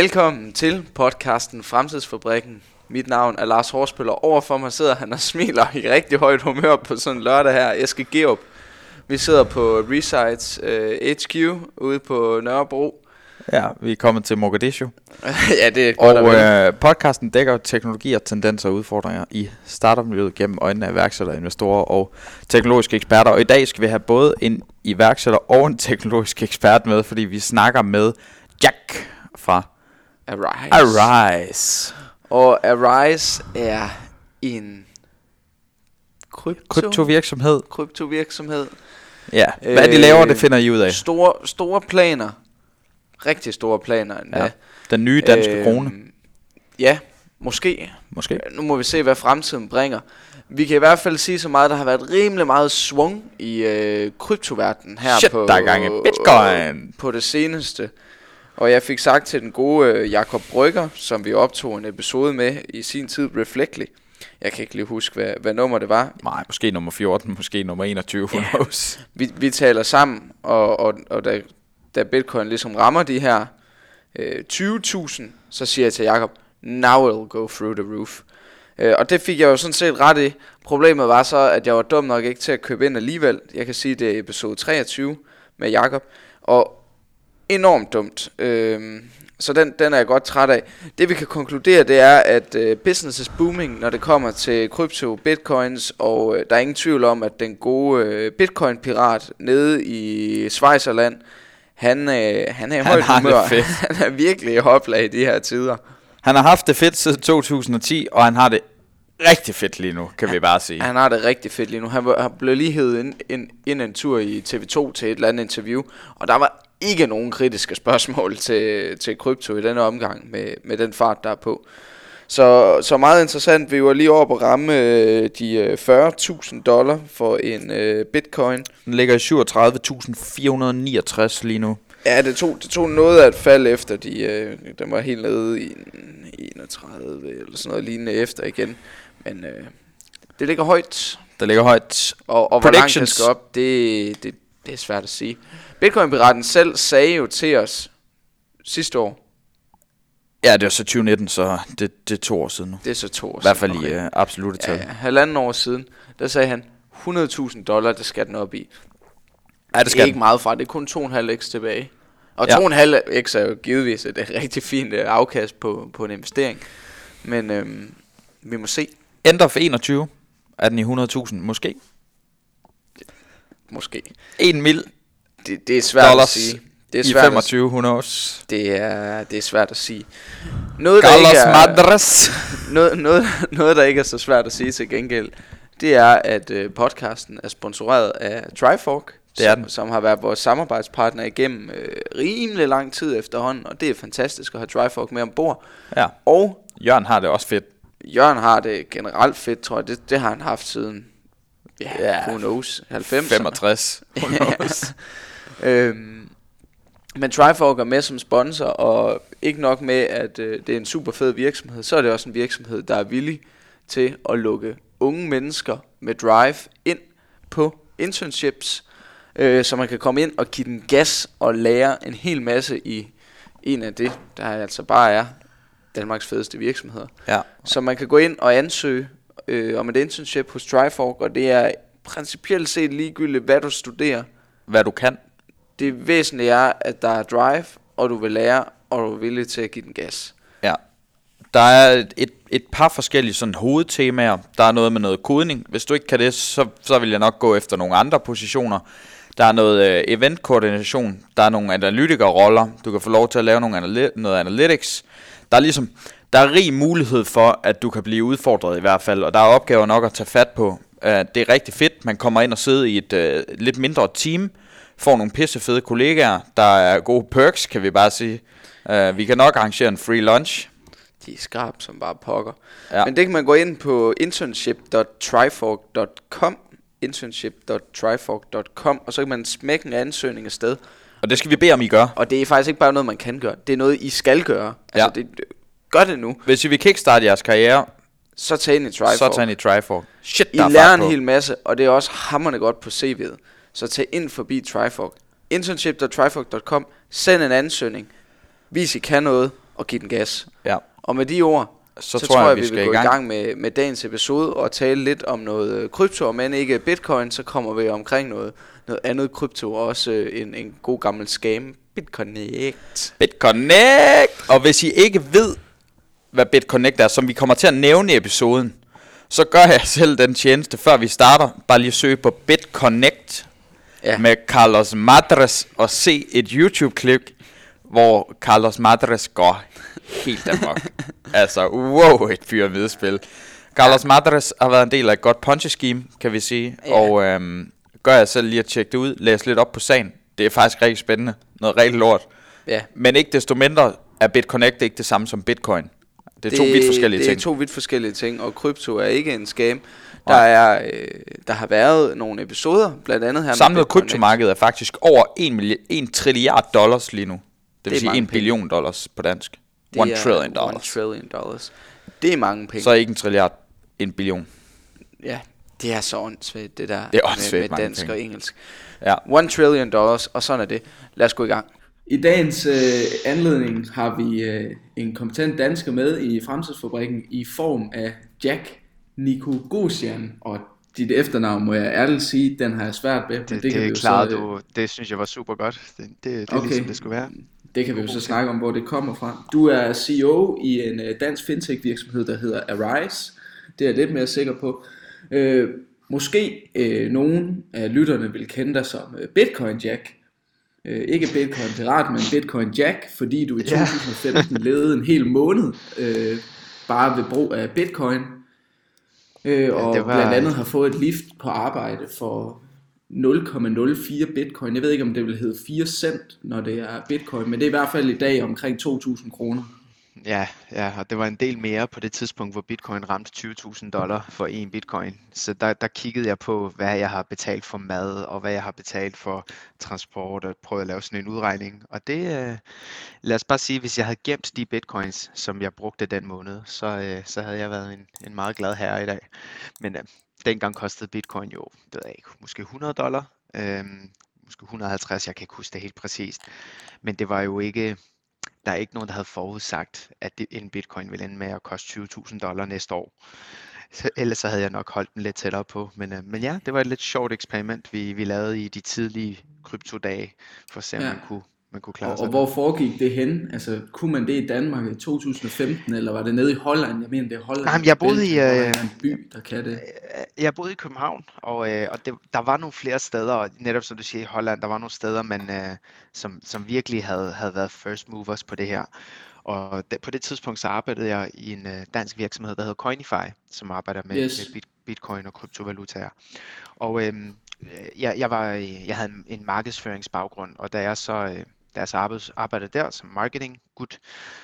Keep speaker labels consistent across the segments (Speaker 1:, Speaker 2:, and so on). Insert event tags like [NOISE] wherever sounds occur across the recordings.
Speaker 1: Velkommen til podcasten Fremtidsfabrikken. Mit navn er Lars Horsbøller. Overfor mig sidder han og smiler i rigtig højt humør på sådan en lørdag her. Jeg skal give op. Vi sidder på Resites uh, HQ ude på Nørrebro.
Speaker 2: Ja, vi er kommet til Mogadishu. [LAUGHS]
Speaker 1: ja, det er godt
Speaker 2: Og øh, podcasten dækker teknologier, tendenser og udfordringer i startup-miljøet gennem øjnene af iværksættere, investorer og teknologiske eksperter. Og i dag skal vi have både en iværksætter og en teknologisk ekspert med, fordi vi snakker med Jack fra
Speaker 1: Arise.
Speaker 2: Arise.
Speaker 1: Og Arise er en krypto,
Speaker 2: Kryptovirksomhed.
Speaker 1: kryptovirksomhed.
Speaker 2: Ja, hvad de laver, det finder I ud af.
Speaker 1: Store, store planer. Rigtig store planer endda.
Speaker 2: Ja. Den nye danske krone,
Speaker 1: Ja, måske.
Speaker 2: måske.
Speaker 1: Nu må vi se, hvad fremtiden bringer. Vi kan i hvert fald sige så meget, at der har været rimelig meget svung i øh, kryptoverdenen her
Speaker 2: Shit,
Speaker 1: på,
Speaker 2: der er gang i Bitcoin.
Speaker 1: på det seneste. Og jeg fik sagt til den gode øh, Jakob Brygger, som vi optog en episode med i sin tid, Reflectly. Jeg kan ikke lige huske, hvad, hvad nummer det var.
Speaker 2: Nej, måske nummer 14, måske nummer 21, who
Speaker 1: Ja. Vi, vi taler sammen, og, og, og da, da Bitcoin ligesom rammer de her øh, 20.000, så siger jeg til Jakob, now it'll go through the roof. Øh, og det fik jeg jo sådan set ret i. Problemet var så, at jeg var dum nok ikke til at købe ind alligevel. Jeg kan sige, det er episode 23 med Jakob. Og enormt dumt. Øh, så den, den er jeg godt træt af. Det vi kan konkludere, det er, at øh, business is booming, når det kommer til krypto, bitcoins, og øh, der er ingen tvivl om, at den gode øh, bitcoin-pirat nede i Schweizerland, han, øh, han er i
Speaker 2: Han
Speaker 1: højt humør. [LAUGHS] han er virkelig i hoplag i de her tider.
Speaker 2: Han har haft det fedt siden 2010, og han har det rigtig fedt lige nu, kan vi bare sige.
Speaker 1: Han har det rigtig fedt lige nu. Han, han blev lige hævet ind, ind, ind en tur i TV2 til et eller andet interview, og der var ikke nogen kritiske spørgsmål til, til krypto i denne omgang med, med den fart, der er på. Så, så meget interessant. Vi var lige over på at ramme øh, de øh, 40.000 dollar for en øh, bitcoin.
Speaker 2: Den ligger i 37.469 lige nu.
Speaker 1: Ja, det tog, det tog noget af et fald efter, de, øh, den var helt nede i en 31 eller sådan noget lignende efter igen. Men øh, det ligger højt,
Speaker 2: Der ligger højt.
Speaker 1: Og, og hvor langt det skal op, det, det, det er svært at sige. Bitcoin-piraten selv sagde jo til os sidste år,
Speaker 2: Ja, det er så 2019, så det, det er to år siden nu.
Speaker 1: det er så to år
Speaker 2: I hvert fald
Speaker 1: siden,
Speaker 2: i uh, absolutte
Speaker 1: ja,
Speaker 2: tal.
Speaker 1: ja, halvanden år siden, der sagde han, 100.000 dollar, det skal den op i.
Speaker 2: Ja,
Speaker 1: Det
Speaker 2: skal
Speaker 1: ikke meget fra, det er kun 2,5 x tilbage. Og
Speaker 2: Ja.
Speaker 1: 2,5 x er jo givetvis et rigtig fint øh, afkast på, på en investering. Men øhm, vi må se,
Speaker 2: End of 21 er den i 100.000, måske.
Speaker 1: måske.
Speaker 2: 1 mil
Speaker 1: Det, det er svært
Speaker 2: dollars
Speaker 1: at sige. Det er
Speaker 2: i
Speaker 1: svært at,
Speaker 2: 25, who knows.
Speaker 1: det er, det er svært at sige. Noget, der
Speaker 2: Carlos
Speaker 1: ikke er,
Speaker 2: Madres. [LAUGHS]
Speaker 1: noget, noget, noget, der ikke er så svært at sige til gengæld, det er, at øh, podcasten er sponsoreret af Trifork,
Speaker 2: Det er
Speaker 1: som,
Speaker 2: den.
Speaker 1: som har været vores samarbejdspartner igennem øh, rimelig lang tid efterhånden, og det er fantastisk at have Trifork med ombord.
Speaker 2: Ja,
Speaker 1: Og
Speaker 2: Jørgen har det også fedt.
Speaker 1: Jørgen har det generelt fedt, tror jeg. Det, det har han haft siden, ja,
Speaker 2: Ja,
Speaker 1: yeah, who knows, 90'erne.
Speaker 2: 65. Who [LAUGHS] knows.
Speaker 1: Øhm, men Trifork er med som sponsor, og ikke nok med, at øh, det er en super fed virksomhed, så er det også en virksomhed, der er villig til at lukke unge mennesker med drive ind på internships, øh, så man kan komme ind og give den gas og lære en hel masse i en af det, der altså bare er Danmarks fedeste virksomheder.
Speaker 2: ja.
Speaker 1: Så man kan gå ind og ansøge øh, om et internship hos Trifork, og det er principielt set ligegyldigt, hvad du studerer.
Speaker 2: Hvad du kan.
Speaker 1: Det væsentlige er, at der er drive, og du vil lære, og du er villig til at give den gas.
Speaker 2: Ja. Der er et, et, par forskellige sådan hovedtemaer. Der er noget med noget kodning. Hvis du ikke kan det, så, så vil jeg nok gå efter nogle andre positioner. Der er noget øh, eventkoordination. Der er nogle analytikerroller. Du kan få lov til at lave nogle anal- noget analytics. Der er ligesom der er rig mulighed for, at du kan blive udfordret i hvert fald, og der er opgaver nok at tage fat på. Uh, det er rigtig fedt. Man kommer ind og sidder i et uh, lidt mindre team, får nogle pissefede kollegaer. Der er gode perks, kan vi bare sige. Uh, vi kan nok arrangere en free lunch.
Speaker 1: De er skarp som bare pokker.
Speaker 2: Ja.
Speaker 1: Men det kan man gå ind på internship.trifork.com internship.trifork.com og så kan man smække en ansøgning afsted.
Speaker 2: Og det skal vi bede om, I gør.
Speaker 1: Og det er faktisk ikke bare noget, man kan gøre. Det er noget, I skal gøre. Altså,
Speaker 2: Ja.
Speaker 1: det, gør det nu.
Speaker 2: Hvis I vil kickstarte jeres karriere,
Speaker 1: Så tag ind i Trifork.
Speaker 2: så tag ind i Trifork. Shit,
Speaker 1: I
Speaker 2: der er
Speaker 1: lærer en hel masse, og det er også hammerne godt på CV'et. Så tag ind forbi Trifork. Internship.trifork.com Send en ansøgning. Vis, I kan noget. og give den gas.
Speaker 2: Ja.
Speaker 1: Og med de ord,
Speaker 2: Så,
Speaker 1: så,
Speaker 2: tror jeg, vi
Speaker 1: vi
Speaker 2: skal
Speaker 1: vil
Speaker 2: i
Speaker 1: gå
Speaker 2: gang.
Speaker 1: i gang med, med dagens episode og tale lidt om noget øh, krypto, men ikke bitcoin, så kommer vi omkring noget, noget andet krypto, og også øh, en, en god gammel scam, BitConnect.
Speaker 2: BitConnect! Og hvis I ikke ved, hvad BitConnect er, som vi kommer til at nævne i episoden, så gør jeg selv den tjeneste, før vi starter. Bare lige søg på BitConnect
Speaker 1: Ja.
Speaker 2: ja. med Carlos Madres og se et YouTube-klip, hvor Carlos Madres går helt amok. [LAUGHS] altså, wow, et pyramidespil. Carlos Madres har været en del af et godt punch-scheme, kan vi sige.
Speaker 1: Ja.
Speaker 2: Og øhm, gør jeg selv lige at tjekke det ud, læse lidt op på sagen. Det er faktisk rigtig spændende. Noget rigtig lort.
Speaker 1: Ja.
Speaker 2: Men ikke desto mindre er BitConnect ikke det samme som Bitcoin. Det er to vidt forskellige
Speaker 1: det
Speaker 2: ting.
Speaker 1: er to vidt forskellige ting, og krypto er ikke en scam. Der, er, øh, der har været nogle episoder, blandt andet her
Speaker 2: Samlet
Speaker 1: med BitConnect.
Speaker 2: kryptomarked er faktisk over 1, milli- 1 trilliard dollars lige nu. Det,
Speaker 1: Det
Speaker 2: vil sige
Speaker 1: mange
Speaker 2: 1
Speaker 1: penge.
Speaker 2: billion dollars på dansk.
Speaker 1: Det
Speaker 2: 1
Speaker 1: er
Speaker 2: trillion
Speaker 1: One
Speaker 2: dollars.
Speaker 1: trillion dollars. Det er mange penge.
Speaker 2: Så er ikke en trilliard, en billion.
Speaker 1: Ja, det er så åndssvagt, det der
Speaker 2: Det er
Speaker 1: med, med dansk
Speaker 2: penge.
Speaker 1: og engelsk.
Speaker 2: Ja.
Speaker 1: One trillion dollars, og sådan er det. Lad os gå i gang. I dagens øh, anledning har vi øh, en kompetent dansker med i Fremtidsfabrikken i form af Jack Nikogosian, og dit efternavn må jeg ærligt sige, den har jeg svært ved. men
Speaker 3: Det, det,
Speaker 1: kan vi
Speaker 3: det
Speaker 1: jo
Speaker 3: klarede
Speaker 1: så, øh,
Speaker 3: du, det synes jeg var super godt. Det, det, det er
Speaker 1: Okay.
Speaker 3: okay. ligesom det skulle være.
Speaker 1: Det kan vi jo så snakke om, hvor det kommer fra. Du er CEO i en øh, dansk fintech virksomhed, der hedder Arise. Det er jeg lidt mere sikker på. Øh, måske øh, nogen af lytterne vil kende dig som øh, Bitcoin Jack. Øh, ikke Bitcoin Pirat, men Bitcoin Jack, fordi du i
Speaker 3: Ja.
Speaker 1: 2015 levede en hel måned øh, bare ved brug af Bitcoin. Øh, og
Speaker 3: det var-
Speaker 1: blandt andet har fået et lift på arbejde for 0,04 bitcoin. Jeg ved ikke, om det vil hedde 4 cent, når det er bitcoin, men det er i hvert fald i dag omkring 2.000 kroner.
Speaker 3: Ja, ja, og det var en del mere på det tidspunkt, hvor bitcoin ramte 20.000 dollar for en bitcoin. Så der, der kiggede jeg på, hvad jeg har betalt for mad, og hvad jeg har betalt for transport, og prøvede at lave sådan en udregning. Og det, øh, lad os bare sige, hvis jeg havde gemt de bitcoins, som jeg brugte den måned, så, øh, så havde jeg været en, en meget glad herre i dag. Men øh, dengang kostede bitcoin jo, det ved jeg ikke, måske 100 dollar, øh, måske 150, jeg kan ikke huske det helt præcist. Men det var jo ikke, der er ikke nogen, der havde forudsagt, at det, en bitcoin ville ende med at koste 20.000 dollar næste år. Så, ellers så havde jeg nok holdt den lidt tættere på. Men, øh, men ja, det var et lidt sjovt eksperiment, vi, vi lavede i de tidlige kryptodage, for at se, om
Speaker 1: Ja.
Speaker 3: man kunne, man kunne klare
Speaker 1: Og,
Speaker 3: sig.
Speaker 1: og hvor foregik det hen? Altså, kunne man det i Danmark i 2015, eller var det nede i Holland? Jeg mener, det er Holland.
Speaker 3: Nej, jeg boede i, øh,
Speaker 1: en by, der kan det.
Speaker 3: Øh, Jeg boede i København, og, øh, og det, der var nogle flere steder, og netop som du siger i Holland, der var nogle steder, man, øh, som, som virkelig havde, havde været first movers på det her. Og på det tidspunkt så arbejdede jeg i en øh, dansk virksomhed, der hedder Coinify, som arbejder med,
Speaker 1: Yes.
Speaker 3: med bit, bitcoin og kryptovalutaer. Og øhm, øh, jeg, jeg, var, jeg havde en, en markedsføringsbaggrund, og da jeg så, øh, så arbejdede, arbejdede der som marketing gut,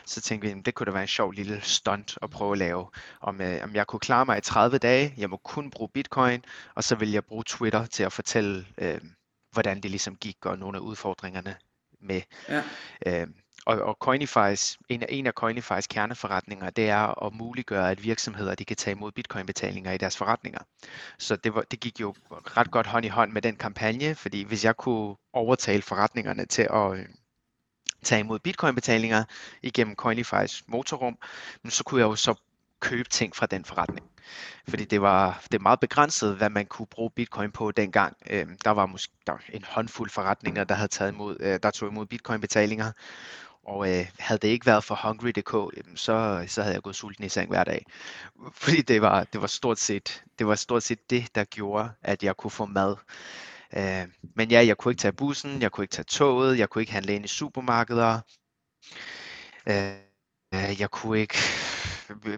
Speaker 3: så tænkte vi, "Jamen, det kunne da være en sjov lille stunt at prøve at lave. Om, øh, om jeg kunne klare mig i 30 dage, jeg må kun bruge bitcoin, og så vil jeg bruge Twitter til at fortælle, øh, hvordan det ligesom gik, og nogle af udfordringerne med.
Speaker 1: Ja.
Speaker 3: Øh, og, og Coinifys, en af, en af Coinifys kerneforretninger, det er at muliggøre, at virksomheder de kan tage imod bitcoinbetalinger i deres forretninger. Så det, var, det gik jo ret godt hånd i hånd med den kampagne, fordi hvis jeg kunne overtale forretningerne til at øh, tage imod bitcoinbetalinger igennem Coinifys motorrum, så kunne jeg jo så købe ting fra den forretning. Fordi det var, det var meget begrænset, hvad man kunne bruge bitcoin på dengang. Øhm, der var måske der var en håndfuld forretninger, der havde taget imod, øh, der tog imod bitcoinbetalinger. Og øh, havde det ikke været for hungry.dk, jamen, så, så havde jeg gået sulten i seng hver dag. [LAUGHS] Fordi det var, det var, stort, set, det var stort set det, der gjorde, at jeg kunne få mad. Øh, men ja, jeg kunne ikke tage bussen, jeg kunne ikke tage toget, jeg kunne ikke handle ind i supermarkeder. Øh, øh, jeg kunne ikke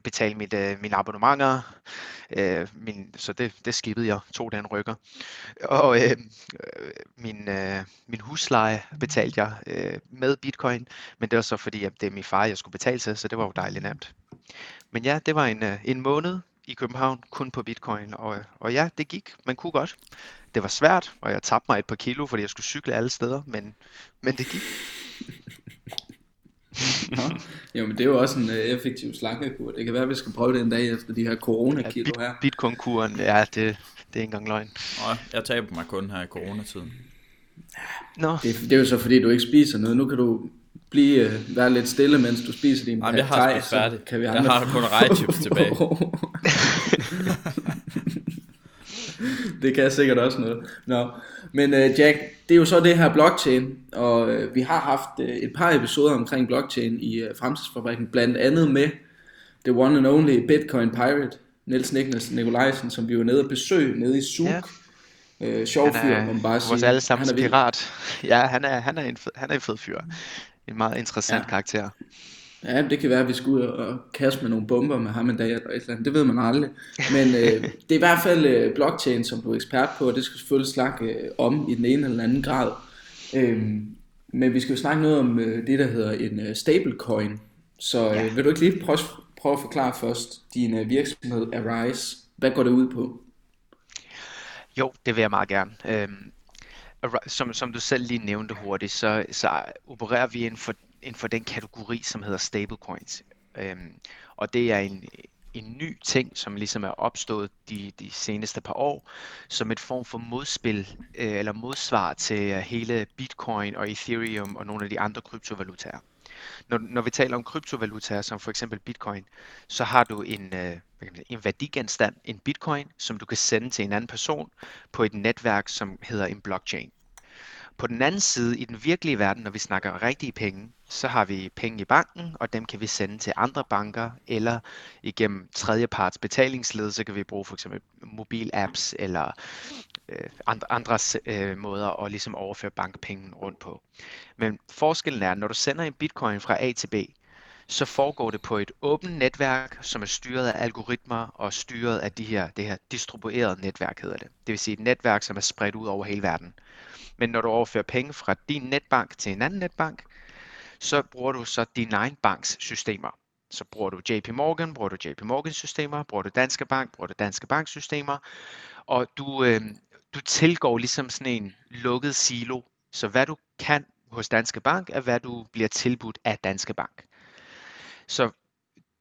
Speaker 3: betale mit, øh, mine abonnementer, øh, min, så det, det skippede jeg, to den rykker. Og øh, øh, min, øh, min husleje betalte jeg øh, med bitcoin, men det var så fordi, at det er min far, jeg skulle betale til, så det var jo dejligt nemt. Men ja, det var en, øh, en måned i København, kun på bitcoin, og, øh, og ja, det gik, man kunne godt. Det var svært, og jeg tabte mig et par kilo, fordi jeg skulle cykle alle steder, men, men det gik.
Speaker 1: Nå. Jo, men det er jo også en uh, effektiv slankekur. Det kan være, at vi skal prøve det en dag efter de her
Speaker 3: Ja,
Speaker 1: corona-kilo
Speaker 3: bit,
Speaker 1: her.
Speaker 3: bitcoin-kuren, ja, det, det er ikke engang løgn.
Speaker 2: Nå, jeg taber mig kun her i coronatiden.
Speaker 3: Nå,
Speaker 1: Det, er- det er jo så fordi, du ikke spiser noget. Nu kan du blive, uh, være lidt stille, mens du spiser din
Speaker 2: Jamen, jeg har spist færdigt.
Speaker 1: Kan vi
Speaker 2: jeg har kun [LAUGHS] rejchips tilbage. [LAUGHS]
Speaker 1: det kan sikkert også noget. Nå. Men uh, Jack, det er jo så det her blockchain, og uh, vi har haft uh, et par episoder omkring blockchain i uh, Fremtidsfabrikken, blandt andet med the one and only Bitcoin Pirate, Niels Niklas Nikolajsen, som vi var nede og besøge nede i Zug. Ja. Øh, sjov fyr, må man bare sige.
Speaker 3: Vores allesammens pirat. Ja, han er, han, er en han er en fed fyr. En meget interessant ja. karakter.
Speaker 1: Ja, det kan være, at vi skulle ud og kaste med nogle bomber med ham en dag eller et eller andet. Det ved man aldrig. Men øh, [LAUGHS] det er i hvert fald øh, blockchain, som du er ekspert på, og det skal selvfølgelig snakke øh, om i den ene eller anden grad. Øh, men vi skal jo snakke noget om øh, det, der hedder en øh, stablecoin. Så øh, ja. vil du ikke lige prøve, prøve at forklare først din øh, virksomhed Arise? Hvad går det ud på?
Speaker 3: Jo, det vil jeg meget gerne. Øhm, som, som du selv lige nævnte hurtigt, så, så opererer vi inden for, inden for den kategori, som hedder stablecoins. Øhm, og det er en, en ny ting, som ligesom er opstået de, de seneste par år, som et form for modspil øh, eller modsvar til øh, hele Bitcoin og Ethereum og nogle af de andre kryptovalutaer. Når, når vi taler om kryptovalutaer, som for eksempel bitcoin, så har du en, øh, en værdigenstand, en bitcoin, som du kan sende til en anden person på et netværk, som hedder en blockchain. På den anden side, i den virkelige verden, når vi snakker rigtige penge, så har vi penge i banken, og dem kan vi sende til andre banker, eller igennem tredjeparts betalingsled, så kan vi bruge for eksempel mobil-apps eller øh, andre, andres øh, måder at ligesom overføre bankpengen rundt på. Men forskellen er, når du sender en bitcoin fra A til B, så foregår det på et åbent netværk, som er styret af algoritmer og styret af de her, det her distribuerede netværk, hedder det. Det vil sige et netværk, som er spredt ud over hele verden. Men når du overfører penge fra din netbank til en anden netbank, så bruger du så din egen banks systemer. Så bruger du JP Morgan, bruger du JP Morgan systemer, bruger du Danske Bank, bruger du Danske Bank systemer, og du, øh, du tilgår ligesom sådan en lukket silo. Så hvad du kan hos Danske Bank, er hvad du bliver tilbudt af Danske Bank. Så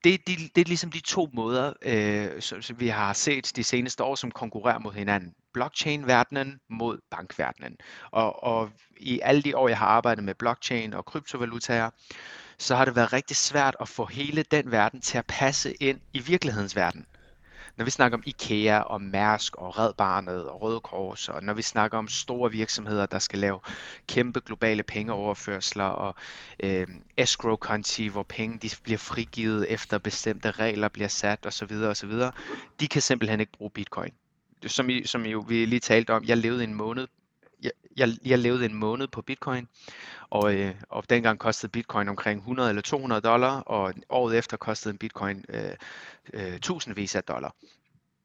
Speaker 3: det, det, det er ligesom de to måder, øh, som, som vi har set de seneste år, som konkurrerer mod hinanden. Blockchain-verdenen mod bankverdenen. Og, og i alle de år, jeg har arbejdet med blockchain og kryptovalutaer, så har det været rigtig svært at få hele den verden til at passe ind i virkelighedens verden når vi snakker om IKEA og Mærsk og Red Barnet og Røde Kors, og når vi snakker om store virksomheder, der skal lave kæmpe globale pengeoverførsler og øh, escrow-konti, hvor penge de bliver frigivet efter bestemte regler bliver sat osv., osv., de kan simpelthen ikke bruge bitcoin. Som, I, som I jo vi lige talte om, jeg levede en måned jeg, jeg, jeg levede en måned på bitcoin, og, øh, og dengang kostede bitcoin omkring 100 eller 200 dollar, og året efter kostede en bitcoin øh, øh, tusindvis af dollar.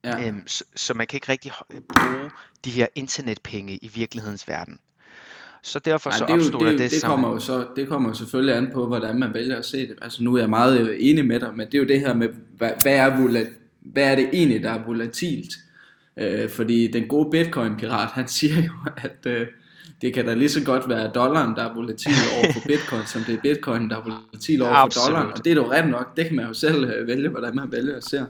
Speaker 3: Ja. Øhm, så, så man kan ikke rigtig bruge de her internetpenge i virkelighedens verden. Så derfor Ej, så det opstod det, det,
Speaker 1: det, kommer jo så, det kommer jo selvfølgelig an på, hvordan man vælger at se det. Altså nu er jeg meget øh, enig med dig, men det er jo det her med, hvad, hvad, er, hvad er det egentlig, der er volatilt? Øh, fordi den gode Bitcoin-pirat, han [LAUGHS] siger jo, at øh, det kan da lige så godt være dollaren, der er volatil over for [LAUGHS] bitcoin, som det er bitcoin, der er volatil over for dollaren. Og det er jo ret nok. Det kan man jo selv øh, vælge, hvordan man vælger at se.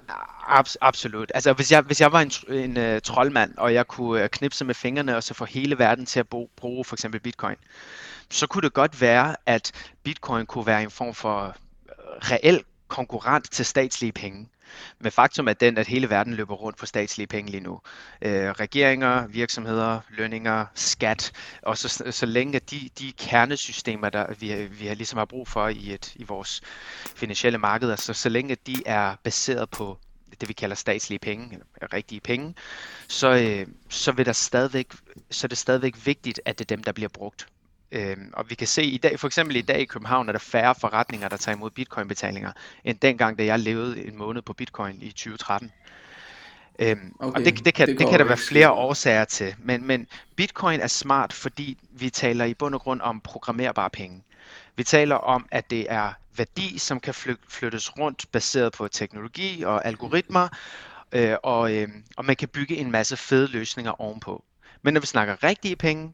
Speaker 3: Abs- absolut. Altså, hvis jeg, hvis jeg var en, en uh, troldmand, og jeg kunne uh, knipse med fingrene, og så få hele verden til at bo, bruge for eksempel bitcoin, så kunne det godt være, at bitcoin kunne være en form for reel konkurrent til statslige penge. Men faktum er den, at hele verden løber rundt på statslige penge lige nu. Øh, regeringer, virksomheder, lønninger, skat, og så, så længe de, de kernesystemer, der vi, vi har ligesom har brug for i, et, i vores finansielle marked, så, så længe de er baseret på det vi kalder statslige penge, eller rigtige penge, så, øh, så, vil der stadigvæk, så er det stadigvæk vigtigt, at det er dem, der bliver brugt. Øhm, og vi kan se i dag, for eksempel i dag i København, er der færre forretninger, der tager imod bitcoin-betalinger, end dengang, da jeg levede en måned på bitcoin i 2013. Øhm, okay, og det, det kan, det, det kan der være flere årsager til, men, men bitcoin er smart, fordi vi taler i bund og grund om programmerbare penge. Vi taler om, at det er værdi, som kan flyttes rundt baseret på teknologi og algoritmer, øh, og, øh, og man kan bygge en masse fede løsninger ovenpå. Men når vi snakker rigtige penge,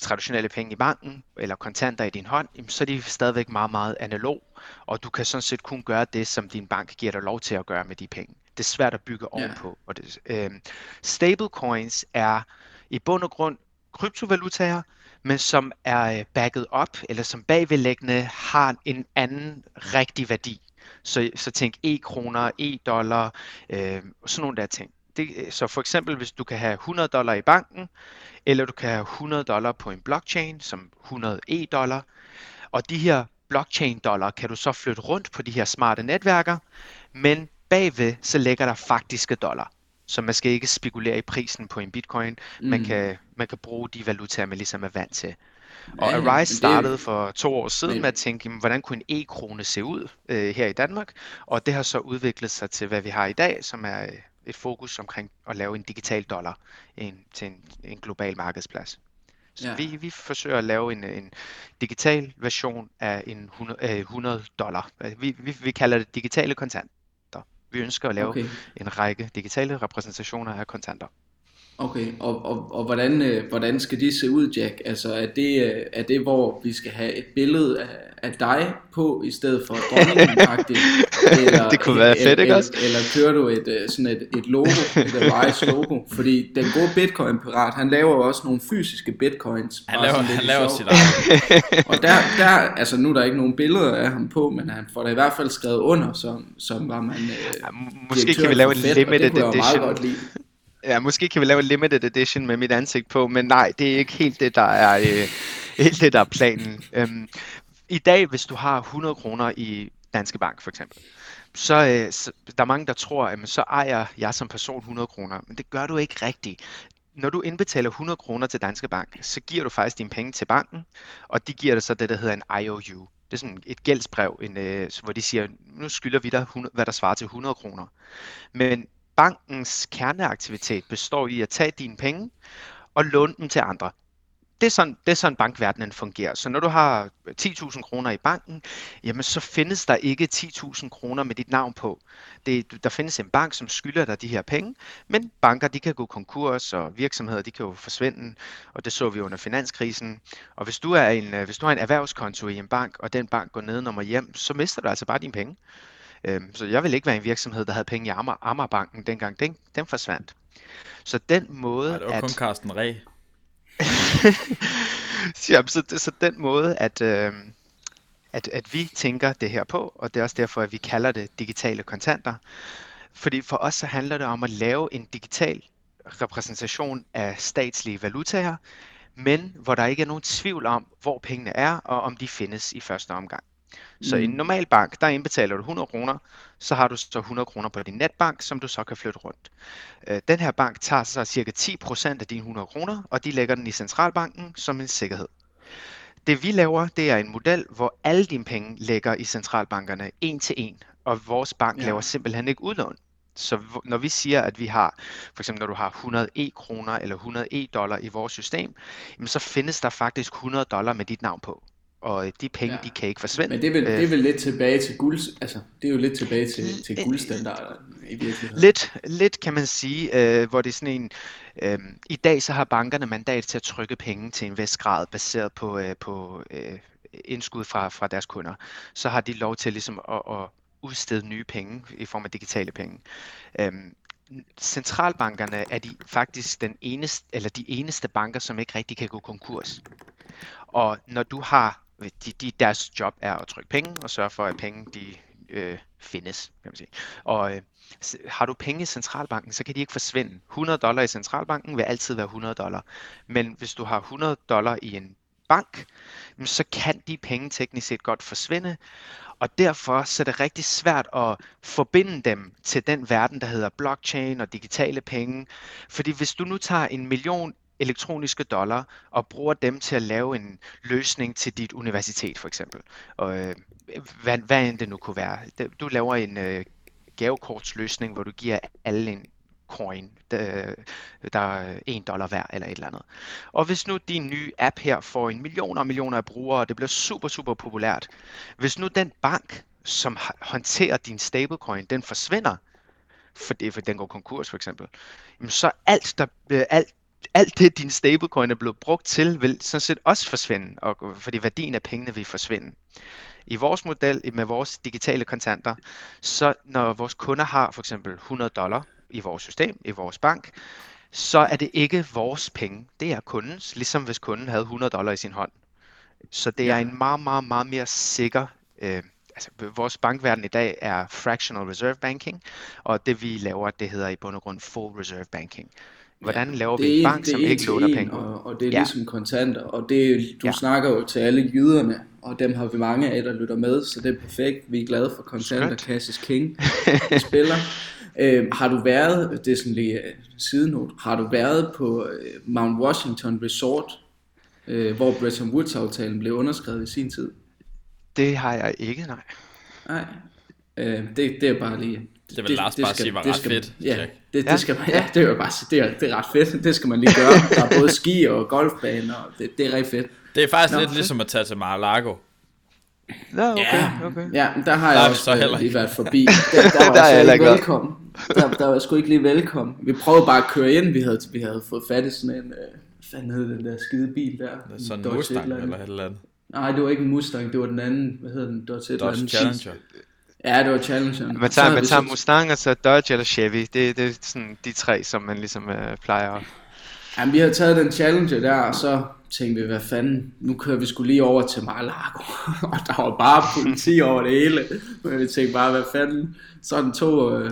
Speaker 3: traditionelle penge i banken eller kontanter i din hånd, så er de stadigvæk meget, meget analog, og du kan sådan set kun gøre det, som din bank giver dig lov til at gøre med de penge. Det er svært at bygge ovenpå. Yeah. Og det, øh, stablecoins er i bund og grund kryptovalutaer, men som er øh, backet op, eller som bagvedlæggende har en anden rigtig værdi. Så, så tænk e-kroner, e-dollar, øh, sådan nogle der ting. Det, så for eksempel, hvis du kan have 100 dollar i banken, eller du kan have 100 dollar på en blockchain, som 100 e-dollar, og de her blockchain dollar kan du så flytte rundt på de her smarte netværker, men bagved så ligger der faktiske dollar. Så man skal ikke spekulere i prisen på en bitcoin. Mm. Man, kan, man kan bruge de valutaer, man ligesom er vant til. Og ja, Arise startede for to år siden men... med at tænke, jamen, hvordan kunne en e-krone se ud øh, her i Danmark? Og det har så udviklet sig til, hvad vi har i dag, som er øh, et fokus omkring at lave en digital dollar en, til en, en global markedsplads. Så ja. vi, vi forsøger at lave en, en digital version af en 100, øh, 100 dollar. Vi, vi, vi kalder det digitale kontanter. Vi ønsker at lave okay. en række digitale repræsentationer af kontanter.
Speaker 1: Okay, og, og, og hvordan, øh, hvordan skal de se ud, Jack? Altså er det, øh, er det hvor vi skal have et billede af, af dig på, i stedet for dronningen [LAUGHS]
Speaker 3: eller, Det kunne være fedt, ikke også?
Speaker 1: Eller, kører du et, øh, sådan et, et logo, et [LAUGHS] Arise logo? Fordi den gode Bitcoin-pirat, han laver jo også nogle fysiske bitcoins.
Speaker 2: Han laver, han laver sit eget. [LAUGHS]
Speaker 1: og der, der, altså nu er der ikke nogen billeder af ham på, men han får da i hvert fald skrevet under, som, som var man øh, ja,
Speaker 3: Måske kan vi lave en limited edition. Ja, måske kan vi lave en limited edition med mit ansigt på, men nej, det er ikke helt det, der er, øh, helt det, der er planen. Øhm, I dag, hvis du har 100 kroner i Danske Bank for eksempel, så, øh, så der er mange, der tror, at så ejer jeg som person 100 kroner, men det gør du ikke rigtigt. Når du indbetaler 100 kroner til Danske Bank, så giver du faktisk dine penge til banken, og de giver dig så det, der hedder en IOU. Det er sådan et gældsbrev, en, øh, hvor de siger, nu skylder vi dig, 100, hvad der svarer til 100 kroner. Men bankens kerneaktivitet består i at tage dine penge og låne dem til andre. Det er, sådan, det er sådan bankverdenen fungerer. Så når du har 10.000 kroner i banken, jamen så findes der ikke 10.000 kroner med dit navn på. Det, der findes en bank, som skylder dig de her penge, men banker de kan gå konkurs, og virksomheder de kan jo forsvinde, og det så vi under finanskrisen. Og hvis du, er en, øh, hvis du har en erhvervskonto i en bank, og den bank går ned og hjem, så mister du altså bare dine penge. Øhm, så jeg vil ikke være en virksomhed, der havde penge i Amager, Amagerbanken dengang. Den, den forsvandt. Så den måde,
Speaker 2: Nej, det var
Speaker 3: at...
Speaker 2: kun Carsten Ræ. [LAUGHS]
Speaker 3: ja, så, så den måde, at, øh, at, at vi tænker det her på, og det er også derfor, at vi kalder det digitale kontanter. Fordi for os så handler det om at lave en digital repræsentation af statslige valutaer, men hvor der ikke er nogen tvivl om, hvor pengene er, og om de findes i første omgang. Så mm. i en mm. normal bank, der indbetaler du 100 kroner, så har du så 100 kroner på din netbank, som du så kan flytte rundt. Øh, den her bank tager så cirka 10% af dine 100 kroner, og de lægger den i centralbanken som en sikkerhed. Det vi laver, det er en model, hvor alle dine penge ligger i centralbankerne en til en, og vores bank ja. laver simpelthen ikke udlån. Så når vi siger, at vi har, for eksempel når du har 100 e-kroner eller 100 e-dollar i vores system, så findes der faktisk 100 dollar med dit navn på og øh, de penge, ja. de kan ikke forsvinde.
Speaker 1: Men det er, vel, det er vel lidt tilbage til guld, altså det er jo lidt tilbage til, til guldstandarder i virkeligheden.
Speaker 3: Lidt, lidt kan man sige, øh, hvor det er sådan en, øh, i dag så har bankerne mandat til at trykke penge til en vis grad, baseret på, øh, på øh, indskud fra, fra deres kunder. Så har de lov til ligesom at, at udstede nye penge i form af digitale penge. Øh, centralbankerne er de faktisk den eneste, eller de eneste banker, som ikke rigtig kan gå konkurs. Og når du har de, de, deres job er at trykke penge og sørge for, at penge de øh, findes, kan man sige. Og øh, har du penge i centralbanken, så kan de ikke forsvinde. 100 dollar i centralbanken vil altid være 100 dollar. Men hvis du har 100 dollar i en bank, så kan de penge teknisk set godt forsvinde. Og derfor så er det rigtig svært at forbinde dem til den verden, der hedder blockchain og digitale penge. Fordi hvis du nu tager en million elektroniske dollar og bruger dem til at lave en løsning til dit universitet for eksempel. Og, øh, hvad, hvad end det nu kunne være. Du laver en øh, gavekortsløsning, hvor du giver alle en coin, der, øh, der er en dollar værd eller et eller andet. Og hvis nu din nye app her får en millioner og millioner af brugere, og det bliver super, super populært. Hvis nu den bank, som håndterer din stablecoin, den forsvinder, fordi for den går konkurs for eksempel, så alt, der, øh, alt alt det, din stablecoin er blevet brugt til, vil sådan set også forsvinde, og, fordi værdien af pengene vil forsvinde. I vores model med vores digitale kontanter, så når vores kunder har for eksempel 100 dollar i vores system, i vores bank, så er det ikke vores penge. Det er kundens, ligesom hvis kunden havde 100 dollar i sin hånd. Så det er en meget, meget, meget mere sikker øh, altså, vores bankverden i dag er fractional reserve banking, og det vi laver, det hedder i bund og grund full reserve banking. Hvordan laver vi en bank, som ikke låner penge?
Speaker 1: Og, og det er ja. ligesom kontanter, og det, du ja. snakker jo til alle jyderne, og dem har vi mange af, der lytter med, så det er perfekt. Vi er glade for kontanter, Cash is King, [LAUGHS] spiller. Øh, har du været, det er sådan lige uh, sidenot, har du været på uh, Mount Washington Resort, uh, hvor Bretton Woods-aftalen blev underskrevet i sin tid?
Speaker 3: Det har jeg ikke, nej.
Speaker 1: Nej, øh, det, det er bare lige...
Speaker 2: Det vil Lars bare sige var ret skal, fedt.
Speaker 1: Ja, det, det, ja. skal man, ja, det er jo bare det er, det er ret fedt. Det skal man lige gøre. Der er både ski og golfbane, og det, det er rigtig fedt.
Speaker 2: Det er faktisk Nå, lidt fedt. ligesom at tage til Mar-a-Lago.
Speaker 3: Ja, okay, ja. okay.
Speaker 1: Ja, der har der jeg også så lige været forbi. [LAUGHS] Der, der var der jeg ikke velkommen. Der, der var sgu ikke lige velkommen. Vi prøvede bare at køre ind. Vi havde, vi havde fået fat i sådan en... Øh, hvad fanden hed den der skide bil der?
Speaker 2: Sådan en Mustang eller, eller et eller andet.
Speaker 1: Nej, det var ikke en Mustang, det var den anden, hvad hedder den, Dodge,
Speaker 2: Dodge. Challenger.
Speaker 1: Ja, det var Challenger.
Speaker 3: Man tager, man tager Mustang og så Dodge eller Chevy, det, det er sådan de tre, som man ligesom øh, plejer at...
Speaker 1: Jamen, vi havde taget den Challenger der, og så tænkte vi, hvad fanden, nu kører vi skulle lige over til Mar-a-Lago, [LAUGHS] og der var bare politi over det hele, men vi tænkte bare, hvad fanden, sådan to øh,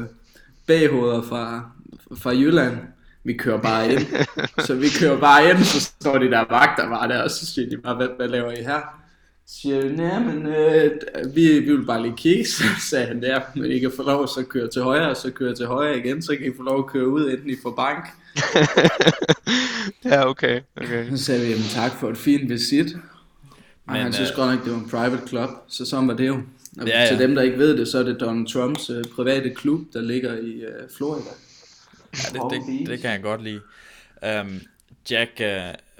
Speaker 1: baghoveder fra, fra Jylland, vi kører bare ind. [LAUGHS] så vi kører bare ind, så står de der vagter bare der, og så siger de bare, hvad, hvad laver I her? Siger jeg, nej, men øh, vi, vi vil bare lige kigge, [LAUGHS] så sagde han der, men I kan få lov så køre til højre, og så køre til højre igen, så kan I få lov at køre ud, enten I får bank. [LAUGHS]
Speaker 3: ja, okay. okay.
Speaker 1: Så sagde vi, jamen tak for et fint visit. Men, han synes øh... godt nok, det var en private club, så sådan var det jo. Og ja, ja. Til dem, der ikke ved det, så er det Donald Trumps øh, private klub, der ligger i øh, Florida.
Speaker 2: Ja, det, det, det kan jeg godt lide. Um, Jack, uh,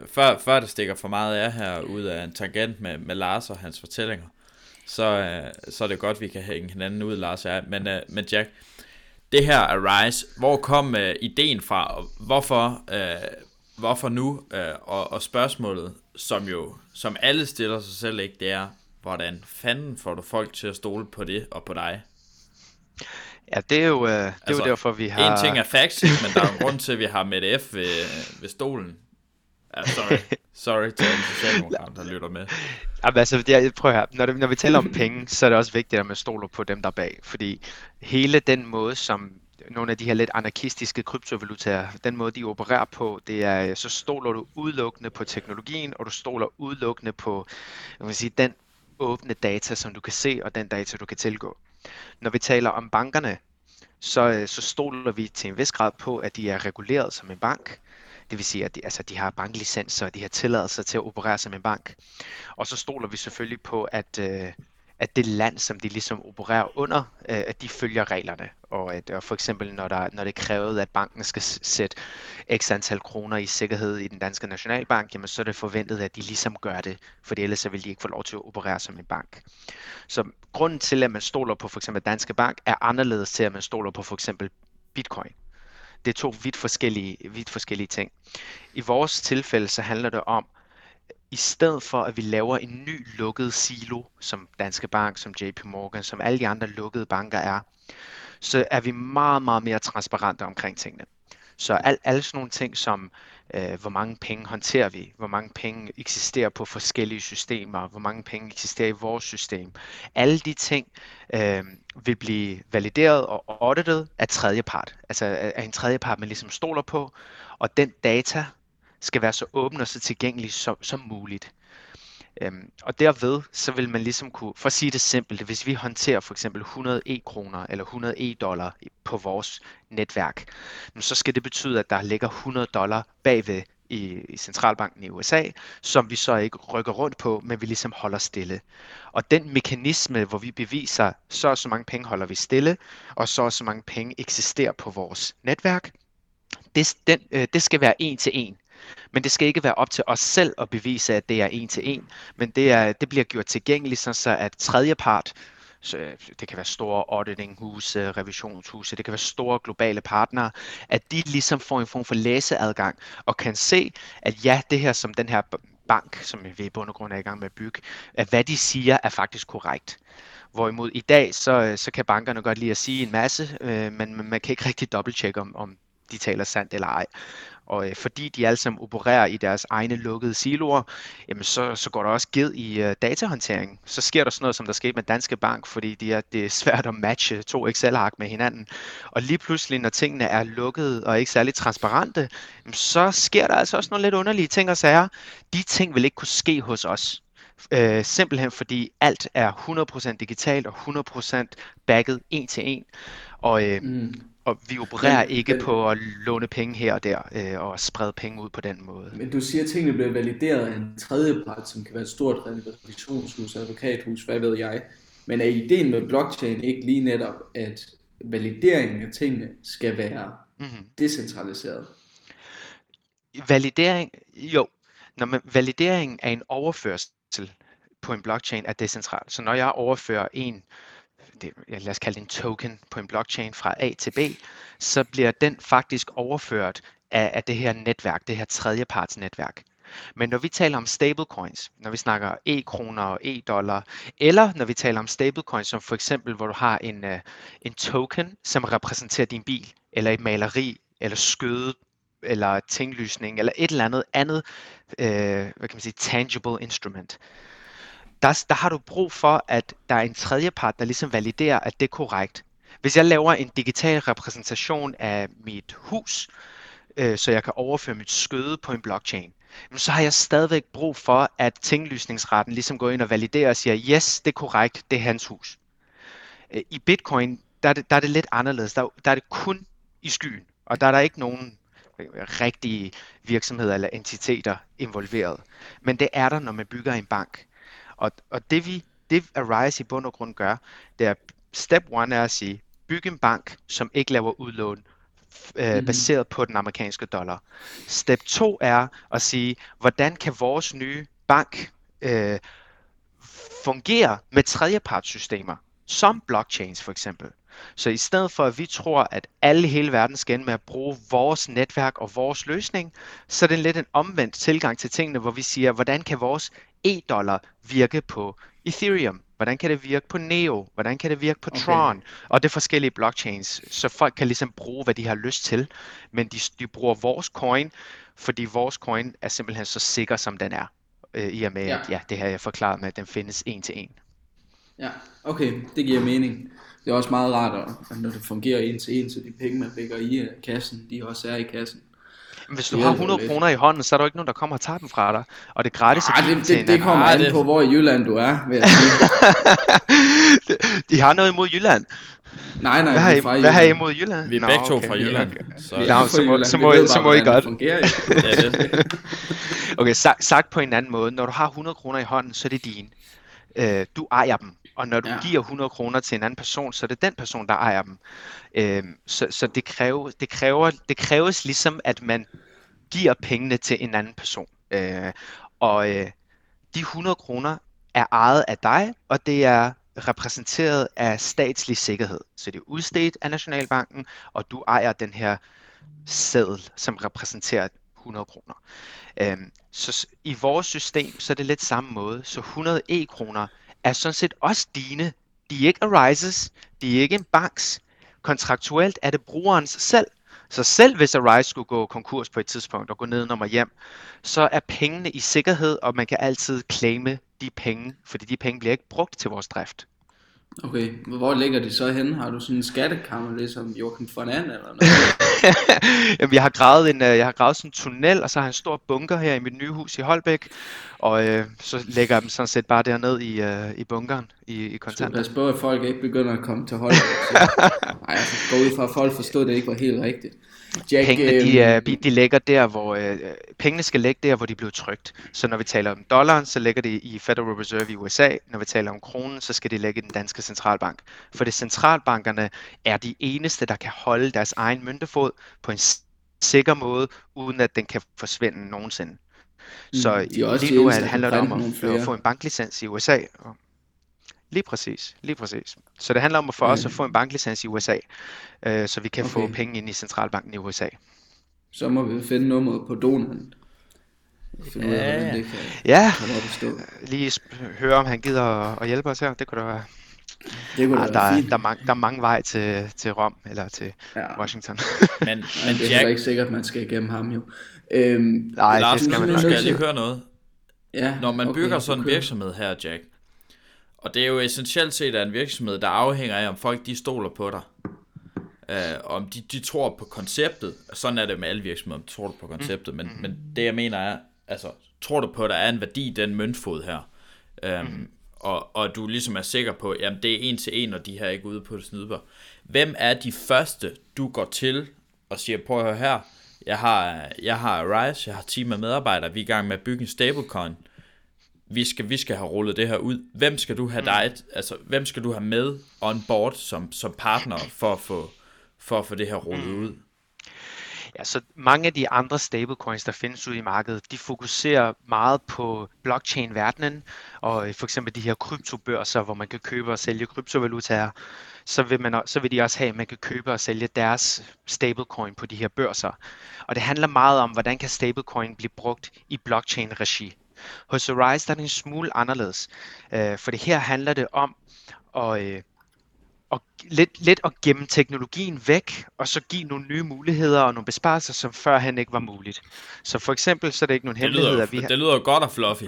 Speaker 2: før, før det stikker for meget af her ud af en tangent med, med Lars og hans fortællinger, så, uh, så er det godt, vi kan hænge hinanden ud, Lars og jeg. Men, uh, men Jack, det her Arise, hvor kom uh, ideen fra, og hvorfor, uh, hvorfor nu? Uh, og, og spørgsmålet, som jo, som alle stiller sig selv ikke, det er, hvordan fanden får du folk til at stole på det og på dig?
Speaker 3: Ja, det er jo, øh, det er altså, jo derfor, vi har...
Speaker 2: En ting er facts, men der er jo en grund til, at vi har med F ved, ved stolen. Ja, sorry. Sorry til alle socialdemokrater, der lytter med.
Speaker 3: Jamen, altså, det, prøv her. Når, det, når vi taler om penge, så er det også vigtigt, at man stoler på dem, der er bag. Fordi hele den måde, som nogle af de her lidt anarkistiske kryptovalutaer, den måde, de opererer på, det er, så stoler du udelukkende på teknologien, og du stoler udelukkende på jeg vil sige, den åbne data, som du kan se, og den data, du kan tilgå. Når vi taler om bankerne, så, øh, så stoler vi til en vis grad på, at de er reguleret som en bank. Det vil sige, at de, altså, de har banklicenser, og de har tilladelser til at operere som en bank. Og så stoler vi selvfølgelig på, at, øh, at det land, som de ligesom opererer under, øh, at de følger reglerne. Og at og for eksempel, når, der, når det er krævet, at banken skal sætte x antal kroner i sikkerhed i den danske nationalbank, jamen så er det forventet, at de ligesom gør det, for ellers så vil de ikke få lov til at operere som en bank. Så grunden til, at man stoler på for eksempel Danske Bank, er anderledes til, at man stoler på for eksempel Bitcoin. Det er to vidt forskellige, vidt forskellige ting. I vores tilfælde så handler det om, i stedet for at vi laver en ny lukket silo, som Danske Bank, som JP Morgan, som alle de andre lukkede banker er, så er vi meget, meget mere transparente omkring tingene. Så al, alle sådan nogle ting som, øh, hvor mange penge håndterer vi, hvor mange penge eksisterer på forskellige systemer, hvor mange penge eksisterer i vores system. Alle de ting øh, vil blive valideret og auditet af tredjepart. Altså af en tredjepart, man ligesom stoler på, og den data skal være så åben og så tilgængelig som, som muligt. Øhm, og derved, så vil man ligesom kunne, for at sige det simpelt, hvis vi håndterer for eksempel 100 e-kroner eller 100 e-dollar på vores netværk, så skal det betyde, at der ligger 100 dollar bagved i, i centralbanken i USA, som vi så ikke rykker rundt på, men vi ligesom holder stille. Og den mekanisme, hvor vi beviser, så og så mange penge holder vi stille, og så og så mange penge eksisterer på vores netværk, det, den, øh, det skal være en til en. Men det skal ikke være op til os selv at bevise, at det er en til en, men det, er, det bliver gjort tilgængeligt, så at tredjepart, så øh, det kan være store auditinghuse, revisionshuse, det kan være store globale partnere, at de ligesom får en form for læseadgang og kan se, at ja, det her som den her bank, som vi i bund og grund er i gang med at bygge, at hvad de siger er faktisk korrekt. Hvorimod i dag, så, øh, så kan bankerne godt lide at sige en masse, øh, men man kan ikke rigtig dobbelttjekke, om, om de taler sandt eller ej. Og øh, fordi de alle sammen opererer i deres egne lukkede siloer, jamen så, så går der også ged i øh, datahåndtering. Så sker der sådan noget, som der skete med Danske Bank, fordi de er, det er svært at matche to Excel-ark med hinanden. Og lige pludselig, når tingene er lukkede og ikke særlig transparente, jamen, så sker der altså også nogle lidt underlige ting og sager. De ting vil ikke kunne ske hos os. Øh, simpelthen fordi alt er 100% digitalt og 100% backet en til en. Og, øh, mm og vi opererer
Speaker 1: Men-
Speaker 3: ikke
Speaker 1: men-
Speaker 3: på at låne penge her og der øh, og sprede penge ud på den måde.
Speaker 1: Men du siger, at tingene bliver valideret af en tredjepart, som kan være et stort revisionshus, advokathus, hvad ved jeg. Men er ideen med blockchain ikke lige netop, at valideringen af tingene skal være
Speaker 3: Mm-hmm.
Speaker 1: decentraliseret?
Speaker 3: Validering, jo. Når man, validering er en overførsel på en blockchain er decentral. Så når jeg overfører en, det, lad os kalde det en token på en blockchain fra A til B, så bliver den faktisk overført af, af det her netværk, det her tredjepartsnetværk. Men når vi taler om stablecoins, når vi snakker e-kroner og e-dollar, eller når vi taler om stablecoins, som for eksempel, hvor du har en, uh, en token, som repræsenterer din bil, eller et maleri, eller skøde, eller tinglysning, eller et eller andet andet, øh, hvad kan man sige, tangible instrument. Der, der har du brug for, at der er en tredjepart, der ligesom validerer, at det er korrekt. Hvis jeg laver en digital repræsentation af mit hus, øh, så jeg kan overføre mit skøde på en blockchain, så har jeg stadigvæk brug for, at tinglysningsretten ligesom går ind og validerer og siger, yes, det er korrekt, det er hans hus. Øh, I Bitcoin, der er det, der er det lidt anderledes. Der, der er det kun i skyen, og der er der ikke nogen rigtige virksomheder eller entiteter involveret. Men det er der, når man bygger en bank. Og, og det vi, det Arise i bund og grund gør, det er, step one er at sige, byg en bank, som ikke laver udlån, øh,
Speaker 1: Mhm.
Speaker 3: baseret på den amerikanske dollar. Step 2 er at sige, hvordan kan vores nye bank øh, fungere med tredjepartssystemer, som blockchains for eksempel. Så i stedet for at vi tror, at alle hele verden skal ende med at bruge vores netværk og vores løsning, så er det lidt en omvendt tilgang til tingene, hvor vi siger, hvordan kan vores e-dollar virke på Ethereum? Hvordan kan det virke på Neo? Hvordan kan det virke på
Speaker 1: Okay.
Speaker 3: Tron? Og det er forskellige blockchains, så folk kan ligesom bruge, hvad de har lyst til, men de, de bruger vores coin, fordi vores coin er simpelthen så sikker, som den er. Øh, I og med,
Speaker 1: Ja.
Speaker 3: at ja, det har jeg forklaret med, at den findes en til en.
Speaker 1: Ja, okay, det giver mening. Det er også meget rart, at når det fungerer en til en, så de penge, man lægger i kassen, de også er i kassen.
Speaker 3: Hvis du har
Speaker 1: hjælper
Speaker 3: 100
Speaker 1: lidt.
Speaker 3: kroner i hånden, så er der jo ikke nogen, der kommer og tager dem fra dig. Og det er gratis at
Speaker 1: Ej,
Speaker 3: give dem
Speaker 1: det,
Speaker 3: til
Speaker 1: det, det kommer an
Speaker 2: det-
Speaker 1: på, hvor i Jylland du er, vil jeg sige. [LAUGHS]
Speaker 3: De har noget imod Jylland.
Speaker 1: Nej, nej,
Speaker 3: Hvad har
Speaker 1: vi
Speaker 3: I,
Speaker 1: fra
Speaker 3: hvad har I
Speaker 1: Jylland.
Speaker 3: imod Jylland?
Speaker 2: Vi er begge to
Speaker 3: okay.
Speaker 2: fra Jylland. Så
Speaker 3: Nå, så må- så må- så må I godt. [LAUGHS] Okay, sagt, sagt på en anden måde. Når du har 100 kroner i hånden, så er det dine. Øh, du ejer dem. Og når du
Speaker 1: Ja.
Speaker 3: giver 100 kroner til en anden person, så er det den person, der ejer dem. Øh, så så det, kræver, det, kræver, det kræves ligesom, at man giver pengene til en anden person. Øh, og øh, de 100 kroner er ejet af dig, og det er repræsenteret af statslig sikkerhed. Så det er udstedt af Nationalbanken, og du ejer den her seddel, som repræsenterer 100 kroner. Øhm, så i vores system, så er det lidt samme måde. Så 100 e-kroner er sådan set også dine. De er ikke Arises, de er ikke en banks. Kontraktuelt er det brugerens selv. Så selv hvis Arise skulle gå konkurs på et tidspunkt og gå ned og hjem, så er pengene i sikkerhed, og man kan altid claime de penge, fordi de penge bliver ikke brugt til vores drift.
Speaker 1: Okay, hvor ligger de så henne? Har du sådan en skattekammer, ligesom Joachim von And eller noget? [LAUGHS]
Speaker 3: Jamen, jeg har gravet en, øh, jeg har gravet sådan en tunnel, og så har jeg en stor bunker her i mit nye hus i Holbæk, og øh, så lægger jeg dem sådan set bare derned i, øh, i bunkeren i, i
Speaker 1: Så
Speaker 3: kontanter.
Speaker 1: pas på, at folk ikke begynder at komme til hold. Nej, jeg går ud fra, at folk forstod, at det ikke var helt rigtigt. Jack,
Speaker 3: Pengene,
Speaker 1: øhm,
Speaker 3: de, øh, de ligger der, hvor øh, pengene skal ligge der, hvor de bliver trygt. Så når vi taler om dollaren, så ligger det i Federal Reserve i USA. Når vi taler om kronen, så skal det ligge i den danske centralbank. For det centralbankerne er de eneste, der kan holde deres egen møntefod på en sikker måde, uden at den kan forsvinde nogensinde. Så
Speaker 1: Mm, de er også
Speaker 3: lige nu er, handler det om at, at få en banklicens i USA. Og lige præcis, lige præcis. Så det handler om for os
Speaker 1: Ja.
Speaker 3: at få en banklicens i USA, øh, så vi kan få
Speaker 1: Okay.
Speaker 3: penge ind i centralbanken i USA.
Speaker 1: Så må vi finde nummeret på donoren. Finde ud af,
Speaker 2: Ja,
Speaker 1: hvordan
Speaker 2: ja.
Speaker 1: det kan
Speaker 3: Ja,
Speaker 1: komme op og stå.
Speaker 3: lige høre, om han gider at, hjælpe os her. Det kunne da være
Speaker 1: Det kunne
Speaker 3: Ah,
Speaker 1: da
Speaker 3: der,
Speaker 1: være
Speaker 3: er,
Speaker 1: fint.
Speaker 3: der, er mange, der er mange vej til, til Rom, eller til
Speaker 1: Ja.
Speaker 3: Washington.
Speaker 2: Men, [LAUGHS]
Speaker 1: Men
Speaker 2: men
Speaker 1: det er
Speaker 2: Jack,
Speaker 1: Jack... ikke sikkert, at man skal igennem ham jo. Øhm,
Speaker 3: Nej,
Speaker 2: Lars,
Speaker 3: det skal man
Speaker 2: nu
Speaker 3: ikke.
Speaker 2: skal jeg lige høre noget.
Speaker 1: ja,
Speaker 2: Når man
Speaker 1: okay,
Speaker 2: bygger sådan en virksomhed her, Jack, og det er jo essentielt set af en virksomhed, der afhænger af, om folk de stoler på dig. Uh, om de, de tror på konceptet. Sådan er det med alle virksomheder, tror du på konceptet. Men, men det jeg mener er, altså, tror du på, at der er en værdi i den møntfod her? Um, og, og du ligesom er sikker på, jamen det er en til en, og de her er ikke ude på det snyder. Hvem er de første, du går til og siger, prøv at høre her, jeg har, jeg har Rise, jeg har team af medarbejdere, vi er i gang med at bygge en stablecoin vi skal, vi skal have rullet det her ud. Hvem skal du have dig, altså, hvem skal du have med on board som, som partner for at få, for at få det her rullet ud?
Speaker 3: Ja, så mange af de andre stablecoins, der findes ude i markedet, de fokuserer meget på blockchain-verdenen, og øh, for eksempel de her kryptobørser, hvor man kan købe og sælge kryptovalutaer, så vil, man, så vil de også have, at man kan købe og sælge deres stablecoin på de her børser. Og det handler meget om, hvordan kan stablecoin blive brugt i blockchain-regi. Hos Arise der er det en smule anderledes, øh, for det her handler det om at, øh, og lidt, lidt at gemme teknologien væk, og så give nogle nye muligheder og nogle besparelser, som førhen ikke var muligt. Så for eksempel, så er det ikke nogen
Speaker 2: Det
Speaker 3: hemmelighed,
Speaker 2: lyder,
Speaker 3: at vi har...
Speaker 2: det lyder godt og fluffy.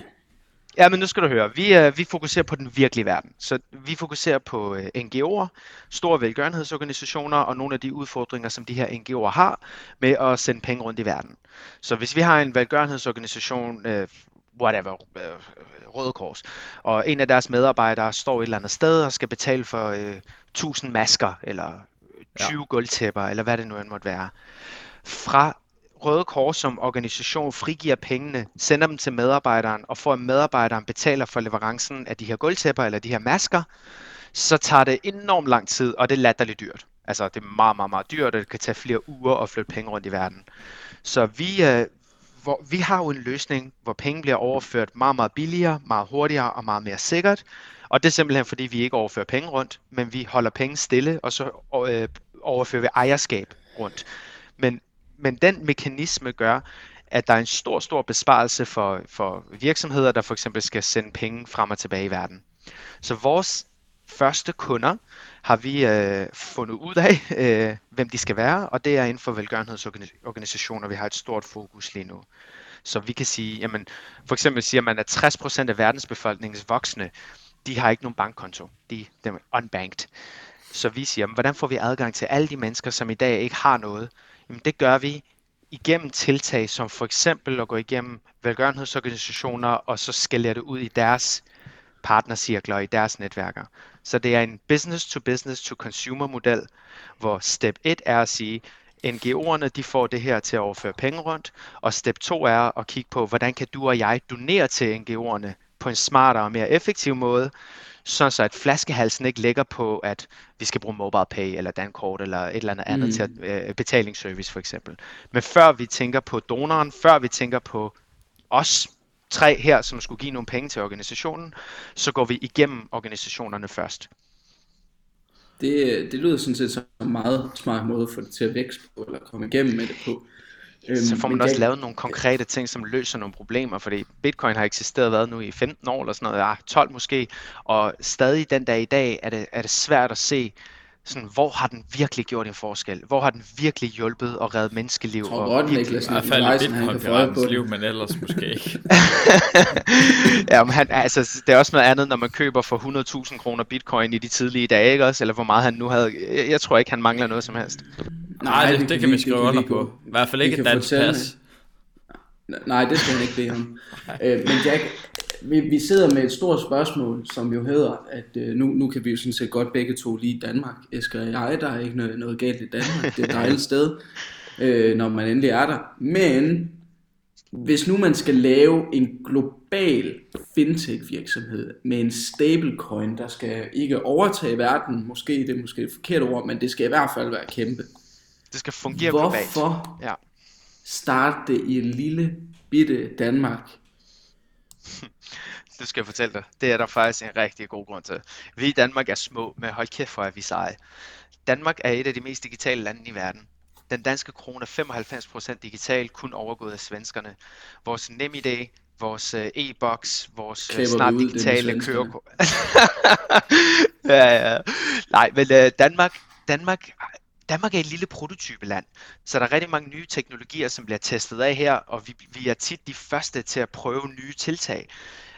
Speaker 3: Ja, men nu skal du høre. Vi, øh, vi fokuserer på den virkelige verden. Så vi fokuserer på øh, NGO'er, store velgørenhedsorganisationer og nogle af de udfordringer, som de her NGO'er har med at sende penge rundt i verden. Så hvis vi har en velgørenhedsorganisation, øh, whatever, øh, Røde Kors, og en af deres medarbejdere står et eller andet sted og skal betale for øh, 1000 masker, eller 20 ja. gulvtæpper, eller hvad det nu end måtte være. Fra Røde Kors som organisation frigiver pengene, sender dem til medarbejderen, og for at medarbejderen betaler for leverancen af de her gulvtæpper eller de her masker, så tager det enormt lang tid, og det er latterligt dyrt. Altså, det er meget, meget, meget dyrt, og det kan tage flere uger at flytte penge rundt i verden. Så vi, øh, hvor, vi har jo en løsning, hvor penge bliver overført meget, meget billigere, meget hurtigere og meget mere sikkert. Og det er simpelthen, fordi vi ikke overfører penge rundt, men vi holder penge stille, og så øh, overfører vi ejerskab rundt. Men, men den mekanisme gør, at der er en stor, stor besparelse for, for virksomheder, der for eksempel skal sende penge frem og tilbage i verden. Så vores første kunder har vi øh, fundet ud af, øh, hvem de skal være, og det er inden for velgørenhedsorganisationer, vi har et stort fokus lige nu. Så vi kan sige, jamen, for eksempel siger man, at 60% af verdens befolkningens voksne, de har ikke nogen bankkonto. De, de er unbanked. Så vi siger, jamen, hvordan får vi adgang til alle de mennesker, som i dag ikke har noget? Jamen, det gør vi igennem tiltag, som for eksempel at gå igennem velgørenhedsorganisationer, og så skalere det ud i deres partnercirkler og i deres netværker. Så det er en business to business to consumer model, hvor step 1 er at sige, NGO'erne de får det her til at overføre penge rundt, og step 2 er at kigge på, hvordan kan du og jeg donere til NGO'erne på en smartere og mere effektiv måde, sådan så at flaskehalsen ikke ligger på, at vi skal bruge MobilePay eller Dankort eller et eller andet andet
Speaker 1: Mm.
Speaker 3: til at, øh, betalingsservice for eksempel. Men før vi tænker på donoren, før vi tænker på os tre her, som skulle give nogle penge til organisationen, så går vi igennem organisationerne først.
Speaker 1: Det, det lyder sådan set som en meget smart måde at få det til at vækse på, eller komme igennem med det på. Øhm,
Speaker 3: Så får man også
Speaker 1: jeg-
Speaker 3: lavet nogle konkrete ting, som løser nogle problemer, fordi Bitcoin har eksisteret hvad nu i 15 år eller sådan noget, ja, 12 måske, og stadig den dag i dag er det, er det svært at se, sådan, hvor har den virkelig gjort en forskel? Hvor har den virkelig hjulpet og reddet menneskeliv?
Speaker 1: Jeg tror
Speaker 3: og
Speaker 1: godt, Niklas Nikolajsen, han kan få øje på det.
Speaker 2: liv, men ellers [LAUGHS] måske ikke.
Speaker 3: ja, men han, altså, det er også noget andet, når man køber for 100.000 kroner bitcoin i de tidlige dage, ikke også? Eller hvor meget han nu havde. Jeg, jeg tror ikke, han mangler noget som helst.
Speaker 2: Nej, det, det kan vi skrive under
Speaker 1: lige
Speaker 2: på. I hvert fald ikke et dansk pas.
Speaker 1: Nej, det skal han ikke bede om. [LAUGHS] øh, men Jack, vi, vi sidder med et stort spørgsmål, som jo hedder, at øh, nu, nu kan vi jo sådan set godt begge to lide Danmark. Esker og jeg, der er ikke noget, noget galt i Danmark. Det er et dejligt [LAUGHS] sted, øh, når man endelig er der. Men hvis nu man skal lave en global fintech-virksomhed med en stablecoin, der skal ikke overtage verden, måske det er måske et forkert ord, men det skal i hvert fald være kæmpe.
Speaker 3: Det skal fungere globalt.
Speaker 1: Hvorfor
Speaker 3: Ja.
Speaker 1: starte det i en lille bitte Danmark? [LAUGHS]
Speaker 3: Det skal jeg fortælle dig. Det er der faktisk en rigtig god grund til. Vi i Danmark er små, men hold kæft for er vi seje. Danmark er et af de mest digitale lande i verden. Den danske krone er 95% digital, kun overgået af svenskerne. Vores NemID, vores øh, e-boks, vores øh,
Speaker 1: vi
Speaker 3: snart digitale kørekort. [LAUGHS] ja, ja. Nej, men øh, Danmark, Danmark, Danmark er et lille prototypeland, så der er rigtig mange nye teknologier, som bliver testet af her, og vi, vi er tit de første til at prøve nye tiltag.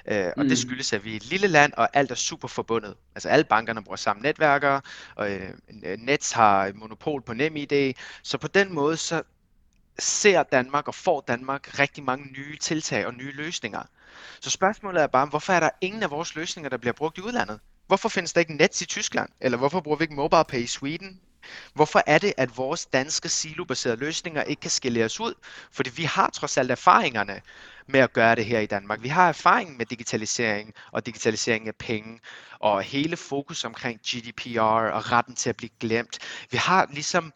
Speaker 3: Øh, og
Speaker 1: Mm.
Speaker 3: det skyldes, at vi er et lille land, og alt er super forbundet. Altså alle bankerne bruger samme netværker, og øh, Nets har monopol på NemID, så på den måde så ser Danmark og får Danmark rigtig mange nye tiltag og nye løsninger. Så spørgsmålet er bare, hvorfor er der ingen af vores løsninger, der bliver brugt i udlandet? Hvorfor findes der ikke Nets i Tyskland? Eller hvorfor bruger vi ikke MobilePay i Sweden? Hvorfor er det, at vores danske silobaserede løsninger ikke kan skaleres ud? Fordi vi har trods alt erfaringerne med at gøre det her i Danmark. Vi har erfaring med digitalisering og digitalisering af penge og hele fokus omkring GDPR og retten til at blive glemt. Vi har ligesom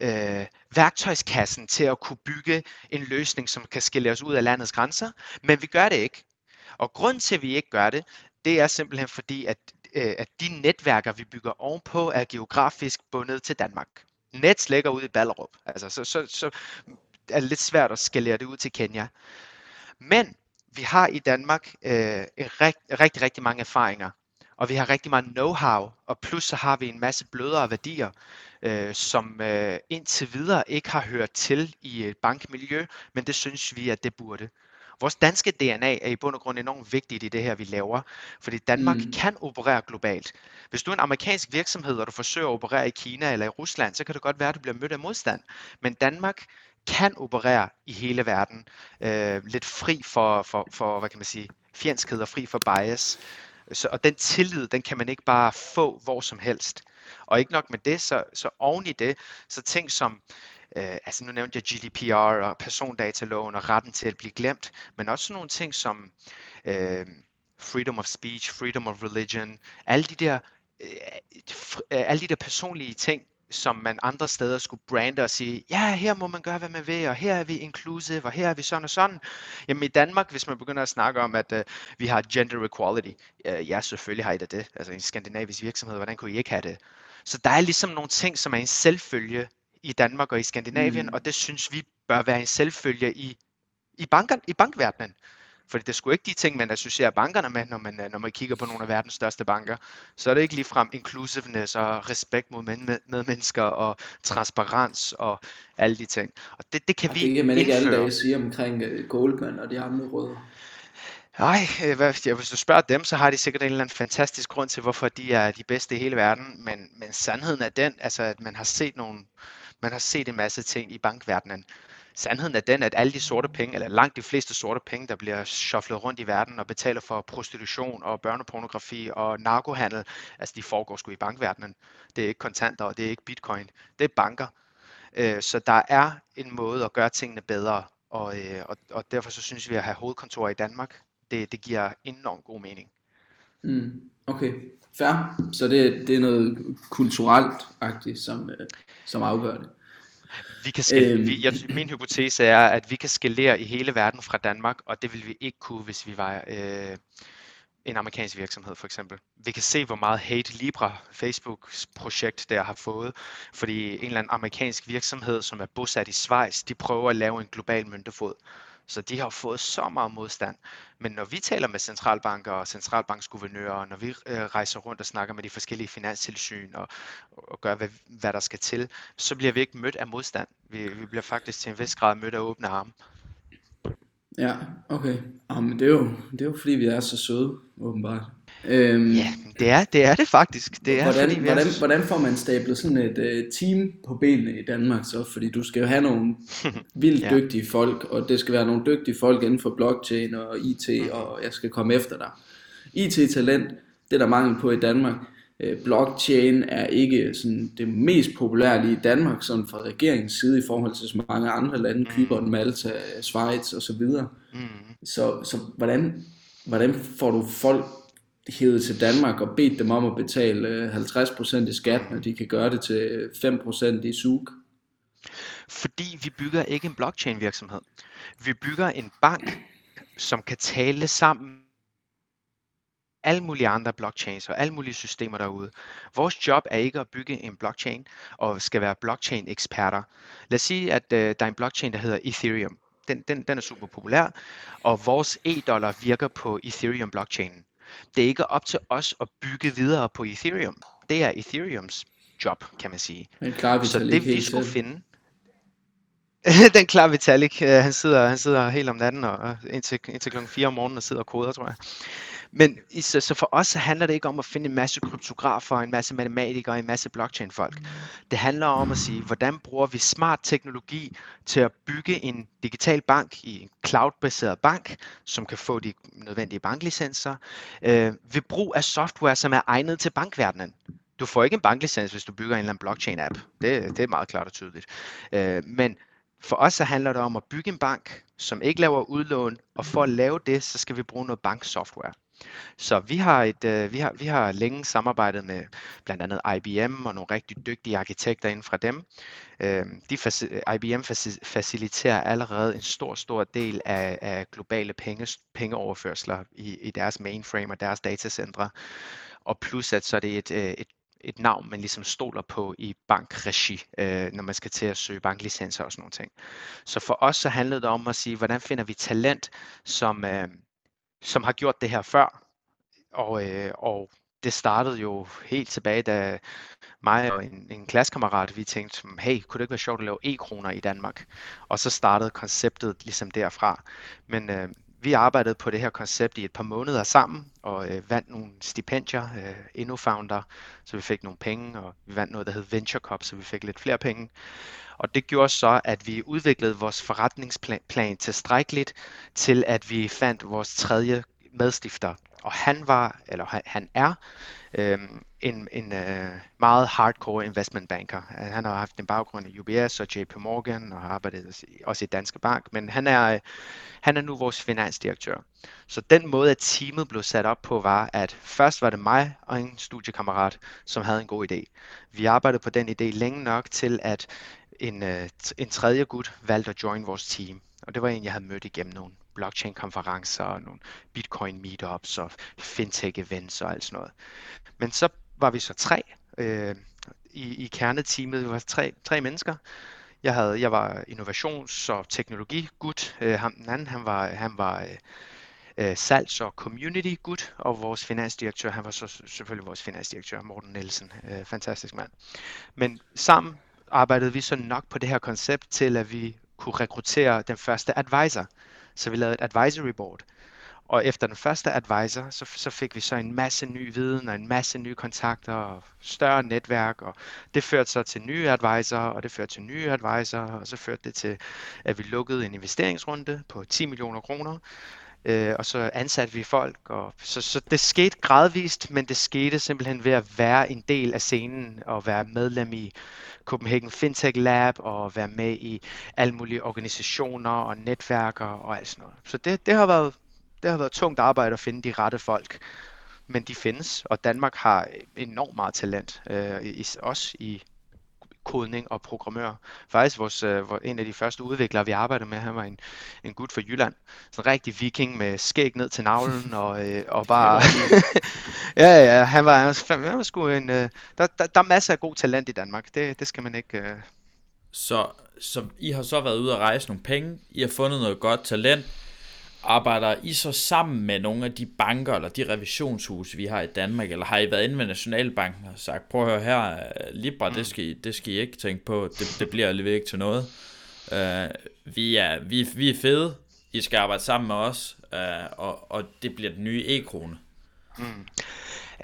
Speaker 3: øh, værktøjskassen til at kunne bygge en løsning, som kan skaleres ud af landets grænser, men vi gør det ikke. Og grund til, at vi ikke gør det, det er simpelthen fordi, at, øh, at de netværker, vi bygger ovenpå, er geografisk bundet til Danmark. Nets ligger ude i Ballerup, altså så, så, så er det lidt svært at skalere det ud til Kenya. Men vi har i Danmark øh, rigt, rigtig, rigtig mange erfaringer, og vi har rigtig meget know-how, og plus så har vi en masse blødere værdier, øh, som øh, indtil videre ikke har hørt til i et bankmiljø, men det synes vi, at det burde. Vores danske DNA er i bund og grund enormt vigtigt i det her, vi laver, fordi Danmark
Speaker 1: Mm.
Speaker 3: kan operere globalt. Hvis du er en amerikansk virksomhed, og du forsøger at operere i Kina eller i Rusland, så kan det godt være, at du bliver mødt af modstand. Men Danmark kan operere i hele verden, øh, lidt fri for, for, for, hvad kan man sige, fjendskhed og fri for bias. Så, og den tillid, den kan man ikke bare få hvor som helst. Og ikke nok med det, så, så oven i det, så ting som, øh, altså nu nævnte jeg GDPR og persondataloven og retten til at blive glemt, men også nogle ting som øh, freedom of speech, freedom of religion, alle de der, øh, øh, alle de der personlige ting, som man andre steder skulle brande og sige, ja, her må man gøre, hvad man vil, og her er vi inclusive, og her er vi sådan og sådan. Jamen i Danmark, hvis man begynder at snakke om, at øh, vi har gender equality, øh, ja, selvfølgelig har I da det. Altså en skandinavisk virksomhed, hvordan kunne I ikke have det? Så der er ligesom nogle ting, som er en selvfølge i Danmark og i Skandinavien,
Speaker 1: Mm.
Speaker 3: og det synes vi bør være en selvfølge i, i, banker, i bankverdenen. Fordi det er sgu ikke de ting, man associerer bankerne med, når man, øh, når man kigger på nogle af verdens største banker. Så er det ikke ligefrem inclusiveness og respekt mod med, medmennesker og transparens og alle de ting. Og det, det kan
Speaker 1: Og
Speaker 3: vi
Speaker 1: det kan man ikke alle
Speaker 3: indføre.
Speaker 1: dage sige omkring uh, Goldman og de andre rødder.
Speaker 3: Nej, øh, hvis du spørger dem, så har de sikkert en eller anden fantastisk grund til, hvorfor de er de bedste i hele verden. Men, men sandheden er den, altså, at man har set nogle, man har set en masse ting i bankverdenen. Sandheden er den, at alle de sorte penge, eller langt de fleste sorte penge, der bliver shufflet rundt i verden og betaler for prostitution og børnepornografi og narkohandel, altså de foregår sgu i bankverdenen. Det er ikke kontanter, og det er ikke bitcoin. Det er banker. Øh, så der er en måde at gøre tingene bedre, og, øh, og, og derfor så synes vi at have hovedkontor i Danmark, det, det giver enormt god mening.
Speaker 1: Mm. Okay, fair. Så det, det er noget kulturelt-agtigt, som, øh, som afgør det.
Speaker 3: Vi kan skal,
Speaker 1: Øhm.
Speaker 3: vi, jeg, min hypotese er, at vi kan skalere i hele verden fra Danmark, og det vil vi ikke kunne, hvis vi var øh, en amerikansk virksomhed for eksempel. Vi kan se, hvor meget hate Libra, Facebooks projekt, der har fået, fordi en eller anden amerikansk virksomhed, som er bosat i Schweiz, de prøver at lave en global møntefod. Så de har fået så meget modstand. Men når vi taler med centralbanker og centralbanksguvernører, når vi øh, rejser rundt og snakker med de forskellige finanstilsyn og, og gør, hvad, hvad der skal til, så bliver vi ikke mødt af modstand. Vi, vi bliver faktisk til en vis grad mødt af åbne arme.
Speaker 1: Ja, okay. Jamen, det, er jo, det er jo fordi, vi er så søde, åbenbart. Øhm,
Speaker 3: Ja, det er det, er det faktisk. Det er,
Speaker 1: hvordan,
Speaker 3: fordi
Speaker 1: hvordan,
Speaker 3: er
Speaker 1: hvordan får man stablet sådan et uh, team på benene i Danmark så? Fordi du skal jo have nogle [LAUGHS] vildt
Speaker 3: Ja.
Speaker 1: dygtige folk, og det skal være nogle dygtige folk inden for blockchain og IT, og jeg skal komme efter dig. IT-talent, det er der mangel på i Danmark. Øh, blockchain er ikke sådan det mest populære lige i Danmark, sådan fra regeringens side i forhold til så mange andre lande, Cypern, Malta, Schweiz og så videre.
Speaker 3: Mm.
Speaker 1: Så, så hvordan, hvordan får du folk hævet til Danmark og bedt dem om at betale øh, 50% i skat, når de kan gøre det til øh, 5% i SUG?
Speaker 3: Fordi vi bygger ikke en blockchain virksomhed. Vi bygger en bank, som kan tale sammen alle mulige andre blockchains og alle mulige systemer derude. Vores job er ikke at bygge en blockchain og skal være blockchain-eksperter. Lad os sige, at øh, der er en blockchain, der hedder Ethereum. den, den, den er super populær, og vores e-dollar virker på Ethereum blockchainen. Det er ikke op til os at bygge videre på Ethereum. Det er Ethereums job, kan man sige.
Speaker 1: Men klar, vi
Speaker 3: Så det vi skulle
Speaker 1: selv.
Speaker 3: finde, [LAUGHS] den klarer Vitalik. Øh, Han sidder, han sidder helt om natten og og indtil, indtil klokken 4 om morgenen og sidder og koder, tror jeg. Men så, så for os så handler det ikke om at finde en masse kryptografer, en masse matematikere, en masse blockchain-folk. Det handler om at sige, hvordan bruger vi smart teknologi til at bygge en digital bank i en cloud-baseret bank, som kan få de nødvendige banklicenser, øh, ved brug af software, som er egnet til bankverdenen. Du får ikke en banklicens, hvis du bygger en eller anden blockchain-app. Det, det er meget klart og tydeligt. Øh, men for os så handler det om at bygge en bank, som ikke laver udlån, og for at lave det, så skal vi bruge noget banksoftware. Så vi har, et, øh, vi, har, vi har længe samarbejdet med blandt andet IBM og nogle rigtig dygtige arkitekter inden fra dem. Øh, de faci- IBM faci- faciliterer allerede en stor, stor del af, af globale penge, pengeoverførsler i, i deres mainframe og deres datacentre. Og plus at så er det et, øh, et et navn, man ligesom stoler på i bankregi, øh, når man skal til at søge banklicenser og sådan nogle ting. Så for os så handlede det om at sige, hvordan finder vi talent, som, øh, som har gjort det her før. Og, øh, og det startede jo helt tilbage, da mig og en, en klassekammerat, vi tænkte, hey, kunne det ikke være sjovt at lave e-kroner i Danmark? Og så startede konceptet ligesom derfra. Men øh, vi arbejdede på det her koncept i et par måneder sammen, og øh, vandt nogle stipendier, øh, InnoFounder, så vi fik nogle penge, og vi vandt noget, der hed Venture Cup, så vi fik lidt flere penge. Og det gjorde så, at vi udviklede vores forretningsplan tilstrækkeligt til, at vi fandt vores tredje medstifter. Og han var, eller han- er, øh, en, en øh, meget hardcore investment banker. Øh, han har haft en baggrund i UBS og JP Morgan og har arbejdet også i Danske Bank, men han er, øh, han er nu vores finansdirektør. Så den måde, at teamet blev sat op på, var, at først var det mig og en studiekammerat, som havde en god idé. Vi arbejdede på den idé længe nok til, at en, øh, en tredje gut valgte at join vores team. Og det var en, jeg havde mødt igennem nogle blockchain-konferencer og nogle bitcoin-meetups og fintech-events og alt sådan noget. Men så var vi så tre øh, i, i kerneteamet. Vi var tre, tre mennesker. Jeg, havde, jeg var innovations- og teknologi-gut. Øh, ham den anden, han var, han var øh, øh, salgs- og community-gut. Og vores finansdirektør, han var så selvfølgelig vores finansdirektør, Morten Nielsen. Øh, fantastisk mand. Men sammen arbejdede vi så nok på det her koncept til, at vi kunne rekruttere den første advisor. Så vi lavede et advisory board. Og efter den første advisor, så, så fik vi så en masse ny viden og en masse nye kontakter og større netværk. Og det førte så til nye advisor, og det førte til nye advisor, og så førte det til, at vi lukkede en investeringsrunde på 10 millioner kroner. Øh, og så ansatte vi folk, og så, så det skete gradvist, men det skete simpelthen ved at være en del af scenen og være medlem i Copenhagen Fintech Lab og være med i alle mulige organisationer og netværker og alt sådan noget. Så det, det har været det har været tungt arbejde at finde de rette folk, men de findes, og Danmark har enormt meget talent, øh, i, også i kodning og programmør. Faktisk vores, øh, en af de første udviklere, vi arbejdede med, han var en, en gut fra Jylland. Sådan en rigtig viking med skæg ned til navlen [LAUGHS] og, øh, og bare... [LAUGHS] ja, ja, han var, han var, han var sgu en... Øh, der, der, der er masser af god talent i Danmark. Det, det skal man ikke... Øh,
Speaker 2: Så, så I har så været ude at rejse nogle penge, I har fundet noget godt talent, arbejder I så sammen med nogle af de banker eller de revisionshuse, vi har i Danmark, eller har I været inde med Nationalbanken og sagt, prøv at høre her, øh, Libra, det, skal I, det skal I ikke tænke på, det, det bliver alligevel ikke til noget. Uh, vi, er, vi, vi er fede, I skal arbejde sammen med os, uh, og, og det bliver den nye e-krone.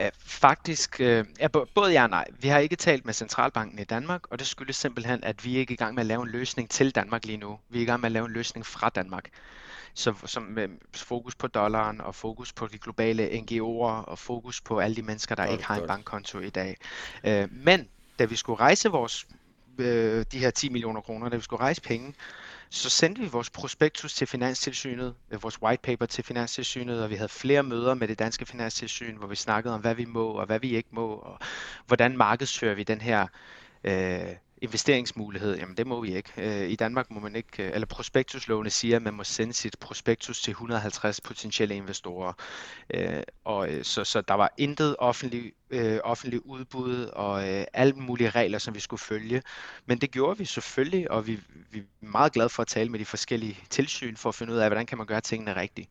Speaker 3: Øh, faktisk, øh, ja, både ja og nej. Vi har ikke talt med Centralbanken i Danmark, og det skyldes simpelthen, at vi er ikke i gang med at lave en løsning til Danmark lige nu. Vi er i gang med at lave en løsning fra Danmark. Så som med fokus på dollaren, og fokus på de globale NGO'er, og fokus på alle de mennesker, der
Speaker 2: Godt,
Speaker 3: ikke har en bankkonto i dag. Øh, men da vi skulle rejse vores, øh, de her 10 millioner kroner, da vi skulle rejse penge, så sendte vi vores prospektus til Finanstilsynet, øh, vores white paper til Finanstilsynet, og vi havde flere møder med det danske Finanstilsyn, hvor vi snakkede om, hvad vi må og hvad vi ikke må, og hvordan markedsfører vi den her øh, investeringsmulighed, jamen det må vi ikke. Øh, I Danmark må man ikke, øh, eller prospektuslovene siger, at man må sende sit prospektus til 150 potentielle investorer. Øh, og øh, så, så der var intet offentlig, øh, offentlig udbud og alle mulige regler, som vi skulle følge. Men det gjorde vi selvfølgelig, og vi, vi er meget glade for at tale med de forskellige tilsyn for at finde ud af, hvordan kan man gøre tingene rigtigt.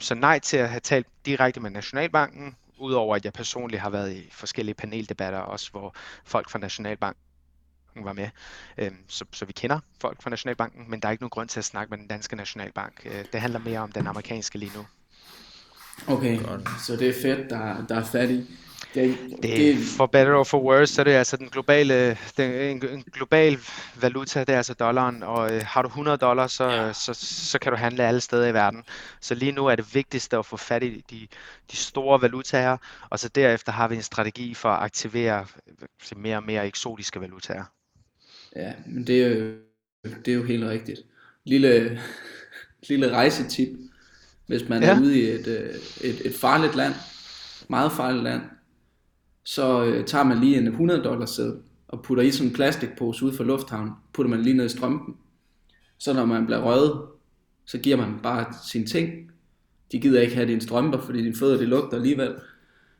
Speaker 3: Så nej til at have talt direkte med Nationalbanken, udover at jeg personligt har været i forskellige paneldebatter, også hvor folk fra Nationalbanken var med. Øhm, så, så vi kender folk fra Nationalbanken, men der er ikke nogen grund til at snakke med den danske Nationalbank. Øh, det handler mere om den amerikanske lige nu.
Speaker 1: Okay, Godt. så det er fedt, der, der er fat i.
Speaker 3: Det, det, det, for better or for worse, så er det altså den globale, den, en, en global valuta, det er altså dollaren, og øh, har du 100 dollar, så, ja. så, så kan du handle alle steder i verden. Så lige nu er det vigtigste at få fat i de, de store valutaer, og så derefter har vi en strategi for at aktivere øh, mere og mere eksotiske valutaer.
Speaker 1: Ja, men det er jo, det er jo helt rigtigt. Lille, [LAUGHS] lille rejsetip, hvis man ja. er ude i et, øh, et, et farligt land, meget farligt land, så øh, tager man lige en 100 dollars sæd og putter i sådan en plastikpose ude for lufthavnen, putter man lige ned i strømpen. Så når man bliver røget, så giver man bare sine ting. De gider ikke have dine strømper, fordi dine fødder de lugter alligevel.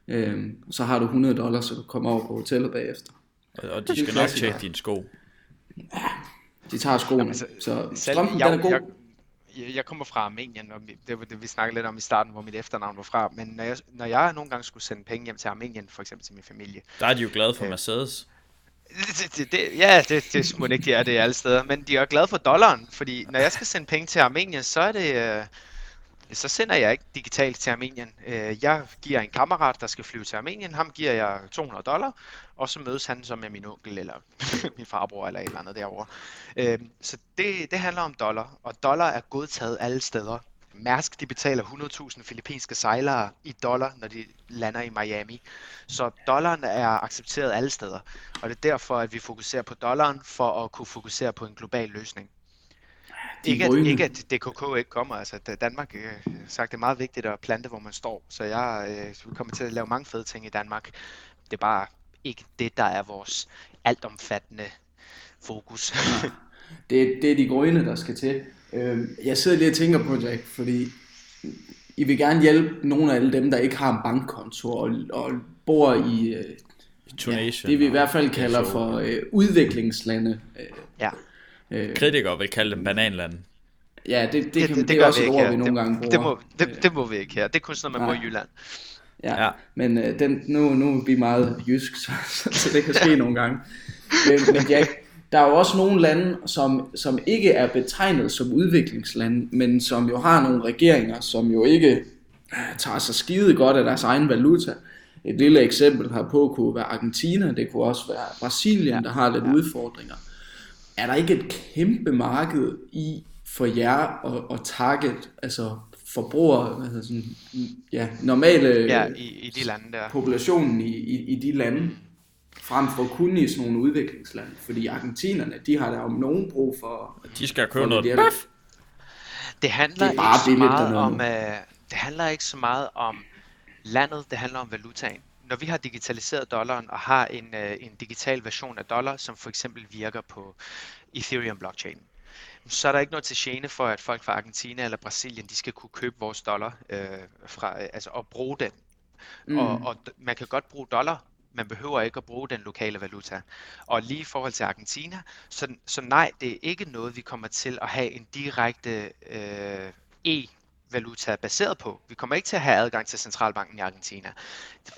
Speaker 1: Øhm, så har du 100 dollars, så du kommer over på hotellet bagefter.
Speaker 2: Og, og de skal nok tjekke dine sko.
Speaker 1: Ja, de tager skoene. Jamen, så, så strømpen, jeg, den er god.
Speaker 3: Jeg, jeg kommer fra Armenien, og det var det, vi snakkede lidt om i starten, hvor mit efternavn var fra. Men når jeg, når jeg nogle gange skulle sende penge hjem til Armenien, for eksempel til min familie.
Speaker 2: Der er de jo glade for øh, Mercedes.
Speaker 3: Det, det, det, ja, det, det smu ikke, de er det alle steder. Men de er glade for dollaren, fordi når jeg skal sende penge til Armenien, så er det... Øh, så sender jeg ikke digitalt til Armenien. Øh, jeg giver en kammerat, der skal flyve til Armenien, ham giver jeg 200 dollar, og så mødes han så med min onkel eller [LAUGHS] min farbror eller et eller andet derovre. Øhm, så det, det handler om dollar, og dollar er godtaget alle steder. Mærsk de betaler 100.000 filippinske sejlere i dollar, når de lander i Miami. Så dollaren er accepteret alle steder, og det er derfor, at vi fokuserer på dollaren for at kunne fokusere på en global løsning ikke, at, ikke at DKK ikke kommer. Altså, Danmark øh, sagt, det er meget vigtigt at plante, hvor man står. Så jeg øh, kommer til at lave mange fede ting i Danmark. Det er bare ikke det, der er vores altomfattende fokus. [LAUGHS]
Speaker 1: det, det er de grønne, der skal til. Øh, jeg sidder lige og tænker på, Jack, fordi I vil gerne hjælpe nogle af alle dem, der ikke har en bankkonto og, og bor i... Øh,
Speaker 2: Tunesien.
Speaker 1: Ja, det vi i hvert fald kalder for øh, udviklingslande. Øh,
Speaker 2: ja. Øh, Kritikere vil kalde dem bananlande.
Speaker 1: Ja, det, det, det, kan, det, det, det er også et ord, vi, vi nogle gange bruger.
Speaker 3: Det må, det, det må vi ikke her. Det er kun sådan, man ja. bor i Jylland.
Speaker 1: Ja, ja. men øh, den, nu, nu er vi meget jysk, [LAUGHS] så, så, det kan ske nogle gange. Men, men Jack, der er jo også nogle lande, som, som ikke er betegnet som udviklingslande, men som jo har nogle regeringer, som jo ikke øh, tager sig skide godt af deres egen valuta. Et lille eksempel herpå kunne være Argentina, det kunne også være Brasilien, der har lidt ja. udfordringer er der ikke et kæmpe marked i for jer at, at target, altså forbrugere, altså sådan, ja, normale
Speaker 3: ja, i, i de lande der.
Speaker 1: populationen i, i, i de lande, frem for kun i sådan nogle udviklingslande, fordi argentinerne, de har der jo nogen brug for...
Speaker 2: De skal købe noget bøf.
Speaker 3: Det handler det er bare ikke så meget om, uh, det handler ikke så meget om landet, det handler om valutaen når vi har digitaliseret dollaren og har en, øh, en digital version af dollar, som for eksempel virker på Ethereum blockchain, så er der ikke noget til gene for, at folk fra Argentina eller Brasilien, de skal kunne købe vores dollar øh, fra, altså, og bruge den. Mm. Og, og man kan godt bruge dollar, man behøver ikke at bruge den lokale valuta. Og lige i forhold til Argentina, så, så nej, det er ikke noget, vi kommer til at have en direkte øh, e valuta er baseret på. Vi kommer ikke til at have adgang til centralbanken i Argentina.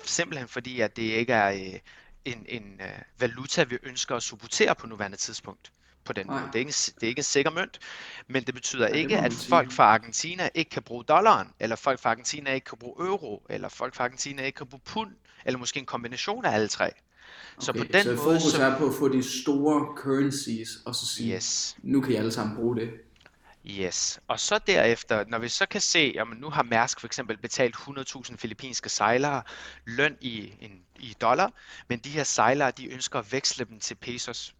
Speaker 3: Simpelthen fordi, at det ikke er øh, en, en uh, valuta, vi ønsker at supportere på nuværende tidspunkt. På den måde. Det, er ikke, det er ikke en sikker mønt, men det betyder ja, det ikke, at folk fra Argentina ikke kan bruge dollaren, eller folk fra Argentina ikke kan bruge euro, eller folk fra Argentina ikke kan bruge pund, eller måske en kombination af alle tre. Okay,
Speaker 1: så på den så måde... fokus så... er på at få de store currencies, og så sige, yes. nu kan I alle sammen bruge det.
Speaker 3: Yes, og så derefter, når vi så kan se, at nu har Mærsk for eksempel betalt 100.000 filippinske sejlere løn i, en, i dollar, men de her sejlere, de ønsker at veksle dem til pesos.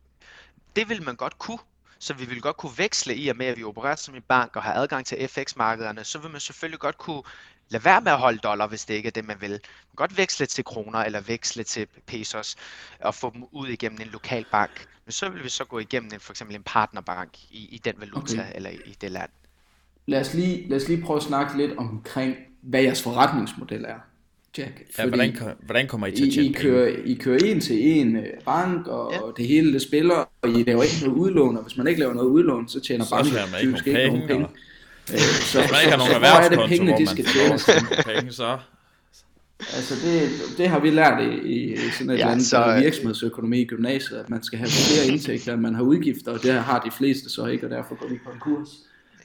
Speaker 3: Det vil man godt kunne. Så vi vil godt kunne veksle i og med, at vi opererer som en bank og har adgang til FX-markederne, så vil man selvfølgelig godt kunne lade være med at holde dollar, hvis det ikke er det, man vil. Man kan godt veksle til kroner eller veksle til pesos og få dem ud igennem en lokal bank. Men så vil vi så gå igennem en, for eksempel en partnerbank i, i den valuta okay. eller i, i det land.
Speaker 1: Lad os, lige, lad os lige prøve at snakke lidt omkring, hvad jeres forretningsmodel er. Jack.
Speaker 2: Ja, hvordan, hvordan kommer I til at
Speaker 1: tjene I, I kører, I kører en til en øh, bank, og ja. det hele det spiller, og I laver ikke noget udlån, og hvis man ikke laver noget udlån, så tjener banken typisk ikke nogen penge.
Speaker 2: Øh, så, hvis man ikke har nogen erhvervskonto, hvor,
Speaker 1: pengene, de skal tjenes.
Speaker 2: penge, så...
Speaker 1: Altså det, det har vi lært i, i sådan et ja, land, så, virksomhedsøkonomi i gymnasiet, at man skal have flere indtægter, end man har udgifter, og det har de fleste så ikke, og derfor går vi konkurs.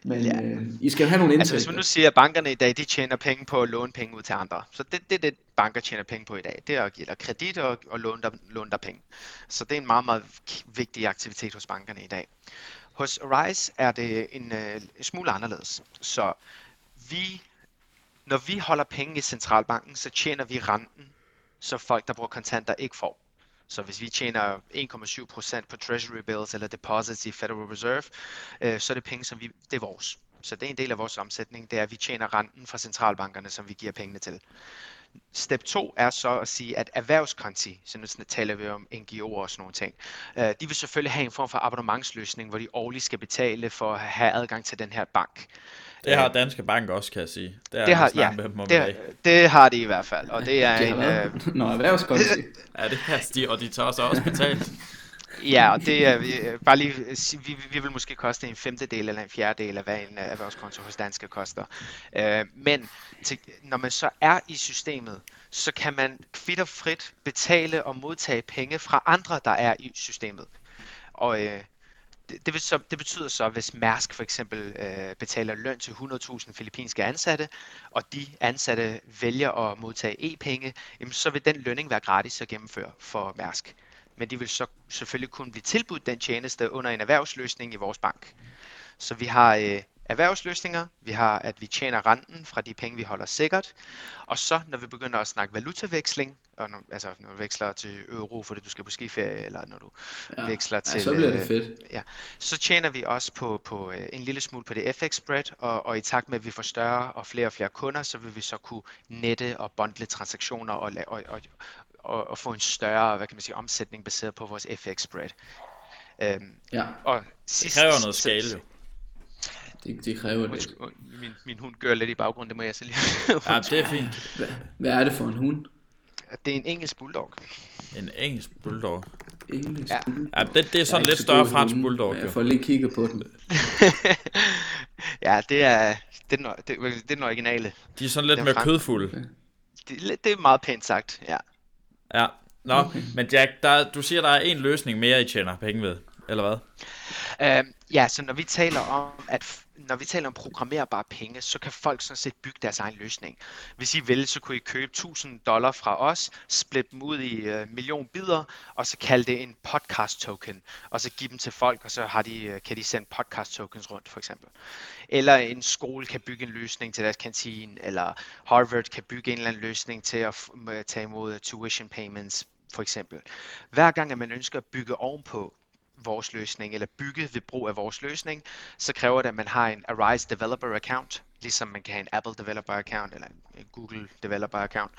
Speaker 1: Men ja. øh, I skal have nogle indtægter. Altså
Speaker 3: hvis man nu siger, at bankerne i dag, de tjener penge på at låne penge ud til andre. Så det er det, det, banker tjener penge på i dag. Det er at give dig kredit og, og låne, dig, låne dig penge. Så det er en meget, meget vigtig aktivitet hos bankerne i dag. Hos Arise er det en, øh, en smule anderledes. Så vi, når vi holder penge i centralbanken, så tjener vi renten, så folk, der bruger kontanter, ikke får. Så hvis vi tjener 1,7% på treasury bills eller deposits i Federal Reserve, øh, så er det penge, som vi, det er vores. Så det er en del af vores omsætning, det er, at vi tjener renten fra centralbankerne, som vi giver pengene til. Step 2 er så at sige, at erhvervskonti, så nu taler vi om NGO'er og sådan nogle ting, øh, de vil selvfølgelig have en form for abonnementsløsning, hvor de årligt skal betale for at have adgang til den her bank.
Speaker 2: Det har Danske Bank også, kan jeg sige.
Speaker 3: Det, det har, ja, med dem det, det har de i hvert fald. Og det er en... Øh, [LAUGHS]
Speaker 1: Nå, erhvervskonti. [LAUGHS]
Speaker 2: ja, det er de, og de tager så også betalt. [LAUGHS]
Speaker 3: Ja, og det er øh, bare lige, øh, vi, vi vil måske koste en femtedel eller en fjerdedel af hvad en øh, erhvervskonto hos Danske koster. Øh, men til, når man så er i systemet, så kan man kvitterfrit betale og modtage penge fra andre, der er i systemet. Og øh, det, det, vil så, det betyder så, hvis Mærsk for eksempel øh, betaler løn til 100.000 filippinske ansatte, og de ansatte vælger at modtage e-penge, jamen, så vil den lønning være gratis at gennemføre for Mærsk men de vil så selvfølgelig kun blive tilbudt den tjeneste under en erhvervsløsning i vores bank. Så vi har øh, erhvervsløsninger, vi har, at vi tjener renten fra de penge, vi holder sikkert, og så når vi begynder at snakke valutaveksling, og når, altså når du veksler til euro, fordi du skal på skiferie, eller når du ja, veksler til...
Speaker 1: Ja, så bliver det øh, fedt.
Speaker 3: ja, så tjener vi også på, på øh, en lille smule på det FX spread, og, og i takt med, at vi får større og flere og flere kunder, så vil vi så kunne nette og bundle transaktioner og, og, og, og, og få en større hvad kan man sige, omsætning baseret på vores FX spread.
Speaker 1: Øhm, ja.
Speaker 2: Og sidst, det kræver noget skale jo.
Speaker 1: Det, det kræver det.
Speaker 3: Min, min hund gør lidt i baggrunden, det må jeg så lige
Speaker 2: Ja, det er fint.
Speaker 1: Hvad, hvad er det for en hund?
Speaker 3: Det er en engelsk bulldog.
Speaker 2: En engelsk bulldog?
Speaker 1: Engelsk ja. bulldog?
Speaker 2: Ja, det, det er sådan lidt større fransk bulldog.
Speaker 1: Jeg får lige kigget på den. [LAUGHS]
Speaker 3: ja, det er, det er, den, det, det er den originale.
Speaker 2: De er sådan lidt mere kødfulde.
Speaker 3: Det, det er meget pænt sagt, ja.
Speaker 2: Ja, nå, okay. men Jack, der, du siger, der er en løsning mere, I tjener penge ved, eller hvad?
Speaker 3: Uh, ja, så når vi taler om, at når vi taler om programmerbare penge, så kan folk sådan set bygge deres egen løsning. Hvis I vil, så kunne I købe 1000 dollar fra os, splitte dem ud i øh, uh, million bidder, og så kalde det en podcast token, og så give dem til folk, og så har de, uh, kan de sende podcast tokens rundt, for eksempel. Eller en skole kan bygge en løsning til deres kantine, eller Harvard kan bygge en eller anden løsning til at øh, tage imod tuition payments, for eksempel. Hver gang, at man ønsker at bygge ovenpå vores løsning, eller bygge ved brug af vores løsning, så kræver det, at man har en Arise Developer Account, ligesom man kan have en Apple Developer Account eller en Google Developer Account,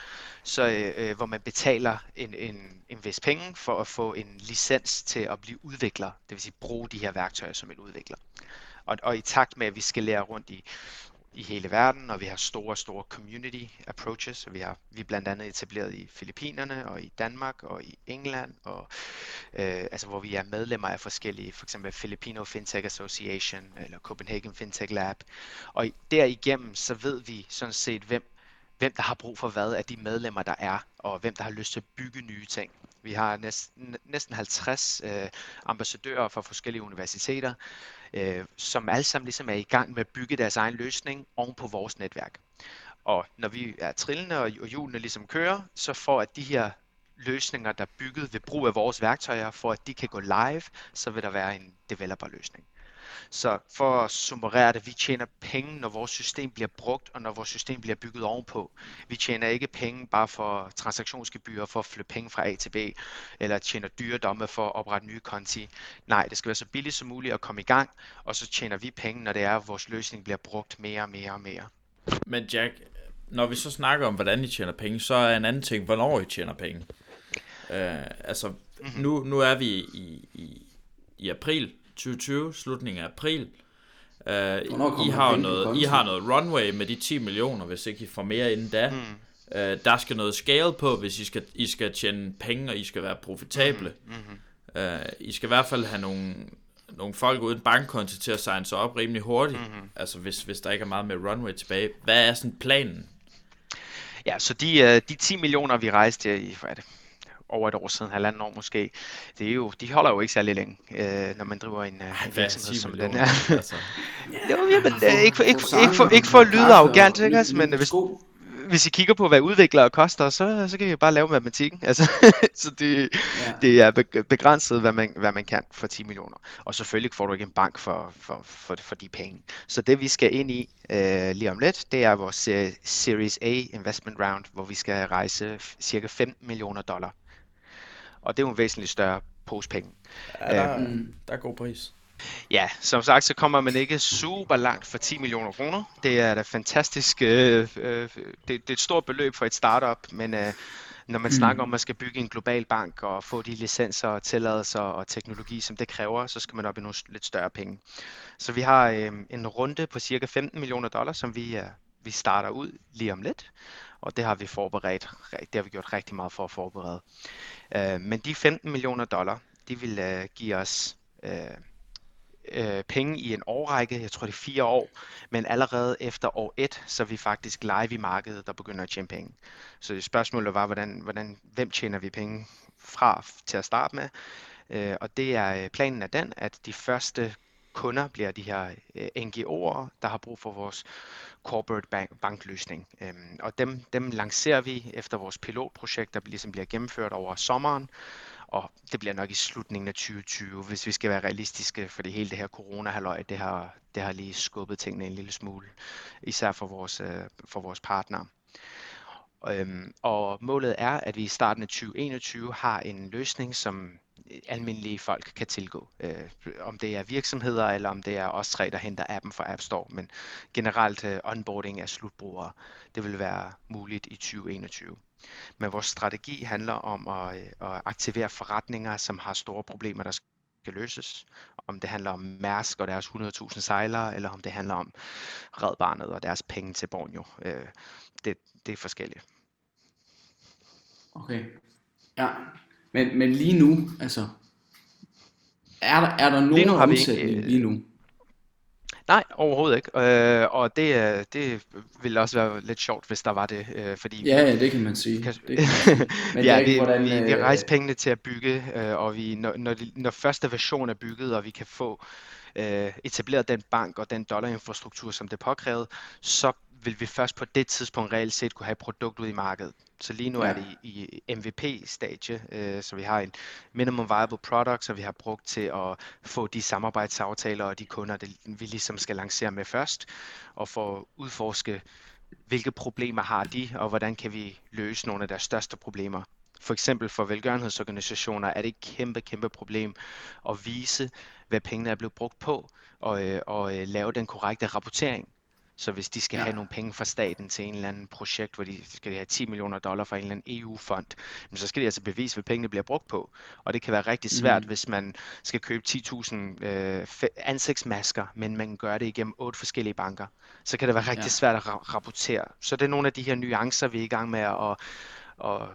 Speaker 3: så øh, øh, hvor man betaler en, en, en vis penge for at få en licens til at blive udvikler, det vil sige bruge de her værktøjer som en udvikler. Og, og i takt med, at vi skal lære rundt i i hele verden, og vi har store, store community approaches, vi har vi er blandt andet etableret i Filippinerne, og i Danmark, og i England, og øh, altså hvor vi er medlemmer af forskellige, for eksempel Filipino Fintech Association, eller Copenhagen Fintech Lab, og derigennem så ved vi sådan set, hvem hvem der har brug for hvad af de medlemmer, der er, og hvem der har lyst til at bygge nye ting. Vi har næsten, næsten 50 øh, ambassadører fra forskellige universiteter, øh, som alle sammen ligesom er i gang med at bygge deres egen løsning oven på vores netværk. Og når vi er trillende og hjulene ligesom kører, så for at de her løsninger, der er bygget ved brug af vores værktøjer, for at de kan gå live, så vil der være en developer-løsning. Så for at summerere det, vi tjener penge, når vores system bliver brugt, og når vores system bliver bygget ovenpå. Vi tjener ikke penge bare for transaktionsgebyrer for at flytte penge fra A til B, eller tjener dyredomme for at oprette nye konti. Nej, det skal være så billigt som muligt at komme i gang, og så tjener vi penge, når det er, at vores løsning bliver brugt mere og mere og mere.
Speaker 2: Men Jack, når vi så snakker om, hvordan I tjener penge, så er en anden ting, hvornår I tjener penge. Uh, altså, mm-hmm. nu, nu er vi i, i, i april 2020, slutningen af april. Uh, I, har noget, I har noget runway med de 10 millioner, hvis ikke I får mere inden da. Mm. Uh, der skal noget scale på, hvis I skal, I skal tjene penge, og I skal være profitable. Mm-hmm. Uh, I skal i hvert fald have nogle, nogle folk uden bankkonto til at signe sig op rimelig hurtigt. Mm-hmm. Altså hvis, hvis der ikke er meget med runway tilbage. Hvad er sådan planen?
Speaker 3: Ja, så de, de 10 millioner, vi rejste i, hvad er det, over et år siden, halvanden år måske, det er jo, de holder jo ikke særlig længe, øh, når man driver en, øh, en virksomhed som den her. altså. [LAUGHS] jo, jamen, øh, ikke, for, ikke, for, ikke, for, ikke for at lyde arrogant, ikke? Altså, men hvis, hvis I kigger på, hvad udviklere koster, så, så kan I bare lave matematikken. Altså, [LAUGHS] så det, ja. det er begrænset, hvad man, hvad man kan for 10 millioner. Og selvfølgelig får du ikke en bank for, for, for, for de penge. Så det vi skal ind i øh, lige om lidt, det er vores uh, Series A investment round, hvor vi skal rejse cirka 5 millioner dollar og det er jo en væsentligt større pose penge.
Speaker 2: Ja, der, er, øhm, der er god pris.
Speaker 3: Ja, som sagt, så kommer man ikke super langt for 10 millioner kroner. Det er da fantastisk. Øh, øh, det, det er et stort beløb for et startup, men øh, når man mm. snakker om, at man skal bygge en global bank og få de licenser, tilladelser og teknologi, som det kræver, så skal man op i nogle lidt større penge. Så vi har øh, en runde på cirka 15 millioner dollars, som vi, øh, vi starter ud lige om lidt og det har vi forberedt, det har vi gjort rigtig meget for at forberede. Øh, men de 15 millioner dollar, de vil øh, give os øh, øh, penge i en årrække, jeg tror det er fire år, men allerede efter år et, så er vi faktisk live i markedet, der begynder at tjene penge. Så spørgsmålet var, hvordan, hvordan, hvem tjener vi penge fra til at starte med? Øh, og det er øh, planen er den, at de første kunder bliver de her øh, NGO'er, der har brug for vores corporate bank, bankløsning. Øhm, og dem, dem lancerer vi efter vores pilotprojekt, der ligesom bliver gennemført over sommeren. Og det bliver nok i slutningen af 2020, hvis vi skal være realistiske, for det hele det her corona det har, det har lige skubbet tingene en lille smule, især for vores, øh, for vores partnere. Øhm, og målet er, at vi i starten af 2021 har en løsning, som almindelige folk kan tilgå. Øh, om det er virksomheder, eller om det er os tre, der henter appen fra App Store. Men generelt øh, onboarding af slutbrugere, det vil være muligt i 2021. Men vores strategi handler om at, øh, at aktivere forretninger, som har store problemer, der skal løses. Om det handler om Mærsk og deres 100.000 sejlere, eller om det handler om Red Barnet og deres penge til Borneo. Øh, det, det er forskelligt.
Speaker 1: Okay. Ja, men, men lige nu, altså, er der, er der nogen lige nu har vi, øh, lige nu?
Speaker 3: Nej, overhovedet ikke. Øh, og det, øh, det ville også være lidt sjovt, hvis der var det. Øh, fordi
Speaker 1: ja, ja, det kan man sige. Kan, det kan man sige. [LAUGHS]
Speaker 3: Men ja, ikke, vi, hvordan, vi, vi øh, rejser pengene til at bygge, øh, og vi, når, når, når første version er bygget, og vi kan få øh, etableret den bank og den dollarinfrastruktur, som det påkrævede, så vil vi først på det tidspunkt reelt set kunne have et produkt ud i markedet. Så lige nu ja. er det i, i MVP-stadie, øh, så vi har en minimum viable product, som vi har brugt til at få de samarbejdsaftaler og de kunder, det, vi ligesom skal lancere med først, og få udforske, hvilke problemer har de, og hvordan kan vi løse nogle af deres største problemer. For eksempel for velgørenhedsorganisationer er det et kæmpe, kæmpe problem at vise, hvad pengene er blevet brugt på, og, øh, og øh, lave den korrekte rapportering. Så hvis de skal ja. have nogle penge fra staten til en eller anden projekt, hvor de skal have 10 millioner dollar fra en eller anden EU-fond, så skal de altså bevise, hvad pengene bliver brugt på. Og det kan være rigtig svært, mm. hvis man skal købe 10.000 øh, ansigtsmasker, men man gør det igennem otte forskellige banker. Så kan det være rigtig ja. svært at ra- rapportere. Så det er nogle af de her nuancer, vi er i gang med at, at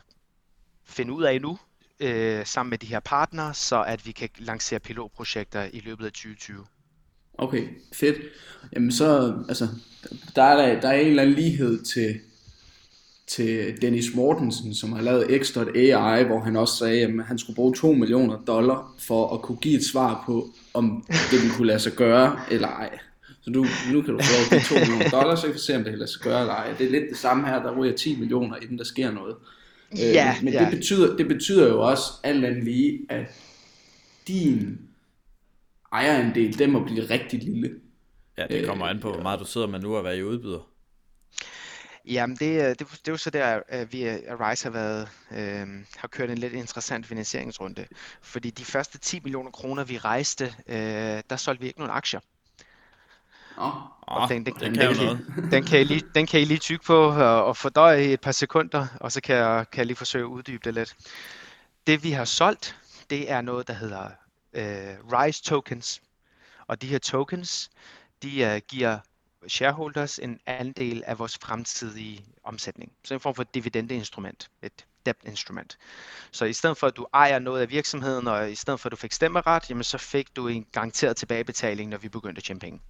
Speaker 3: finde ud af nu, øh, sammen med de her partnere, så at vi kan lancere pilotprojekter i løbet af 2020.
Speaker 1: Okay, fedt. Jamen så, altså, der er, der, der er en eller anden lighed til, til Dennis Mortensen, som har lavet X.AI, hvor han også sagde, at han skulle bruge 2 millioner dollar for at kunne give et svar på, om det ville kunne lade sig gøre eller ej. Så du, nu kan du få de 2 millioner dollar, så kan vi se, om det kan lade sig gøre eller ej. Det er lidt det samme her, der ryger 10 millioner, inden der sker noget.
Speaker 3: Ja,
Speaker 1: øh, men
Speaker 3: ja.
Speaker 1: det, betyder, det betyder jo også alt andet lige, at din ejerandel, den må blive rigtig lille.
Speaker 2: Ja, det kommer an på, hvor meget du sidder med nu og hvad I udbyder.
Speaker 3: Jamen, det, er- det, det er jo så der, at vi at Rise har, været, øh, har kørt en lidt interessant finansieringsrunde. Fordi de første 10 millioner kroner, vi rejste, øh, der solgte vi ikke nogen aktier.
Speaker 1: Nå,
Speaker 2: Åh,
Speaker 3: den- den-
Speaker 2: det
Speaker 3: den
Speaker 2: kan noget. [LAUGHS]
Speaker 3: Den kan I lige, den kan I lige tykke på og, og fordøje i et par sekunder, og så kan jeg, kan jeg lige forsøge at uddybe det lidt. Det vi har solgt, det er noget, der hedder øh, Rise Tokens. Og de her tokens, de øh, giver shareholders en andel af vores fremtidige omsætning. Så en form for dividendeinstrument, et debt instrument. Så i stedet for at du ejer noget af virksomheden, og i stedet for at du fik stemmeret, jamen så fik du en garanteret tilbagebetaling, når vi begyndte at tjene penge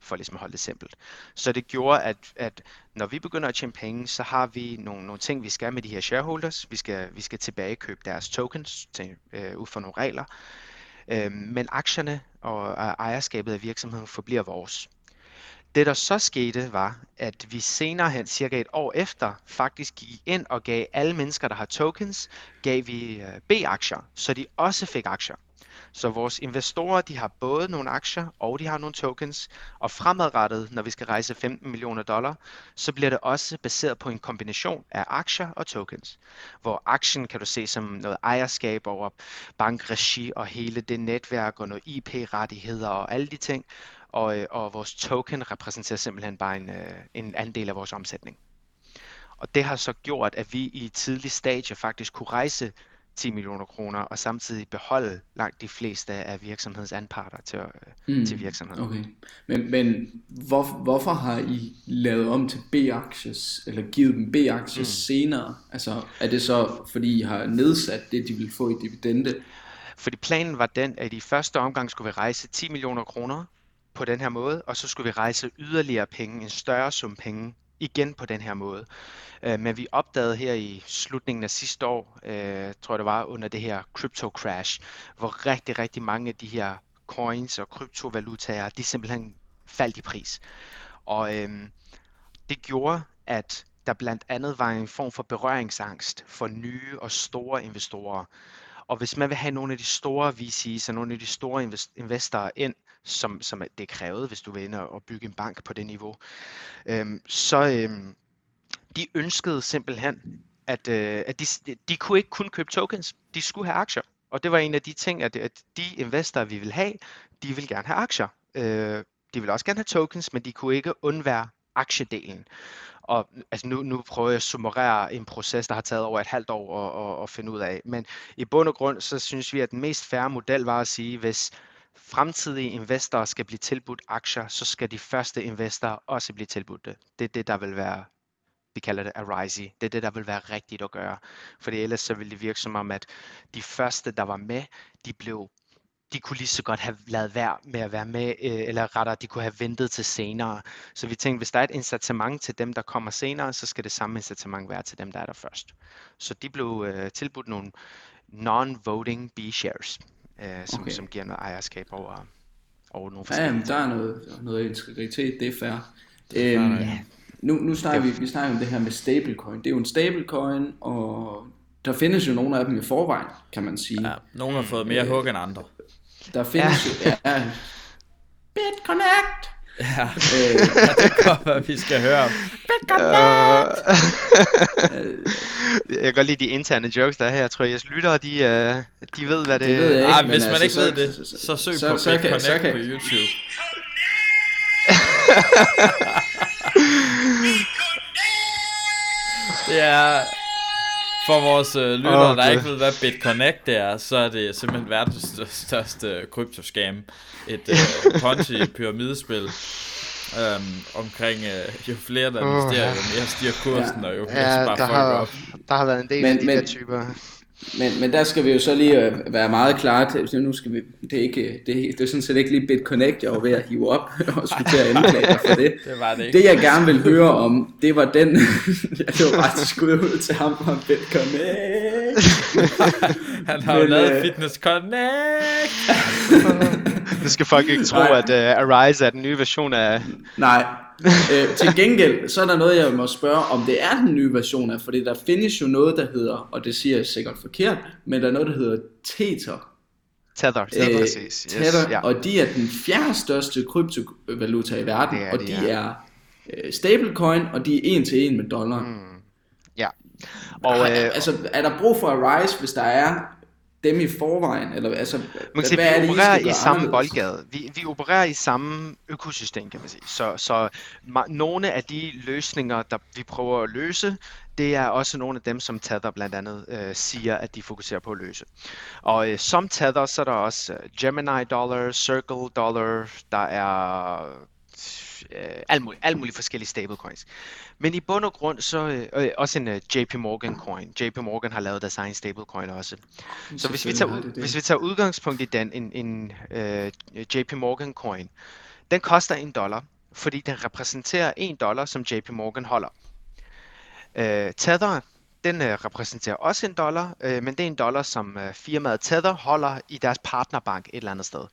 Speaker 3: for ligesom at holde det simpelt. Så det gjorde, at, at når vi begynder at tjene penge, så har vi nogle, nogle ting, vi skal med de her shareholders. Vi skal, vi skal tilbagekøbe deres tokens til, øh, ud fra nogle regler. Øh, men aktierne og ejerskabet af virksomheden forbliver vores. Det der så skete var, at vi senere hen, cirka et år efter, faktisk gik ind og gav alle mennesker, der har tokens, gav vi øh, B-aktier, så de også fik aktier. Så vores investorer, de har både nogle aktier, og de har nogle tokens, og fremadrettet, når vi skal rejse 15 millioner dollar, så bliver det også baseret på en kombination af aktier og tokens. Hvor aktien kan du se som noget ejerskab over bankregi og hele det netværk og noget IP-rettigheder og alle de ting, og, øh, og vores token repræsenterer simpelthen bare en, øh, en andel af vores omsætning. Og det har så gjort, at vi i tidlig stadie faktisk kunne rejse 10 millioner kroner, og samtidig beholde langt de fleste af virksomhedens anparter til, øh, mm. til virksomheden.
Speaker 1: Okay. Men, men hvor, hvorfor har I lavet om til B-aktier, eller givet dem B-aktier mm. senere? Altså, er det så, fordi I har nedsat det, de vil få i dividende?
Speaker 3: Fordi planen var den, at i første omgang skulle vi rejse 10 millioner kroner på den her måde, og så skulle vi rejse yderligere penge, en større sum penge, igen på den her måde. Øh, Men vi opdagede her i slutningen af sidste år, øh, tror jeg det var, under det her crypto crash, hvor rigtig, rigtig mange af de her coins og kryptovalutaer, de simpelthen faldt i pris. Og øh, det gjorde, at der blandt andet var en form for berøringsangst for nye og store investorer. Og hvis man vil have nogle af de store VC's og nogle af de store investorer ind, som, som det er krævet, hvis du vil ind og og bygge en bank på det niveau, øhm, så øhm, de ønskede simpelthen, at, øh, at de, de kunne ikke kun købe tokens, de skulle have aktier. Og det var en af de ting, at, at de investorer, vi vil have, de vil gerne have aktier. Øh, de vil også gerne have tokens, men de kunne ikke undvære aktiedelen. Og altså nu, nu prøver jeg at summere en proces, der har taget over et halvt år at, at, at finde ud af. Men i bund og grund, så synes vi, at den mest færre model var at sige, hvis fremtidige investorer skal blive tilbudt aktier, så skal de første investorer også blive tilbudt det. Det er det, der vil være, vi kalder det arisey. Det er det, der vil være rigtigt at gøre. For ellers så ville det virke som om, at de første, der var med, de blev de kunne lige så godt have lavet være med at være med, øh, eller rettere, de kunne have ventet til senere. Så vi tænkte, hvis der er et incitament til dem, der kommer senere, så skal det samme incitament være til dem, der er der først. Så de blev øh, tilbudt nogle non-voting B-shares, øh, som,
Speaker 1: Okay.
Speaker 3: som giver noget ejerskab over, over nogle
Speaker 1: Ja,
Speaker 3: forskellige
Speaker 1: jamen, der er noget, noget integritet, det er fair. Øhm,
Speaker 2: Ja.
Speaker 1: nu, nu snakker vi, vi snakker om det her med stablecoin. Det er jo en stablecoin, og der findes jo nogle af dem i forvejen, kan man sige.
Speaker 2: Ja, nogle har fået mere hug end andre.
Speaker 1: Der findes jo... Ja. BitConnect!
Speaker 2: Ja,
Speaker 1: Øh, [LAUGHS]
Speaker 2: det er hvad vi skal høre om.
Speaker 3: Jeg kan godt lide de interne jokes, der er her. Jeg tror, jeres lyttere, de, øh, de ved, hvad det,
Speaker 1: Det ved jeg ikke.
Speaker 2: Ah,
Speaker 1: men
Speaker 2: hvis man
Speaker 1: altså,
Speaker 2: ikke
Speaker 1: så-
Speaker 2: ved det,
Speaker 1: så-
Speaker 2: så søg
Speaker 1: så-
Speaker 2: på
Speaker 1: så
Speaker 2: BitConnect
Speaker 1: så kan-
Speaker 2: på YouTube. [LAUGHS] Det er for vores øh, lyttere,
Speaker 3: Åh,
Speaker 2: der ikke ved, hvad BitConnect er, så er det simpelthen verdens stør- største kryptoscam. Et øh, Ponzi-pyramidespil. Um, omkring øh, jo flere der investerer,
Speaker 3: ja.
Speaker 2: jo mere stiger kursen, og jo mere
Speaker 3: Ja,
Speaker 2: sparer
Speaker 3: der
Speaker 2: folk
Speaker 3: har,
Speaker 2: op.
Speaker 3: der har været en del
Speaker 1: Men-
Speaker 3: af de
Speaker 1: men-
Speaker 3: der typer.
Speaker 1: Men, men der skal vi jo så lige øh, være meget klare til, så nu skal vi, det er, ikke, det, er, det er sådan set ikke lige BitConnect, jeg var ved at hive op [LAUGHS] og skulle til at anklage dig for det. [LAUGHS]
Speaker 2: Det var det ikke.
Speaker 1: Det jeg gerne vil høre om, det var den, [LAUGHS] ja, det var til skud ud til ham om BitConnect.
Speaker 2: Han har jo
Speaker 1: Men,
Speaker 2: lavet
Speaker 1: øh,
Speaker 2: Fitness Connect. [LAUGHS]
Speaker 3: Nu skal folk ikke tro,
Speaker 1: Nej.
Speaker 3: at uh, Arise er den nye version af...
Speaker 1: Nej, øh, til gengæld, så er der noget, jeg må spørge, om det er den nye version af, fordi der findes jo noget, der hedder, og det siger jeg sikkert forkert, men der er noget, der hedder Tether.
Speaker 3: Tether, lige
Speaker 1: Øh,
Speaker 3: præcis. Yes,
Speaker 1: Tether,
Speaker 3: ja.
Speaker 1: og de er den fjerde største kryptovaluta i verden,
Speaker 3: Det er
Speaker 1: og
Speaker 3: de,
Speaker 1: de er øh, stablecoin, og de er en til en med dollar. Mm.
Speaker 3: ja.
Speaker 1: Og,
Speaker 3: øh,
Speaker 1: altså, er der brug for at rise, hvis der er dem i forvejen? Eller, altså,
Speaker 3: Man kan sige,
Speaker 1: hvad
Speaker 3: vi
Speaker 1: det, I
Speaker 3: opererer i
Speaker 1: gøre
Speaker 3: samme boldgade. Vi, vi opererer i samme økosystem, kan man sige. Så, så ma- nogle af de løsninger, der vi prøver at løse, det er også nogle af dem, som Tether blandt andet øh, siger, at de fokuserer på at løse. Og øh, som Tether, så er der også øh, Gemini Dollar, Circle Dollar, der er øh, alt muligt, alt muligt forskellige stablecoins. Men i bund og grund, så øh, øh, også en øh, JP Morgan coin. JP Morgan har lavet deres egen stablecoin også. Så hvis vi, tager,
Speaker 1: det.
Speaker 3: hvis vi tager udgangspunkt i den, en, en øh, JP Morgan coin, den koster en dollar, fordi den repræsenterer en dollar, som JP Morgan holder. Øh, Tether, den øh, repræsenterer også en dollar, øh, men det er en dollar, som øh, firmaet Tether holder i deres partnerbank et eller andet sted.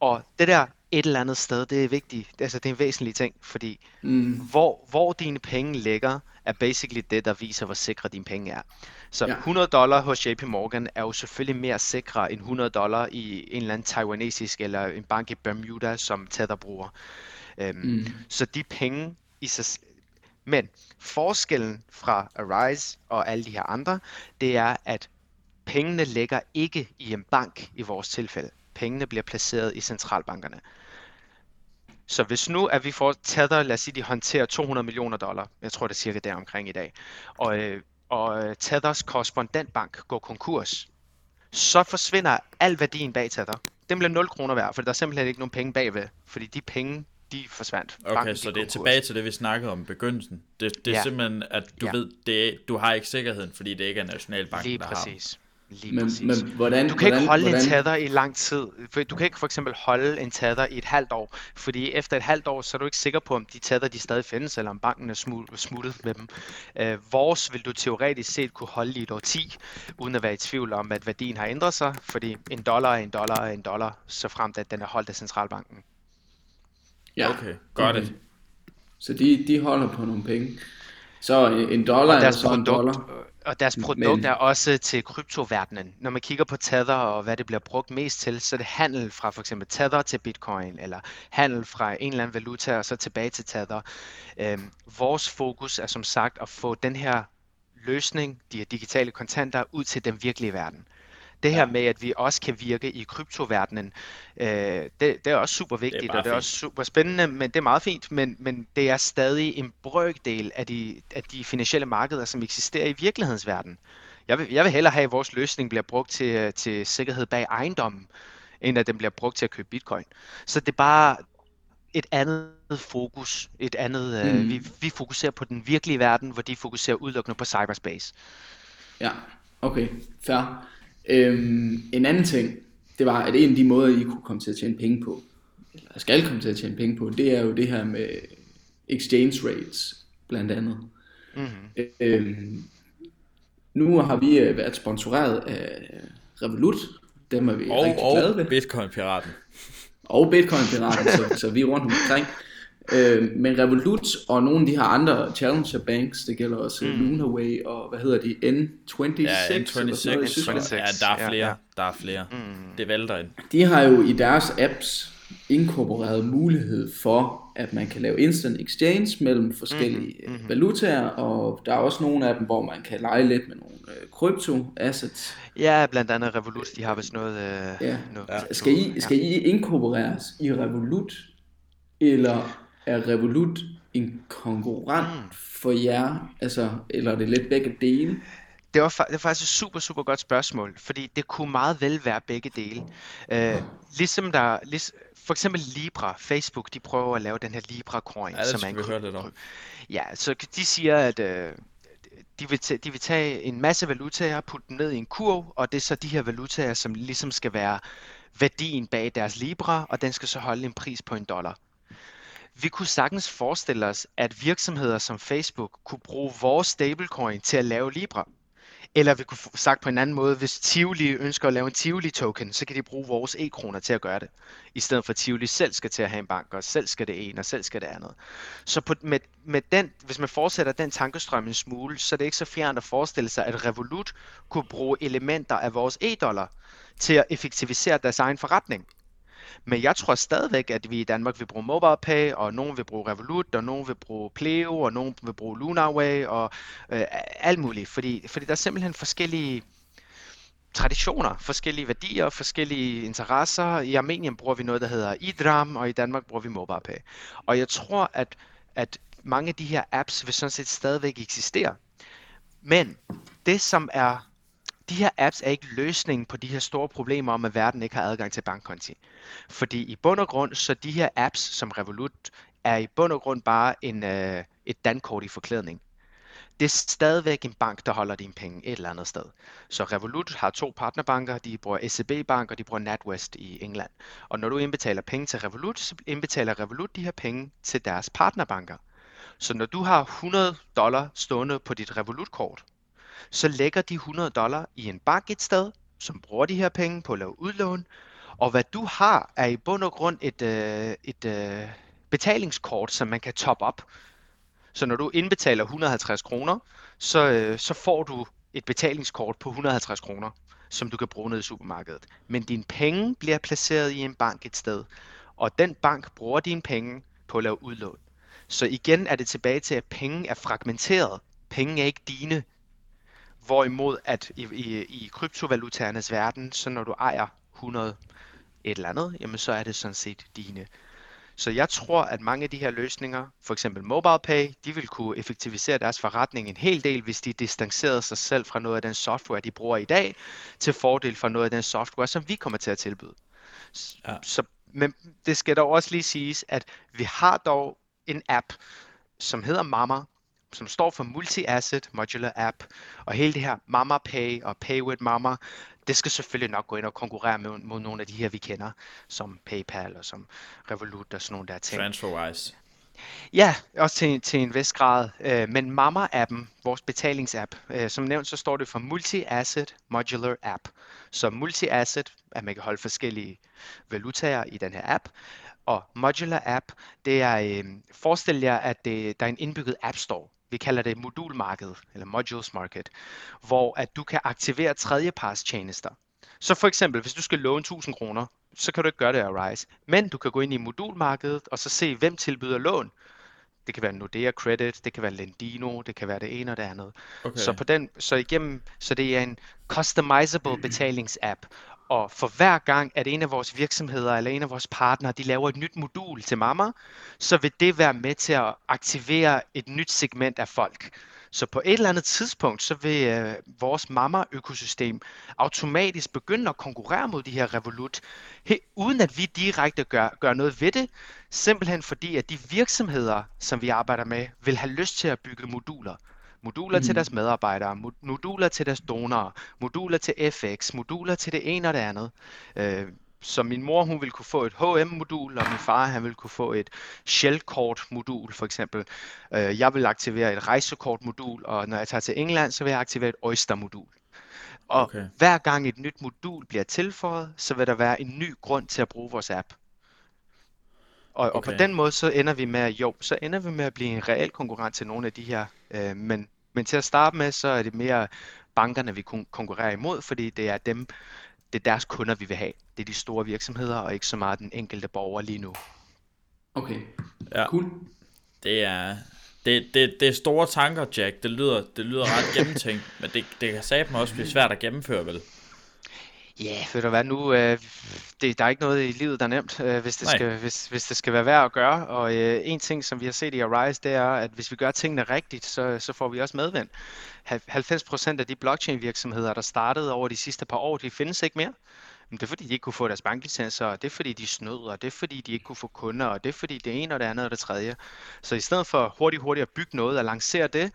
Speaker 3: Og det der et eller andet sted, det er vigtigt, altså det er en væsentlig ting, fordi
Speaker 1: Mm.
Speaker 3: hvor, hvor dine penge ligger, er basically det, der viser, hvor sikre dine penge er. Så
Speaker 1: Ja.
Speaker 3: 100 dollar hos JP Morgan er jo selvfølgelig mere sikre end 100 dollar i en eller anden taiwanesisk eller en bank i Bermuda, som Tether bruger. Øhm,
Speaker 1: Mm.
Speaker 3: Så de penge i sig Men forskellen fra Arise og alle de her andre, det er, at pengene ligger ikke i en bank i vores tilfælde. Pengene bliver placeret i centralbankerne. Så hvis nu, at vi får Tether, lad os sige, de håndterer 200 millioner dollar, jeg tror det er cirka der omkring i dag, og, øh, og øh, Tethers korrespondentbank går konkurs, så forsvinder al værdien bag Tether. Den bliver 0 kroner værd, for der er simpelthen ikke nogen penge bagved, fordi de penge, de forsvandt.
Speaker 2: Okay,
Speaker 3: Banken
Speaker 2: så
Speaker 3: gik
Speaker 2: det er tilbage til det, vi snakkede om i begyndelsen. Det, det er
Speaker 3: Ja.
Speaker 2: simpelthen, at du
Speaker 3: Ja.
Speaker 2: ved, det du har ikke sikkerheden, fordi det ikke er Nationalbanken,
Speaker 3: Lige
Speaker 2: der har
Speaker 3: præcis. Lige
Speaker 1: Men,
Speaker 3: præcis.
Speaker 1: men hvordan,
Speaker 3: Du kan ikke
Speaker 1: hvordan,
Speaker 3: holde
Speaker 1: hvordan,
Speaker 3: en tether i lang tid. For Du kan ikke for eksempel holde en tether i et halvt år, fordi efter et halvt år, så er du ikke sikker på, om de tether de stadig findes, eller om banken er smut- smuttet med dem. Øh, vores vil du teoretisk set kunne holde i et år 10, uden at være i tvivl om, at værdien har ændret sig, fordi en dollar er en dollar er en dollar, så fremt at den er holdt af centralbanken.
Speaker 1: Ja,
Speaker 2: Okay, got it.
Speaker 1: Så de, de holder på nogle penge. Så en en dollar er så en
Speaker 3: produkt,
Speaker 1: dollar.
Speaker 3: Og deres produkt
Speaker 1: Men-
Speaker 3: er også til kryptoverdenen. Når man kigger på Tether og hvad det bliver brugt mest til, så er det handel fra for eksempel Tether til Bitcoin, eller handel fra en eller anden valuta og så tilbage til Tether. Øhm, vores fokus er som sagt at få den her løsning, de her digitale kontanter, ud til den virkelige verden. Det her med, at vi også kan virke i kryptoverdenen, øh, det, det er også super vigtigt,
Speaker 2: bare
Speaker 3: og det er
Speaker 2: fint.
Speaker 3: også super spændende, men det er meget fint, men, men det er stadig en brøkdel af de, af de finansielle markeder, som eksisterer i virkelighedens verden. Jeg vil, jeg vil hellere have, at vores løsning bliver brugt til, øh, til sikkerhed bag ejendommen, end at den bliver brugt til at købe bitcoin. Så det er bare et andet fokus, et andet, mm.
Speaker 1: Mm.
Speaker 3: øh, vi, vi fokuserer på den virkelige verden, hvor de fokuserer udelukkende på cyberspace.
Speaker 1: Ja, okay, fair. Øhm, en anden ting, det var, at en af de måder, I kunne komme til at tjene penge på, eller skal komme til at tjene penge på, det er jo det her med exchange rates, blandt andet.
Speaker 3: Mm-hmm.
Speaker 1: Øhm, nu har vi øh, været sponsoreret af Revolut, dem er vi
Speaker 2: Og,
Speaker 1: rigtig glade
Speaker 2: og
Speaker 1: ved.
Speaker 2: Bitcoin-piraten.
Speaker 1: og Bitcoin-piraten, så, så vi er rundt omkring. Øh, men Revolut og nogle af de her andre challenger banks, det gælder også mm. Lunaway og hvad hedder de, N26?
Speaker 2: Ja,
Speaker 1: eller sådan noget,
Speaker 2: N26.
Speaker 1: synes jeg.
Speaker 3: N26.
Speaker 2: Ja, der er flere.
Speaker 3: ja.
Speaker 2: Der er flere.
Speaker 3: Mm.
Speaker 2: Det vælter ind.
Speaker 1: De har jo i deres apps inkorporeret mulighed for, at man kan lave instant exchange mellem forskellige
Speaker 3: Mhm,
Speaker 1: mm-hmm. valutaer, og der er også nogle af dem, hvor man kan lege lidt med nogle øh, krypto assets.
Speaker 3: Ja, blandt andet Revolut, de har vist noget... Øh,
Speaker 1: Ja.
Speaker 3: noget
Speaker 2: Ja.
Speaker 1: Skal I, skal I inkorporeres i Revolut, eller er Revolut en konkurrent
Speaker 3: Mm.
Speaker 1: for jer, altså, eller er det lidt begge dele?
Speaker 3: Det var, det var faktisk et super, super godt spørgsmål, fordi det kunne meget vel være begge dele. Øh, ligesom der, lig, for eksempel Libra, Facebook, de prøver at lave den her Libra coin,
Speaker 2: Ja, det
Speaker 3: som er en
Speaker 2: vi høre lidt om.
Speaker 3: Ja, så de siger, at øh, de, vil tage, de vil tage en masse valutaer, putte dem ned i en kurv, og det er så de her valutaer, som ligesom skal være værdien bag deres Libra, og den skal så holde en pris på en dollar. Vi kunne sagtens forestille os, at virksomheder som Facebook kunne bruge vores stablecoin til at lave Libra. Eller vi kunne sagt på en anden måde, hvis Tivoli ønsker at lave en Tivoli-token, så kan de bruge vores e-kroner til at gøre det. I stedet for at Tivoli selv skal til at have en bank, og selv skal det ene, og selv skal det andet. Så på, med, med den, hvis man fortsætter den tankestrøm en smule, så er det ikke så fjernt at forestille sig, at Revolut kunne bruge elementer af vores e-dollar til at effektivisere deres egen forretning. Men jeg tror stadigvæk, at vi i Danmark vil bruge MobilePay, og nogen vil bruge Revolut, og nogen vil bruge Pleo, og nogen vil bruge Lunarway, og øh, alt muligt. Fordi, fordi der er simpelthen forskellige traditioner, forskellige værdier, forskellige interesser. I Armenien bruger vi noget, der hedder IDRAM, og i Danmark bruger vi MobilePay. Og jeg tror, at, at mange af de her apps vil sådan set stadigvæk eksistere. Men det, som er de her apps er ikke løsningen på de her store problemer om, at verden ikke har adgang til bankkonti. Fordi i bund og grund, så de her apps som Revolut, er i bund og grund bare en, øh, et dankort i forklædning. Det er stadigvæk en bank, der holder dine penge et eller andet sted. Så Revolut har to partnerbanker, de bruger SEB Bank og de bruger NatWest i England. Og når du indbetaler penge til Revolut, så indbetaler Revolut de her penge til deres partnerbanker. Så når du har 100 dollar stående på dit Revolut-kort, så lægger de 100 dollar i en bank et sted, som bruger de her penge på at lave udlån, og hvad du har, er i bund og grund et, øh, et øh, betalingskort, som man kan top op. Så når du indbetaler 150 kroner, så, øh, så får du et betalingskort på 150 kroner, som du kan bruge ned i supermarkedet. Men dine penge bliver placeret i en bank et sted, og den bank bruger dine penge på at lave udlån. Så igen er det tilbage til, at penge er fragmenteret. Penge er ikke dine. Hvorimod at i, i, i kryptovalutaernes verden, så når du ejer 100 et eller andet, jamen så er det sådan set dine. Så jeg tror, at mange af de her løsninger, for eksempel MobilePay, de vil kunne effektivisere deres forretning en hel del, hvis de distancerede sig selv fra noget af den software, de bruger i dag, til fordel for noget af den software, som vi kommer til at tilbyde. Ja. Så, men det skal dog også lige siges, at vi har dog en app, som hedder Mama, som står for Multi-Asset Modular App, og hele det her Mama Pay og Pay with Mama, det skal selvfølgelig nok gå ind og konkurrere med, mod nogle af de her, vi kender, som PayPal og som Revolut og sådan nogle der ting.
Speaker 2: TransferWise.
Speaker 3: Ja, også til, til en vis grad. Øh, men Mama-appen, vores betalingsapp, øh, som nævnt, så står det for Multi-Asset Modular App. Så multi-asset, at man kan holde forskellige valutaer i den her app. Og Modular App, det er, øh, forestil jer, at det, der er en indbygget App Store vi kalder det modulmarked, eller modules market, hvor at du kan aktivere tredjeparts tjenester. Så for eksempel, hvis du skal låne 1000 kroner, så kan du ikke gøre det af Rise. Men du kan gå ind i modulmarkedet og så se, hvem tilbyder lån. Det kan være Nordea Credit, det kan være Lendino, det kan være det ene og det andet. Okay. Så på den, så igennem, så det er en customizable betalingsapp, og for hver gang, at en af vores virksomheder eller en af vores partnere, de laver et nyt modul til Mamma, så vil det være med til at aktivere et nyt segment af folk. Så på et eller andet tidspunkt, så vil øh, vores Mamma-økosystem automatisk begynde at konkurrere mod de her Revolut, he, uden at vi direkte gør, gør noget ved det, simpelthen fordi, at de virksomheder, som vi arbejder med, vil have lyst til at bygge moduler moduler mm. til deres medarbejdere, moduler til deres donorer, moduler til FX, moduler til det ene og det andet. Øh, så min mor hun ville kunne få et HM-modul, og min far han ville kunne få et Shell-kort-modul for eksempel. Øh, jeg vil aktivere et rejsekort-modul, og når jeg tager til England, så vil jeg aktivere et Oyster-modul. Og okay. hver gang et nyt modul bliver tilføjet, så vil der være en ny grund til at bruge vores app. Og, okay. og på den måde så ender vi med at jo, så ender vi med at blive en reel konkurrent til nogle af de her, øh, men men til at starte med, så er det mere bankerne, vi konkurrerer imod, fordi det er dem, det er deres kunder, vi vil have. Det er de store virksomheder, og ikke så meget den enkelte borger lige nu.
Speaker 1: Okay, ja. cool.
Speaker 2: Det er, det, det, det er store tanker, Jack. Det lyder, det lyder ret gennemtænkt, men det, det kan satme også blive svært at gennemføre, vel?
Speaker 3: Ja, ved du hvad, nu, øh, det, der er ikke noget i livet, der er nemt, øh, hvis, det skal, hvis, hvis det skal være værd at gøre. Og øh, en ting, som vi har set i Arise, det er, at hvis vi gør tingene rigtigt, så, så får vi også medvind. 90% af de blockchain-virksomheder, der startede over de sidste par år, de findes ikke mere. Men det er fordi, de ikke kunne få deres banklicenser, og det er fordi, de snød, og det er fordi, de ikke kunne få kunder, og det er fordi, det ene og det andet og det tredje. Så i stedet for hurtigt, hurtigt at bygge noget og lancere det,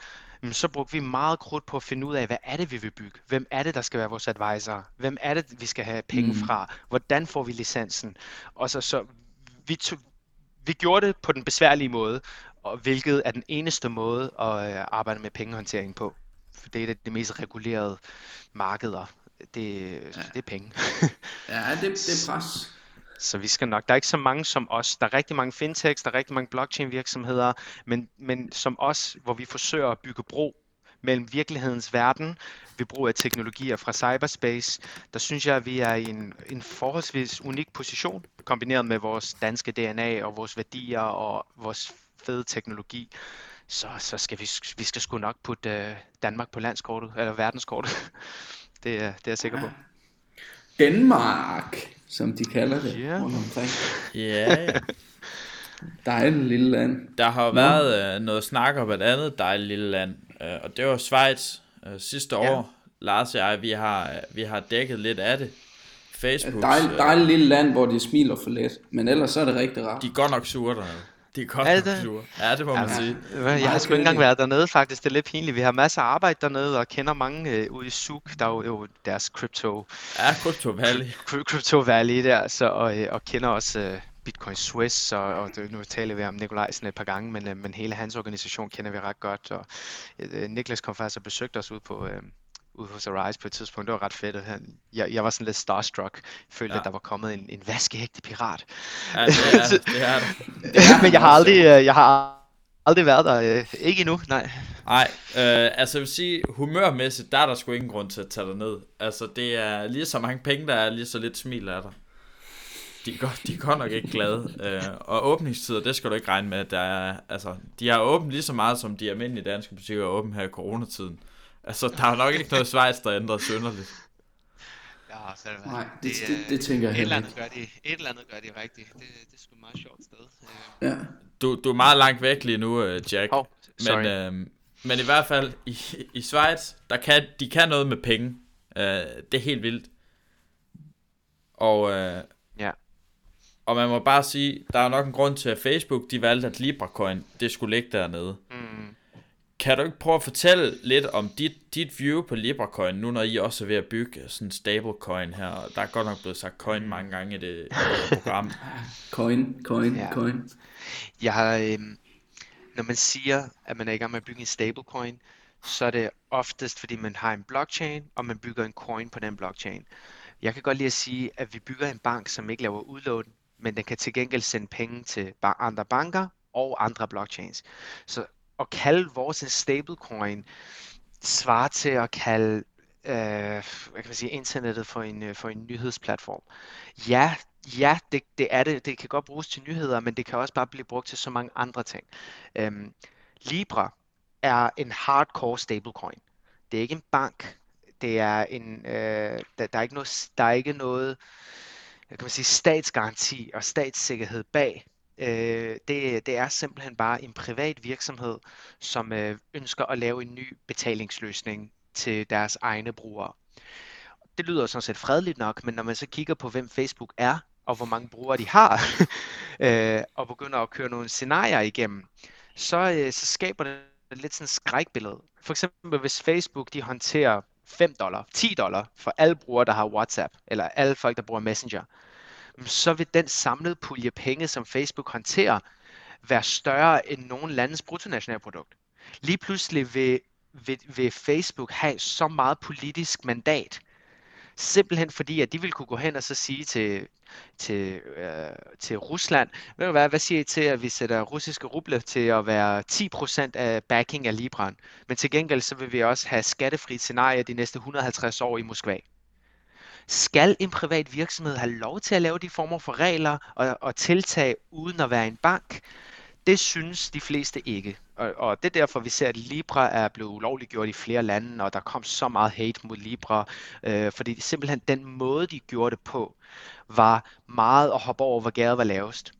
Speaker 3: så brugte vi meget krudt på at finde ud af, hvad er det, vi vil bygge? Hvem er det, der skal være vores advisor? Hvem er det, vi skal have penge mm. fra? Hvordan får vi licensen? Og så, så vi, tog, vi gjorde det på den besværlige måde, og hvilket er den eneste måde at øh, arbejde med pengehåndtering på. for det er et af de mest regulerede markeder. Det, ja. det er penge.
Speaker 1: ja, det, det er pres.
Speaker 3: Så vi skal nok, der er ikke så mange som os. Der er rigtig mange fintechs, der er rigtig mange blockchain virksomheder, men, men som os, hvor vi forsøger at bygge bro mellem virkelighedens verden ved brug af teknologier fra cyberspace, der synes jeg, at vi er i en, en forholdsvis unik position, kombineret med vores danske DNA og vores værdier og vores fede teknologi. Så, så skal vi, vi skal sgu nok putte øh, Danmark på landskortet, eller verdenskortet. [LAUGHS] det, er, det er jeg sikker på.
Speaker 1: Danmark, som de kalder det
Speaker 3: yeah.
Speaker 1: rundt omkring.
Speaker 2: Ja, [LAUGHS] ja.
Speaker 1: Dejligt lille land.
Speaker 2: Der har jo været øh, noget snak om et andet dejligt lille land, øh, og det var Schweiz øh, sidste
Speaker 3: Ja.
Speaker 2: år. Lars og jeg, vi har, øh, vi har dækket lidt af det. Facebook,
Speaker 1: Et dejligt, dejligt lille land, hvor de smiler for let. Men ellers så er det rigtig rart.
Speaker 2: de er godt nok sure dernede. [LAUGHS] De er godt
Speaker 3: Er det?
Speaker 2: sure. Ja, det må man sige.
Speaker 3: Jeg har sgu ikke engang været dernede faktisk, det er lidt pinligt. Vi har masser af arbejde dernede og kender mange øh, ude i Zug, der er jo, jo deres crypto,
Speaker 2: Ja, Crypto Valley. [LAUGHS]
Speaker 3: Cry- Crypto Valley der, så, og, øh, og kender også øh, Bitcoin Swiss, og, og det, nu taler vi om Nikolajsen et par gange, men, øh, men hele hans organisation kender vi ret godt, og øh, Niklas kom faktisk og besøgte os ude på... Øh, ude hos Arise på et tidspunkt. Det var ret fedt. Han, jeg, jeg var sådan lidt starstruck. Følte,
Speaker 2: Ja.
Speaker 3: at der var kommet en, en vaskeægte pirat.
Speaker 2: Ja, det er, det er [LAUGHS] det.
Speaker 3: men jeg har aldrig, øh, jeg har aldrig været der. Øh, ikke endnu, nej.
Speaker 2: Nej, øh, altså jeg vil sige, humørmæssigt, der er der sgu ingen grund til at tage dig ned. Altså det er lige så mange penge, der er, lige så lidt smil er der. De er godt, de er godt nok ikke glade. Øh, og åbningstider, det skal du ikke regne med, der er, altså, de har åbent lige så meget, som de almindelige danske butikker er åbent her i coronatiden. Altså, der er nok ikke noget Schweiz, der ændrer synderligt.
Speaker 3: Ja, så er det,
Speaker 1: Nej, det, det, det tænker jeg
Speaker 3: et eller
Speaker 1: heller
Speaker 3: andet
Speaker 1: ikke.
Speaker 3: gør de, et eller andet gør de rigtigt. Det, det er sgu et meget sjovt sted. Øh,
Speaker 1: Ja.
Speaker 2: Du, du er meget langt væk lige nu, øh, Jack.
Speaker 3: Hov, sorry.
Speaker 2: Men, øh, men i hvert fald, i, i Schweiz, der kan, de kan noget med penge. Øh, det er helt vildt. Og, øh,
Speaker 3: Ja.
Speaker 2: og man må bare sige, der er nok en grund til, at Facebook, de valgte, at Libracoin, det skulle ligge dernede.
Speaker 3: Mm.
Speaker 2: Kan du ikke prøve at fortælle lidt om dit, dit view på Libracoin, nu når I også er ved at bygge sådan en stablecoin her? Der er godt nok blevet sagt coin mange gange i det, i det program. [LAUGHS]
Speaker 1: Coin, coin,
Speaker 3: Ja.
Speaker 1: coin.
Speaker 3: Jeg har, øhm, når man siger, at man er i gang med at bygge en stablecoin, så er det oftest, fordi man har en blockchain, og man bygger en coin på den blockchain. Jeg kan godt lide at sige, at vi bygger en bank, som ikke laver udlån, men den kan til gengæld sende penge til andre banker og andre blockchains. Så at kalde vores en stablecoin svarer til at kalde øh, hvad kan man sige, internettet for en, øh, for en nyhedsplatform. Ja, ja det, det er det. Det kan godt bruges til nyheder, men det kan også bare blive brugt til så mange andre ting. Øhm, Libra er en hardcore stablecoin. Det er ikke en bank. Det er en, øh, der, der, er ikke noget, der er ikke noget kan man sige, statsgaranti og statssikkerhed bag. Øh, det, det er simpelthen bare en privat virksomhed, som øh, ønsker at lave en ny betalingsløsning til deres egne brugere. Det lyder sådan set fredeligt nok, men når man så kigger på, hvem Facebook er, og hvor mange brugere de har, [LAUGHS] øh, og begynder at køre nogle scenarier igennem, så, øh, så skaber det lidt sådan et skrækbillede. For eksempel hvis Facebook de håndterer 5 dollar, 10 dollar for alle brugere, der har WhatsApp, eller alle folk, der bruger Messenger, så vil den samlede pulje penge, som Facebook håndterer, være større end nogen landes bruttonationalprodukt. Lige pludselig vil, vil, vil Facebook have så meget politisk mandat, simpelthen fordi, at de vil kunne gå hen og så sige til, til, øh, til Rusland, ved du hvad, hvad siger I til, at vi sætter russiske ruble til at være 10% af backing af Libran, men til gengæld så vil vi også have skattefrit scenarie de næste 150 år i Moskva. Skal en privat virksomhed have lov til at lave de former for regler og, og tiltag uden at være en bank? Det synes de fleste ikke. Og, og det er derfor, vi ser, at Libra er blevet ulovliggjort i flere lande, og der kom så meget hate mod Libra, øh, fordi det simpelthen den måde, de gjorde det på, var meget at hoppe over, hvor gæret var lavest.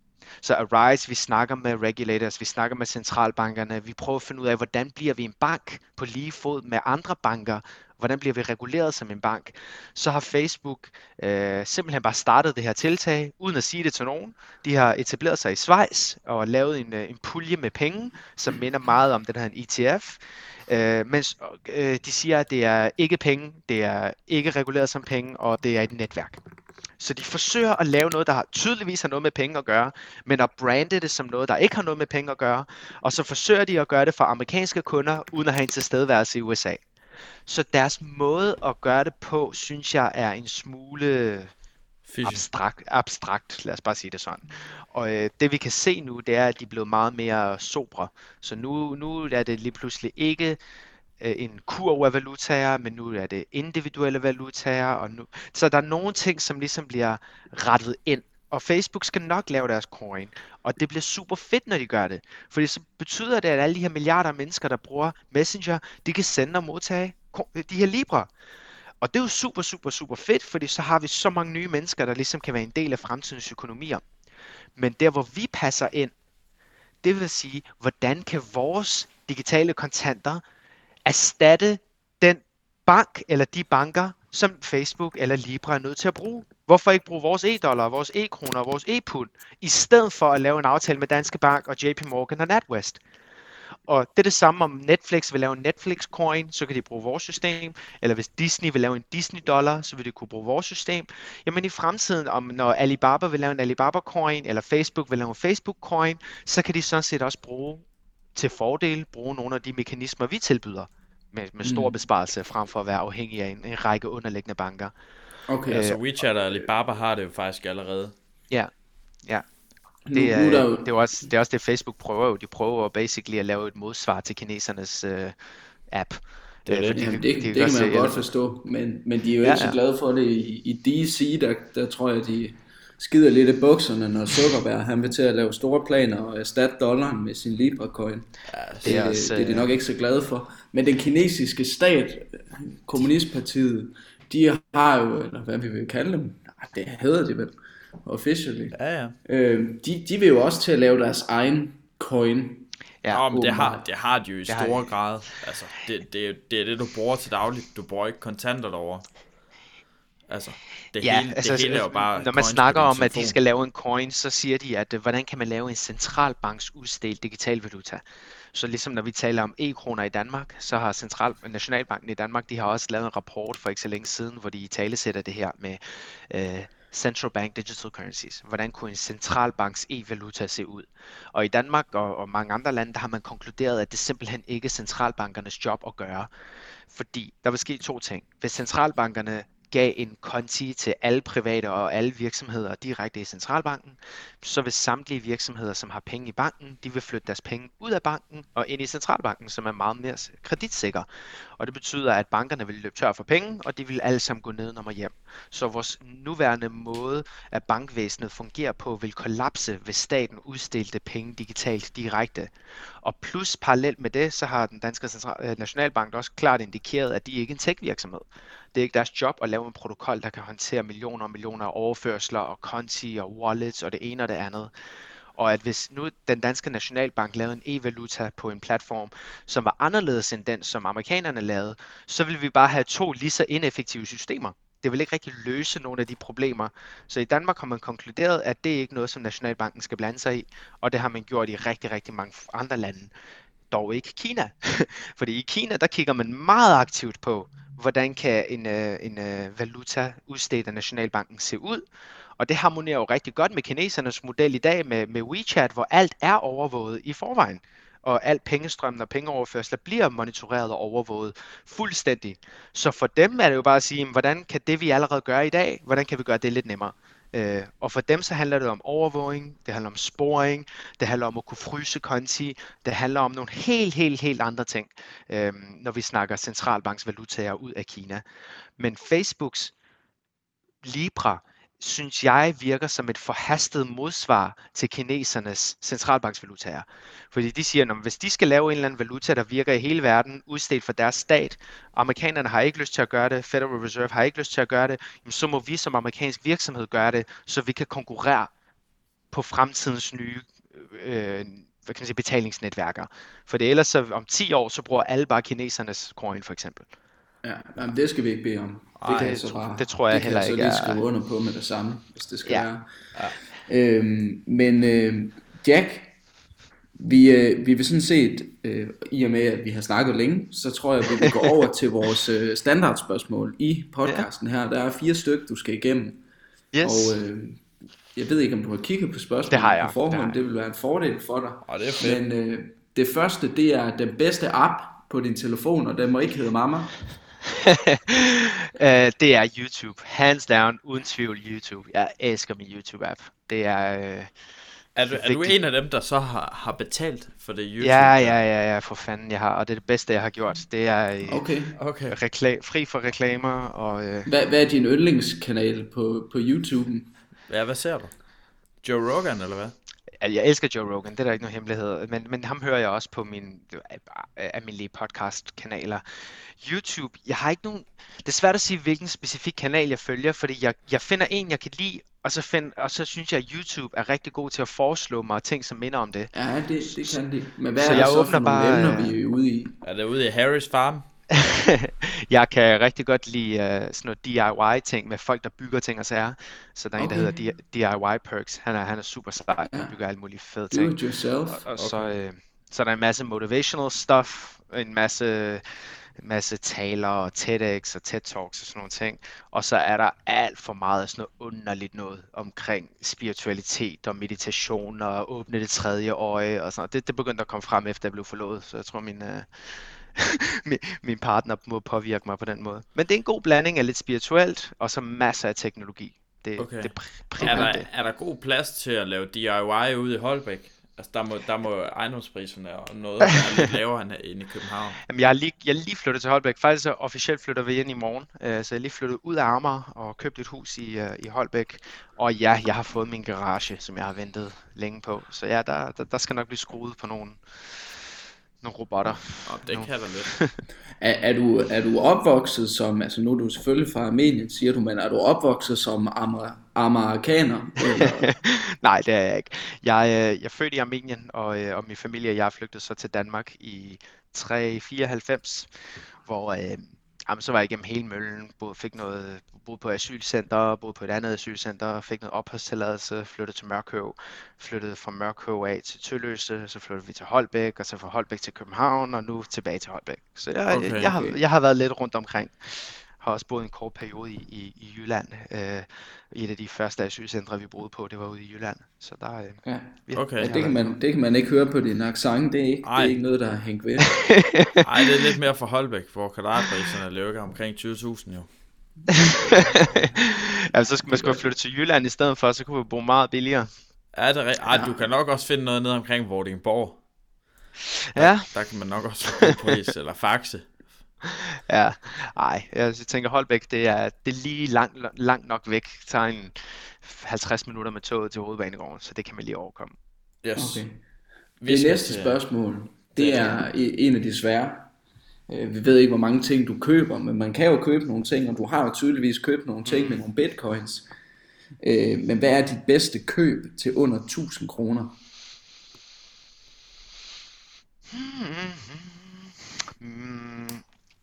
Speaker 3: Så Arise, vi snakker med regulators, vi snakker med centralbankerne, vi prøver at finde ud af, hvordan bliver vi en bank på lige fod med andre banker, hvordan bliver vi reguleret som en bank. Så har Facebook øh, simpelthen bare startet det her tiltag, uden at sige det til nogen. De har etableret sig i Schweiz og lavet en, øh, en pulje med penge, som minder meget om den her en ETF. Øh, mens øh, de siger, at det er ikke penge, det er ikke reguleret som penge, og det er et netværk. Så de forsøger at lave noget, der har, tydeligvis har noget med penge at gøre, men at brande det som noget, der ikke har noget med penge at gøre. Og så forsøger de at gøre det for amerikanske kunder, uden at have en tilstedeværelse i USA. Så deres måde at gøre det på, synes jeg er en smule abstrakt, abstrakt, lad os bare sige det sådan. Og øh, det vi kan se nu, det er, at de er blevet meget mere sobre. Så nu, nu er det lige pludselig ikke øh, en kurv af valutaer, men nu er det individuelle valutaer. Og nu, så der er nogle ting, som ligesom bliver rettet ind. Og Facebook skal nok lave deres coin, og det bliver super fedt, når de gør det. Fordi så betyder det, at alle de her milliarder af mennesker, der bruger Messenger, de kan sende og modtage øh, de her Libra. Og det er jo super, super, super fedt, fordi så har vi så mange nye mennesker, der ligesom kan være en del af fremtidens økonomier. Men der, hvor vi passer ind, det vil sige, hvordan kan vores digitale kontanter erstatte den bank eller de banker, som Facebook eller Libra er nødt til at bruge. Hvorfor ikke bruge vores e-dollar, vores e-kroner, vores e-pund, i stedet for at lave en aftale med Danske Bank og JP Morgan og NatWest? Og det er det samme om Netflix vil lave en Netflix coin, så kan de bruge vores system. Eller hvis Disney vil lave en Disney dollar, så vil de kunne bruge vores system. Jamen i fremtiden, om når Alibaba vil lave en Alibaba coin, eller Facebook vil lave en Facebook coin, så kan de sådan set også bruge til fordel, bruge nogle af de mekanismer, vi tilbyder med, med stor
Speaker 1: Mm.
Speaker 3: besparelse, frem for at være afhængig af en, en række underliggende banker.
Speaker 1: Okay,
Speaker 3: Øh,
Speaker 1: altså,
Speaker 2: WeChat og Alibaba har det jo faktisk allerede.
Speaker 3: Ja, ja.
Speaker 1: nu,
Speaker 3: Det er,
Speaker 1: nu der jo,
Speaker 3: det, er også, det er også det, Facebook prøver jo. De prøver jo basically at lave et modsvar til kinesernes øh, app.
Speaker 2: Det er
Speaker 3: Øh,
Speaker 2: det.
Speaker 3: fordi
Speaker 1: Jamen,
Speaker 3: de-
Speaker 1: det,
Speaker 3: de
Speaker 1: det,
Speaker 3: kan
Speaker 1: det kan man
Speaker 3: se-
Speaker 1: godt forstå, men, men de er jo
Speaker 3: Ja,
Speaker 1: ikke så
Speaker 3: ja.
Speaker 1: glade for det i, i DC, der, der tror jeg, de skider lidt i bukserne, når Zuckerberg han vil til at lave store planer og erstatte dollaren med sin Libra-coin. Det,
Speaker 3: det er
Speaker 1: det,
Speaker 3: også,
Speaker 1: det er de
Speaker 3: øh,
Speaker 1: nok ikke så glade for. Men den kinesiske stat, kommunistpartiet, de har jo, eller hvad vi vil kalde dem, nej, det hedder de vel, officially,
Speaker 2: Ja, ja.
Speaker 1: øh, de, de vil jo også til at lave deres egen coin.
Speaker 3: Ja,
Speaker 2: Ja, men det har, det har de jo i
Speaker 3: Det
Speaker 2: store grad. Altså, det, det, er- det er det, du bruger til dagligt. Du bruger ikke kontanter derovre. Altså, det
Speaker 3: Ja,
Speaker 2: hele,
Speaker 3: altså,
Speaker 2: det hele er jo bare
Speaker 3: når man snakker om, at de skal lave en coin, så siger de, at øh, hvordan kan man lave en centralbanks udstedt digital valuta? Så ligesom når vi taler om e-kroner i Danmark, så har Central Nationalbanken i Danmark, de har også lavet en rapport for ikke så længe siden, hvor de i tale sætter det her med øh, Central Bank Digital Currencies. Hvordan kunne en centralbanks e-valuta se ud? Og i Danmark og, og mange andre lande, der har man konkluderet, at det simpelthen ikke er centralbankernes job at gøre. Fordi der vil ske to ting. Hvis centralbankerne gav en konti til alle private og alle virksomheder direkte i centralbanken, så vil samtlige virksomheder, som har penge i banken, de vil flytte deres penge ud af banken og ind i centralbanken, som er meget mere kreditsikker. Og det betyder, at bankerne vil løbe tør for penge, og de vil alle sammen gå ned og hjem. Så vores nuværende måde, at bankvæsenet fungerer på, vil kollapse, hvis staten udstilte penge digitalt direkte. Og plus parallelt med det, så har den danske central, øh, nationalbank også klart indikeret, at de ikke er en tech-virksomhed. Det er ikke deres job at lave en protokol, der kan håndtere millioner og millioner af overførsler og konti og wallets og det ene og det andet. Og at hvis nu den danske nationalbank lavede en e-valuta på en platform, som var anderledes end den, som amerikanerne lavede, så ville vi bare have to lige så ineffektive systemer. Det vil ikke rigtig løse nogle af de problemer. Så i Danmark har man konkluderet, at det er ikke noget, som Nationalbanken skal blande sig i, og det har man gjort i rigtig, rigtig mange andre lande. Dog ikke Kina. [LAUGHS] Fordi i Kina, der kigger man meget aktivt på, hvordan kan en, øh, en øh, valuta udstedt af Nationalbanken se ud. Og det harmonerer jo rigtig godt med kinesernes model i dag med, med WeChat, hvor alt er overvåget i forvejen. Og alt pengestrømmen og pengeoverførsler bliver monitoreret og overvåget fuldstændig. Så for dem er det jo bare at sige, hvordan kan det vi allerede gør i dag, hvordan kan vi gøre det lidt nemmere? Øh, og for dem så handler det om overvågning, det handler om sporing, det handler om at kunne fryse konti, det handler om nogle helt, helt, helt andre ting, øh, når vi snakker centralbanksvalutaer ud af Kina. Men Facebooks Libra, synes jeg virker som et forhastet modsvar til kinesernes centralbanksvalutaer. Fordi de siger, at hvis de skal lave en eller anden valuta, der virker i hele verden, udstedt for deres stat, amerikanerne har ikke lyst til at gøre det, Federal Reserve har ikke lyst til at gøre det, jamen så må vi som amerikansk virksomhed gøre det, så vi kan konkurrere på fremtidens nye øh, hvad kan man sige, betalingsnetværker. For det ellers så om 10 år, så bruger alle bare kinesernes coin for eksempel.
Speaker 1: Ja, jamen, det skal vi ikke bede om. Det,
Speaker 2: Ej,
Speaker 1: kan jeg så bare,
Speaker 3: det tror jeg
Speaker 1: det kan
Speaker 3: heller
Speaker 1: jeg så
Speaker 3: ikke
Speaker 1: lige
Speaker 3: er-
Speaker 1: skrive under på med det samme, hvis det skal
Speaker 3: Ja.
Speaker 1: være. Øhm, men øh, Jack, vi, øh, vi vil sådan set, øh, i og med at vi har snakket længe, så tror jeg, vi vil gå [LAUGHS] over til vores øh, standardspørgsmål i podcasten her. Der er fire stykker, du skal igennem.
Speaker 3: Yes.
Speaker 1: Og øh, jeg ved ikke, om du har kigget på spørgsmålet
Speaker 3: Det har jeg,
Speaker 1: på forhånd.
Speaker 3: det har
Speaker 1: Det, vil være en fordel for dig.
Speaker 2: Og det er fedt.
Speaker 1: Men øh, det første, det er den bedste app på din telefon, og den må ikke hedde mamma?
Speaker 3: Uh, [LAUGHS] det er YouTube. Hands down, uden tvivl YouTube. Jeg elsker min YouTube-app. Det er... Uh,
Speaker 2: er du, er du en af dem, der så har, har betalt for det YouTube?
Speaker 3: Ja, ja, ja, ja, for fanden jeg har. Og det er det bedste, jeg har gjort. Det er øh,
Speaker 1: okay.
Speaker 2: Okay.
Speaker 3: Rekla- fri for reklamer. Og, øh...
Speaker 1: hvad, hvad er din yndlingskanal på, på YouTube?
Speaker 2: Ja, hvad ser du? Joe Rogan, eller hvad?
Speaker 3: Jeg elsker Joe Rogan, det er der ikke nogen hemmelighed. Men, men ham hører jeg også på mine almindelige podcast-kanaler. YouTube, jeg har ikke nogen... Det er svært at sige, hvilken specifik kanal jeg følger, fordi jeg, jeg finder en, jeg kan lide, og så, find, og så synes jeg, at YouTube er rigtig god til at foreslå mig ting, som minder om det.
Speaker 1: Ja, det, det kan det. Men hvad
Speaker 3: så
Speaker 1: er
Speaker 3: jeg
Speaker 1: så
Speaker 3: åbner
Speaker 1: for nogle
Speaker 3: bare,
Speaker 1: emner, vi er ude i?
Speaker 2: Er det ude i Harris Farm? [LAUGHS]
Speaker 3: jeg kan rigtig godt lide uh, sådan noget DIY-ting med folk, der bygger ting og sager. Så der er okay. en, der hedder DIY Perks. Han er, han er super sej. Han bygger alle mulige fede ting.
Speaker 1: Do it yourself.
Speaker 3: Og, og okay. så, uh, så er der en masse motivational stuff, en masse en masse taler og TEDx og TED Talks og sådan nogle ting. Og så er der alt for meget af sådan noget underligt noget omkring spiritualitet og meditation og åbne det tredje øje og sådan noget. Det, det begyndte at komme frem efter jeg blev forlovet, så jeg tror min, uh, [LAUGHS] min, min partner må påvirke mig på den måde. Men det er en god blanding af lidt spirituelt og så masser af teknologi. Det,
Speaker 2: okay.
Speaker 3: det er
Speaker 2: primært er der, det. Er der god plads til at lave DIY ude i Holbæk? Altså, der må, der må ejendomspriserne og noget være lidt [LAUGHS] lavere end, i København.
Speaker 3: Jamen, jeg er lige, jeg er lige flyttet til Holbæk. Faktisk så officielt flytter vi ind i morgen. Uh, så jeg er lige flyttet ud af Amager og købt et hus i, uh, i Holbæk. Og ja, jeg har fået min garage, som jeg har ventet længe på. Så ja, der, der, der skal nok blive skruet på nogle, nogle robotter.
Speaker 2: Og det kan der lidt. [LAUGHS]
Speaker 1: er, er, du, er du opvokset som, altså nu er du selvfølgelig fra Armenien, siger du, men er du opvokset som amer, amerikaner? [LAUGHS]
Speaker 3: Nej, det er jeg ikke. Jeg, øh, jeg er født i Armenien, og, øh, og min familie og jeg flygtede så til Danmark i 394, hvor øh, jamen, så var jeg igennem hele møllen, boede, fik noget, boede på asylcenter, boede på et andet asylcenter, fik noget opholdstilladelse, flyttede til Mørkøv, flyttede fra Mørkøv af til Tølløse, så flyttede vi til Holbæk, og så fra Holbæk til København, og nu tilbage til Holbæk. Så jeg, okay, jeg, jeg, har, jeg har været lidt rundt omkring har også boet en kort periode i, i, i Jylland. Øh, et af de første asylcentre, vi boede på, det var ude i Jylland. Så der, øh,
Speaker 1: ja. Vi, okay. ja, det, kan man, det kan man ikke høre på din accent. Det er ikke, det er ikke noget, der har hængt ved. [LAUGHS]
Speaker 2: Nej, det er lidt mere for Holbæk, hvor kvadratpriserne ligger omkring 20.000 jo.
Speaker 3: ja, så skal man skulle flytte til Jylland i stedet for, så kunne vi bo meget billigere.
Speaker 2: Ja, det er rigtigt. Ej, du kan nok også finde noget ned omkring Vordingborg.
Speaker 3: Der, ja.
Speaker 2: Der kan man nok også få pris, [LAUGHS] eller Faxe. [LAUGHS]
Speaker 3: ja, ej, jeg tænker Holbæk, det er, det er lige langt, langt nok væk. Det tager en 50 minutter med toget til hovedbanegården, så det kan man lige overkomme.
Speaker 1: Yes. Okay. Det næste spørgsmål, det er en af de svære. Øh, vi ved ikke, hvor mange ting du køber, men man kan jo købe nogle ting, og du har jo tydeligvis købt nogle ting mm. med nogle bitcoins. Øh, men hvad er dit bedste køb til under 1000 kroner?
Speaker 3: Mm,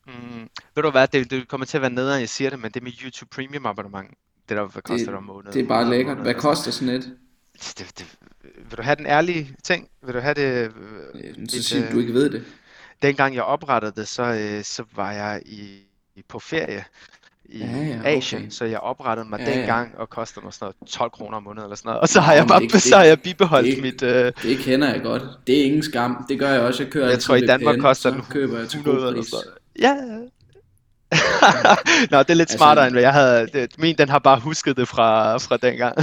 Speaker 3: mm, ved du hvad, det, det kommer til at være nederen, jeg siger det, men det med YouTube Premium abonnement, det der, hvad koster det, om måneden?
Speaker 1: Det er bare lækkert. Hvad koster sådan et?
Speaker 3: Det, det, vil du have den ærlige ting? Vil du have det?
Speaker 1: Øh, så siger du ikke ved det.
Speaker 3: Dengang jeg oprettede det, så, øh, så var jeg i, på ferie i ja, ja, okay. Asien, så jeg oprettede mig ja, dengang og kostede mig sådan noget 12 kroner om måneden eller sådan noget. Og så har jeg bare det, [LAUGHS] så har jeg bibeholdt
Speaker 1: det,
Speaker 3: mit... Øh...
Speaker 1: Det kender jeg godt. Det er ingen skam. Det gør jeg også. Jeg kører
Speaker 3: Jeg tror i Danmark koster den
Speaker 1: køber jeg til 100 eller sådan
Speaker 3: Ja, [LAUGHS] Nå, det er lidt altså, smartere end hvad jeg havde. Det, min, den har bare husket det fra, fra dengang.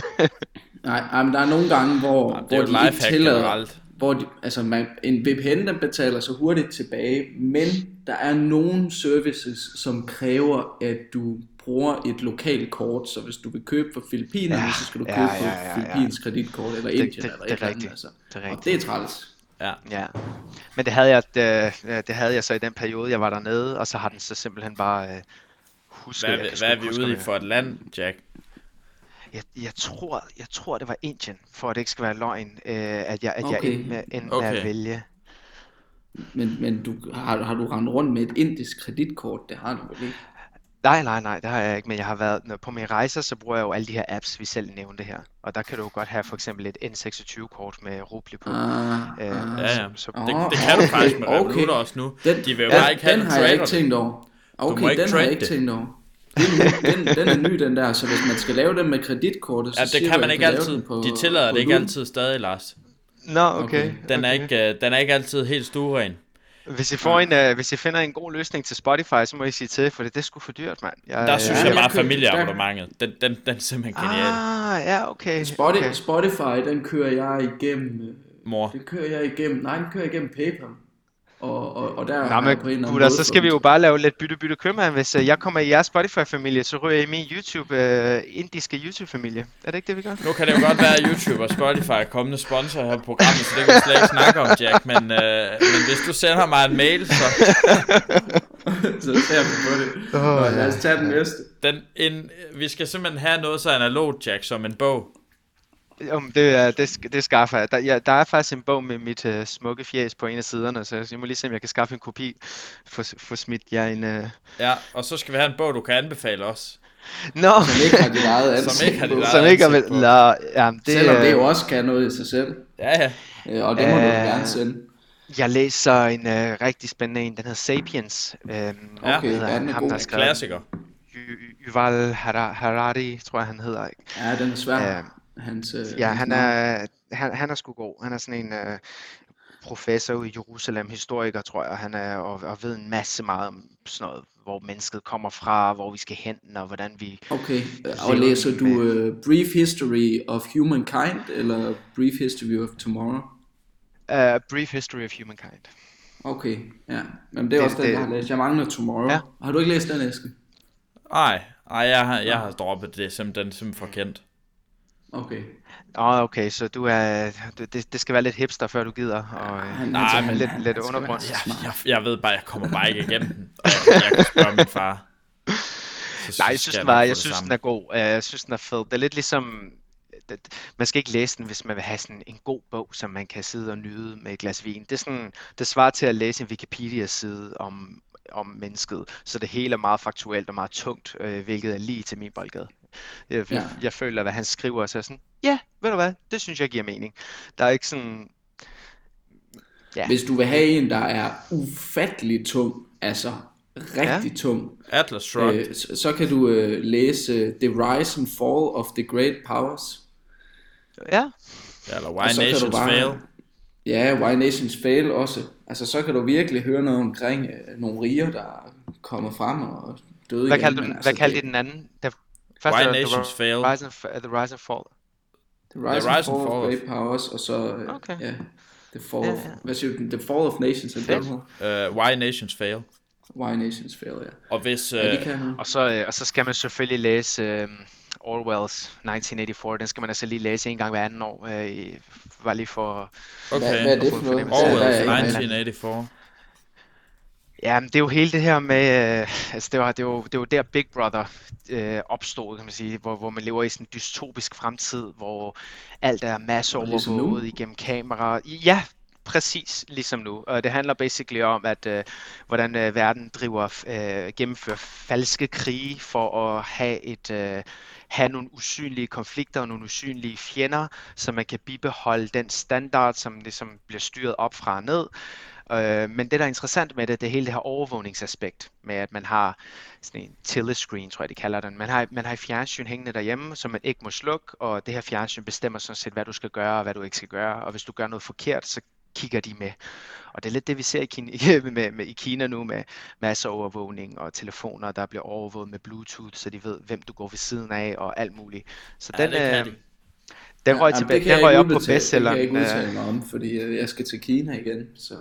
Speaker 3: [LAUGHS]
Speaker 1: nej, men der er nogle gange, hvor,
Speaker 2: ja,
Speaker 1: hvor de ikke tillader, hvor de, altså man, en VPN den betaler så hurtigt tilbage, men der er nogle services, som kræver, at du bruger et lokalt kort, så hvis du vil købe for Filippinerne, ja, så skal du købe ja, ja, ja, ja, på Filippins kreditkort, eller Indien, det, det, eller et eller andet, altså. Det er rigtigt. Og det er træls.
Speaker 3: Ja. ja. Men det havde, jeg, det, det havde jeg så i den periode, jeg var dernede, og så har den så simpelthen bare øh, husket.
Speaker 2: Hvad, hvad er vi ude i for et land, Jack?
Speaker 3: Jeg, jeg, tror, jeg tror, det var Indien, for at det ikke skal være løgn, øh, at jeg, at okay. jeg endte med, endte okay. med at vælge.
Speaker 1: Men, men du, har, har du rendt rundt med et indisk kreditkort? Det har du vel ikke?
Speaker 3: Nej, nej, nej, det har jeg ikke, men jeg har været, på mine rejser, så bruger jeg jo alle de her apps, vi selv nævnte her. Og der kan du jo godt have for eksempel et N26-kort med rubli på.
Speaker 1: Ah,
Speaker 2: øh, ah. ja, ja. Så, det, det, kan du faktisk med okay. Revolut også nu.
Speaker 1: Den, de vil jo ja, bare ikke have den har jeg ikke tænkt over. Okay, den har jeg ikke tænkt over. Den, den, den er ny, den der, så hvis man skal lave den med kreditkortet, så
Speaker 2: ja, det kan man ikke altid. På, de tillader det ikke altid stadig, Lars.
Speaker 3: Nå, okay. okay.
Speaker 2: Den, er okay. Ikke, uh, den er ikke altid helt stueren.
Speaker 3: Hvis I, får en, uh, hvis I finder en god løsning til Spotify, så må I sige til, for det, det er sgu for dyrt, mand. Jeg,
Speaker 2: Der synes
Speaker 1: ja,
Speaker 2: jeg
Speaker 1: jeg
Speaker 2: bare familieabonnementet. Den, den, den er simpelthen genial.
Speaker 3: Ah, ja, okay.
Speaker 1: Spotify,
Speaker 3: okay.
Speaker 1: Spotify, den kører jeg igennem... øh,
Speaker 2: Mor.
Speaker 1: Den kører jeg igennem... Nej, den kører jeg igennem PayPal. Og, og, og der
Speaker 3: Nå, men
Speaker 1: på en
Speaker 3: gutter,
Speaker 1: måde
Speaker 3: så skal vi jo bare lave lidt bytte-bytte købmand. Hvis uh, jeg kommer i jeres Spotify-familie, så ryger jeg i min YouTube, uh, indiske YouTube-familie. Er det ikke det, vi gør?
Speaker 2: Nu kan det jo godt være, at YouTube og Spotify er kommende sponsor her på programmet, så det kan vi slet ikke snakke om, Jack. Men, øh, men hvis du sender mig en mail, så [LAUGHS]
Speaker 1: så ser vi på det.
Speaker 3: Åh,
Speaker 1: Nå, lad os tage den næste.
Speaker 2: den, en, vi skal simpelthen have noget så analogt, Jack, som en bog.
Speaker 3: Um, det, er- det, det skaffer jeg. Der, ja, der er faktisk en bog med mit uh, smukke fjes på en af siderne, så jeg må lige se, om jeg kan skaffe en kopi. Få, få smidt jer en... Uh...
Speaker 2: Ja, og så skal vi have en bog, du kan anbefale os.
Speaker 3: Nå!
Speaker 1: Som ikke har dit eget ansigt [LAUGHS]
Speaker 2: Som ikke har dit eget
Speaker 3: Som ikke er
Speaker 2: ansigt
Speaker 3: vel... La, jamen, det,
Speaker 1: Selvom det
Speaker 3: øh,
Speaker 1: jo også kan noget i sig selv.
Speaker 2: Ja, ja.
Speaker 1: Øh, Og det må du
Speaker 3: Øh,
Speaker 1: gerne sende.
Speaker 3: Jeg læser en uh, rigtig spændende en, den hedder Sapiens. Hvad
Speaker 1: Okay,
Speaker 3: hedder
Speaker 1: ja, den er
Speaker 3: Ham,
Speaker 1: god.
Speaker 3: der har.
Speaker 2: Klassiker.
Speaker 3: Yuval Hara- Harari, tror jeg han hedder. Ikke?
Speaker 1: Ja, den er svær.
Speaker 3: Øh,
Speaker 1: Hans, øh,
Speaker 3: Ja,
Speaker 1: hans
Speaker 3: han er, han, han er sgu god. Han er sådan en uh, professor i Jerusalem, historiker, tror jeg. Han er og, og ved en masse meget om sådan noget, hvor mennesket kommer fra, hvor vi skal hen, og hvordan vi...
Speaker 1: Okay, øh, og læser du
Speaker 3: med-
Speaker 1: uh, Brief History of Humankind, eller Brief History of Tomorrow?
Speaker 3: Uh, Brief History of Humankind.
Speaker 1: Okay, ja. Men det er
Speaker 3: Det-
Speaker 1: også den,
Speaker 3: det-
Speaker 1: jeg har læst. Jeg mangler Tomorrow.
Speaker 3: Ja.
Speaker 1: Har du ikke læst den, Eske?
Speaker 2: Ej, ej jeg, har, jeg har droppet det, simpelthen, simpelthen for kendt.
Speaker 1: Okay.
Speaker 3: Åh, oh, okay, så du er, det, det- det skal være lidt hipster, før du gider. Og,
Speaker 1: Han,
Speaker 2: Nej, men
Speaker 3: lidt- lidt undergrund.
Speaker 2: Jeg, jeg, jeg ved bare, jeg kommer bare ikke igennem den. Og jeg, jeg kan spørge min far. Så
Speaker 3: Nej, jeg synes, den, var, jeg synes den er god. Jeg synes, den er fed. Det er lidt ligesom... Man skal ikke læse den, hvis man vil have sådan en god bog, som man kan sidde og nyde med et glas vin. Det, er sådan, det svarer til at læse en Wikipedia-side om, om mennesket, så det hele er meget faktuelt og meget tungt, øh, hvilket er lige til min boldgade. Jeg,
Speaker 1: Ja.
Speaker 3: jeg, føler, hvad han skriver, så er sådan, ja, ved du hvad, det synes jeg giver mening. Der er ikke sådan... Ja,
Speaker 1: Hvis du vil have en, der er ufattelig tung, altså rigtig ja. tung,
Speaker 2: Atlas Shrugged.
Speaker 1: øh, så, så kan du øh, læse øh, The Rise and Fall of the Great Powers.
Speaker 3: ja,
Speaker 2: Ja, eller Why Nations
Speaker 1: bare-
Speaker 2: Fail.
Speaker 1: Ja, Why Nations Fail også. Altså, så kan du virkelig høre noget omkring øh, nogle riger, der kommer frem og døde
Speaker 3: hvad
Speaker 1: igen.
Speaker 3: kaldte,
Speaker 1: men altså,
Speaker 3: hvad kaldte I
Speaker 1: det-
Speaker 3: den anden? The,
Speaker 2: Why
Speaker 3: the
Speaker 2: Nations Fail.
Speaker 3: Rise and, Fa- The Rise and Fall.
Speaker 1: The Rise,
Speaker 2: The
Speaker 1: and
Speaker 2: Rise
Speaker 1: Fall
Speaker 2: and
Speaker 1: of
Speaker 2: Fall of-
Speaker 1: Great Powers, og så, øh,
Speaker 3: Okay.
Speaker 1: ja, The Fall
Speaker 3: Ja,
Speaker 1: of,
Speaker 3: ja.
Speaker 1: hvad siger du, The Fall of Nations, er den hedder?
Speaker 2: Uh, Why Nations Fail.
Speaker 1: Why Nations Fail, ja.
Speaker 2: Og hvis... Uh,
Speaker 1: Ja, det kan.
Speaker 3: Og så, øh, og så skal man selvfølgelig læse øh, Orwells 1984. Den skal man altså lige læse en gang hver anden år. Øh, i- bare lige for...
Speaker 2: okay.
Speaker 1: Hvad, hvad er det for
Speaker 3: få
Speaker 1: noget?
Speaker 3: fornemmelse af,
Speaker 1: Ja, der
Speaker 2: Orwell,
Speaker 1: ikke med.
Speaker 2: 1984.
Speaker 3: Ja, men det er jo hele det her med... Øh, altså det var, det, var, det var der Big Brother øh, opstod, kan man sige. Hvor, hvor man lever i sådan en dystopisk fremtid, hvor alt er
Speaker 1: Ligesom
Speaker 3: masseovervåget igennem kameraer. Ja, præcis ligesom nu. Og det handler basically om, at øh, hvordan øh, verden driver, øh, gennemfører falske krige for at have et... Øh, have nogle usynlige konflikter og nogle usynlige fjender, så man kan bibeholde den standard, som ligesom bliver styret op fra og ned. Øh, men det, der er interessant med det, det er hele det her overvågningsaspekt, med at man har sådan en telescreen, tror jeg, de kalder den. Man har, man har et fjernsyn hængende derhjemme, som man ikke må slukke, og det her fjernsyn bestemmer sådan set, hvad du skal gøre og hvad du ikke skal gøre. Og hvis du gør noget forkert, så kigger de med. Og det er lidt det, vi ser i Kina, [LAUGHS] med, med, i Kina nu med masseovervågning og telefoner, der bliver overvåget med Bluetooth, så de ved, hvem du går ved siden af og alt muligt. Så
Speaker 2: Ja,
Speaker 3: den,
Speaker 2: det kan
Speaker 3: øh,
Speaker 2: de.
Speaker 3: den røg
Speaker 1: Jamen,
Speaker 3: tilbage,
Speaker 1: det kan
Speaker 3: den røg
Speaker 1: jeg
Speaker 3: op
Speaker 1: ikke
Speaker 3: på bestselleren.
Speaker 1: Det kan jeg ikke
Speaker 3: øh,
Speaker 1: udtale mig om, fordi jeg skal til Kina igen, så...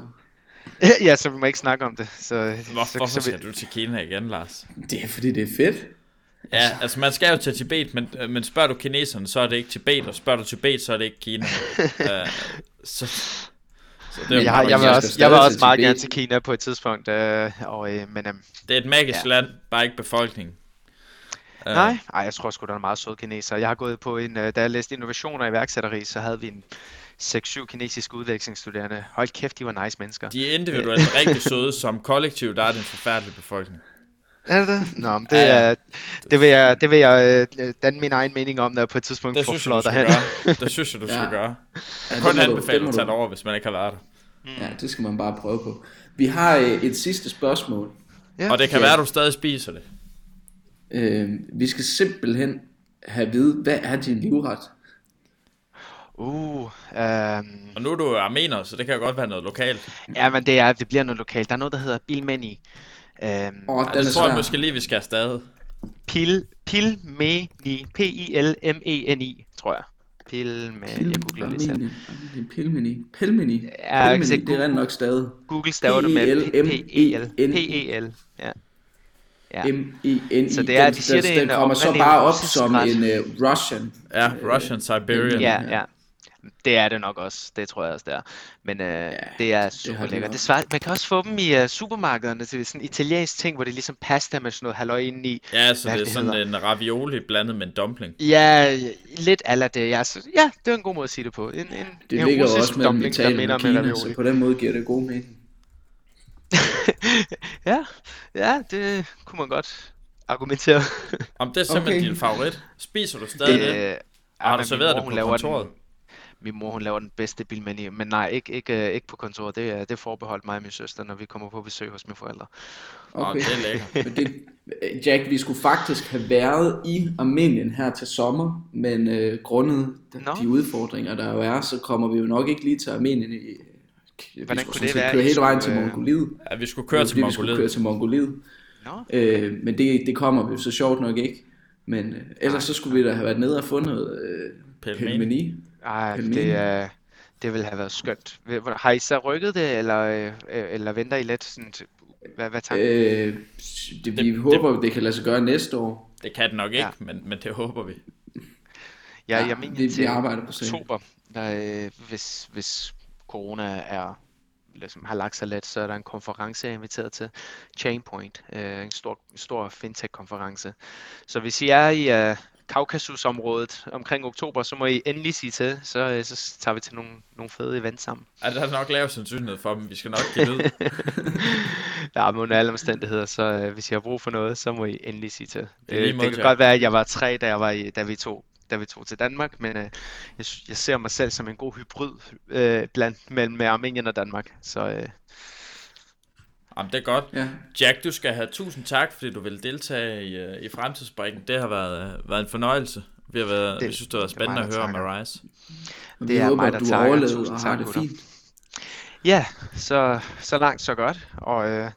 Speaker 1: [LAUGHS]
Speaker 3: ja, så vi må ikke snakke om det. Så,
Speaker 2: Hvor,
Speaker 3: så,
Speaker 2: hvorfor
Speaker 3: så,
Speaker 2: skal du til Kina igen, Lars?
Speaker 1: Det er fordi, det er fedt.
Speaker 2: Ja, altså man skal jo til Tibet, men, øh, men spørger du kineserne, så er det ikke Tibet, og spørger du Tibet, så er det ikke Kina. uh, [LAUGHS] så, så det,
Speaker 3: jeg, jeg, jeg, vil også, jeg vil også meget
Speaker 1: Tibet.
Speaker 3: gerne til Kina på et tidspunkt, øh, og, øh, men øh,
Speaker 2: det er et magisk
Speaker 3: Ja.
Speaker 2: land, bare ikke befolkning. Uh,
Speaker 3: nej, ej, jeg tror sgu, der er meget søde kinesere. Jeg har gået på en, øh, da jeg læste innovationer i iværksætteri, så havde vi en 6-7 kinesiske udvekslingsstuderende. Hold kæft, de var nice mennesker.
Speaker 2: De er individuelt rigtig søde, som kollektiv, der er det en forfærdelig befolkning.
Speaker 3: Er det det? Nå, men det,
Speaker 2: Ja, ja.
Speaker 3: er, det vil jeg, det vil jeg øh, danne min egen mening om, når jeg på et tidspunkt
Speaker 2: Det
Speaker 3: får
Speaker 2: synes jeg, du
Speaker 3: flot
Speaker 2: skal
Speaker 3: derhen.
Speaker 2: gøre. Det synes jeg, du [LAUGHS] skal
Speaker 1: Ja.
Speaker 2: gøre.
Speaker 1: Ja,
Speaker 2: Kun
Speaker 1: det
Speaker 2: anbefale
Speaker 1: det
Speaker 2: at tage det over, hvis man ikke har været der.
Speaker 1: Ja, det skal man bare prøve på. Vi har øh, et sidste spørgsmål.
Speaker 3: Ja.
Speaker 2: Og det kan
Speaker 1: Ja.
Speaker 2: være, at du stadig spiser det.
Speaker 1: Øh, vi skal simpelthen have at vide, hvad er din livret?
Speaker 3: Uh, øhm,
Speaker 2: Og nu er du armener, så det kan godt være noget lokalt.
Speaker 3: ja, men det, er, det bliver noget lokalt. Der er noget, der hedder Bilmeni. Øhm,
Speaker 1: den
Speaker 2: det
Speaker 1: er
Speaker 2: tror jeg måske lige, vi skal afsted.
Speaker 3: Pil, Pilmeni. P-I-L-M-E-N-I, tror jeg. Pilmeni. Jeg googler lige selv.
Speaker 1: Pilmeni. Pilmeni.
Speaker 3: Ja,
Speaker 1: Pilmeni, det er rent nok stadig.
Speaker 3: Google staver det med P-E-L. P-E-L. Ja. Ja.
Speaker 1: M-E-N-I.
Speaker 3: Så det er, de siger,
Speaker 1: den-
Speaker 3: det er
Speaker 1: Den kommer så bare op som en uh, Russian.
Speaker 2: Ja, Russian Siberian.
Speaker 3: Ja, ja. Det er det nok også. Det tror jeg også, det er. Men øh, ja, det er super lækkert. Det svarer, man kan også få dem i uh, supermarkederne til sådan en italiensk ting, hvor det er ligesom pasta med sådan noget halløj indeni.
Speaker 2: Ja, så det er
Speaker 3: det
Speaker 2: sådan
Speaker 3: hedder.
Speaker 2: en ravioli blandet med en dumpling.
Speaker 3: Ja, lidt ala det. Ja, så, ja, det er en god måde at sige det på. En, en,
Speaker 1: Det
Speaker 3: en
Speaker 1: ligger også mellem
Speaker 3: dumpling, der
Speaker 1: Italien
Speaker 3: minder
Speaker 1: og Kina,
Speaker 3: ravioli.
Speaker 1: så på den måde giver det god mening. [LAUGHS]
Speaker 3: ja, ja, det kunne man godt argumentere.
Speaker 2: Om det er simpelthen
Speaker 1: Okay.
Speaker 2: din favorit. Spiser du stadig det?
Speaker 3: Øh,
Speaker 2: Og har du serveret det på kontoret?
Speaker 3: Den, min mor, hun laver den bedste bilmenu, men nej, ikke, ikke, ikke på kontoret. Det er, det er forbeholdt mig og min søster, når vi kommer på besøg hos mine forældre.
Speaker 2: Åh,
Speaker 1: Okay.
Speaker 2: det [LAUGHS]
Speaker 1: det, Jack, vi skulle faktisk have været i Armenien her til sommer, men øh, grundet de,
Speaker 3: Nå.
Speaker 1: de udfordringer, der jo er, så kommer vi jo nok ikke lige til Armenien. I, vi
Speaker 3: Hvordan
Speaker 1: skulle
Speaker 3: kunne det være,
Speaker 1: køre hele vejen til
Speaker 3: øh,
Speaker 1: Mongoliet.
Speaker 2: Ja, vi skulle
Speaker 1: Det
Speaker 2: køre
Speaker 1: var
Speaker 2: til
Speaker 1: fordi, vi skulle køre
Speaker 2: Mongoliet.
Speaker 1: til Mongoliet.
Speaker 3: Nå,
Speaker 1: Øh, men det, det kommer vi jo så sjovt nok ikke. Men øh, ellers så skulle vi da have været nede og fundet øh,
Speaker 2: Pelmeni.
Speaker 1: pelmeni.
Speaker 3: Ej,
Speaker 1: Pelmeni.
Speaker 3: det, er, det ville have været skønt. Har I så rykket det, eller, øh, eller venter I lidt? Sådan, hvad, hvad tanken?
Speaker 1: Øh, det, vi
Speaker 2: Det-
Speaker 1: håber, det, det kan lade sig gøre næste år.
Speaker 2: Det kan det nok ikke,
Speaker 3: Ja.
Speaker 2: men, men det håber vi.
Speaker 3: Ja,
Speaker 1: Ja,
Speaker 3: jeg mener
Speaker 1: vi- vi
Speaker 3: til
Speaker 1: arbejder på
Speaker 3: oktober, der, øh, hvis, hvis corona er, ligesom har lagt sig lidt, så er der en konference, jeg er inviteret til. Chainpoint, øh, en stor, stor fintech-konference. Så hvis I er i øh, Kaukasus-området omkring oktober, så må I endelig sige til, så, øh, så tager vi til nogle, nogle fede events sammen.
Speaker 2: Ja, der er nok lavet sandsynlighed for dem. Vi skal nok give lyd. [LAUGHS]
Speaker 3: Ja, men under alle omstændigheder, så øh, hvis I har brug for noget, så må I endelig sige til. Det,
Speaker 2: måde,
Speaker 3: det kan godt være, at jeg var tre, da, jeg var i, da, vi tog, da vi tog til Danmark, men øh, jeg, jeg ser mig selv som en god hybrid øh, blandt mellem Armenien og Danmark. Så øh,
Speaker 2: Jamen, det er godt.
Speaker 1: Ja.
Speaker 2: Jack, du skal have tusind tak, fordi du vil deltage i, uh, i Fremtidsbrikken. Det har været, uh, været en fornøjelse. Vi, har været,
Speaker 3: Det-
Speaker 2: vi synes, det var
Speaker 3: det er
Speaker 2: spændende
Speaker 3: mig,
Speaker 2: at høre om. Arise.
Speaker 3: Det
Speaker 1: vi
Speaker 3: er
Speaker 1: håber,
Speaker 3: mig,
Speaker 1: at
Speaker 3: der
Speaker 1: du
Speaker 3: takker.
Speaker 1: overlevet
Speaker 3: Tusind
Speaker 1: og
Speaker 3: tak,
Speaker 1: har det
Speaker 3: gutter.
Speaker 1: fint.
Speaker 3: ja, så, så langt, så godt. Og øh,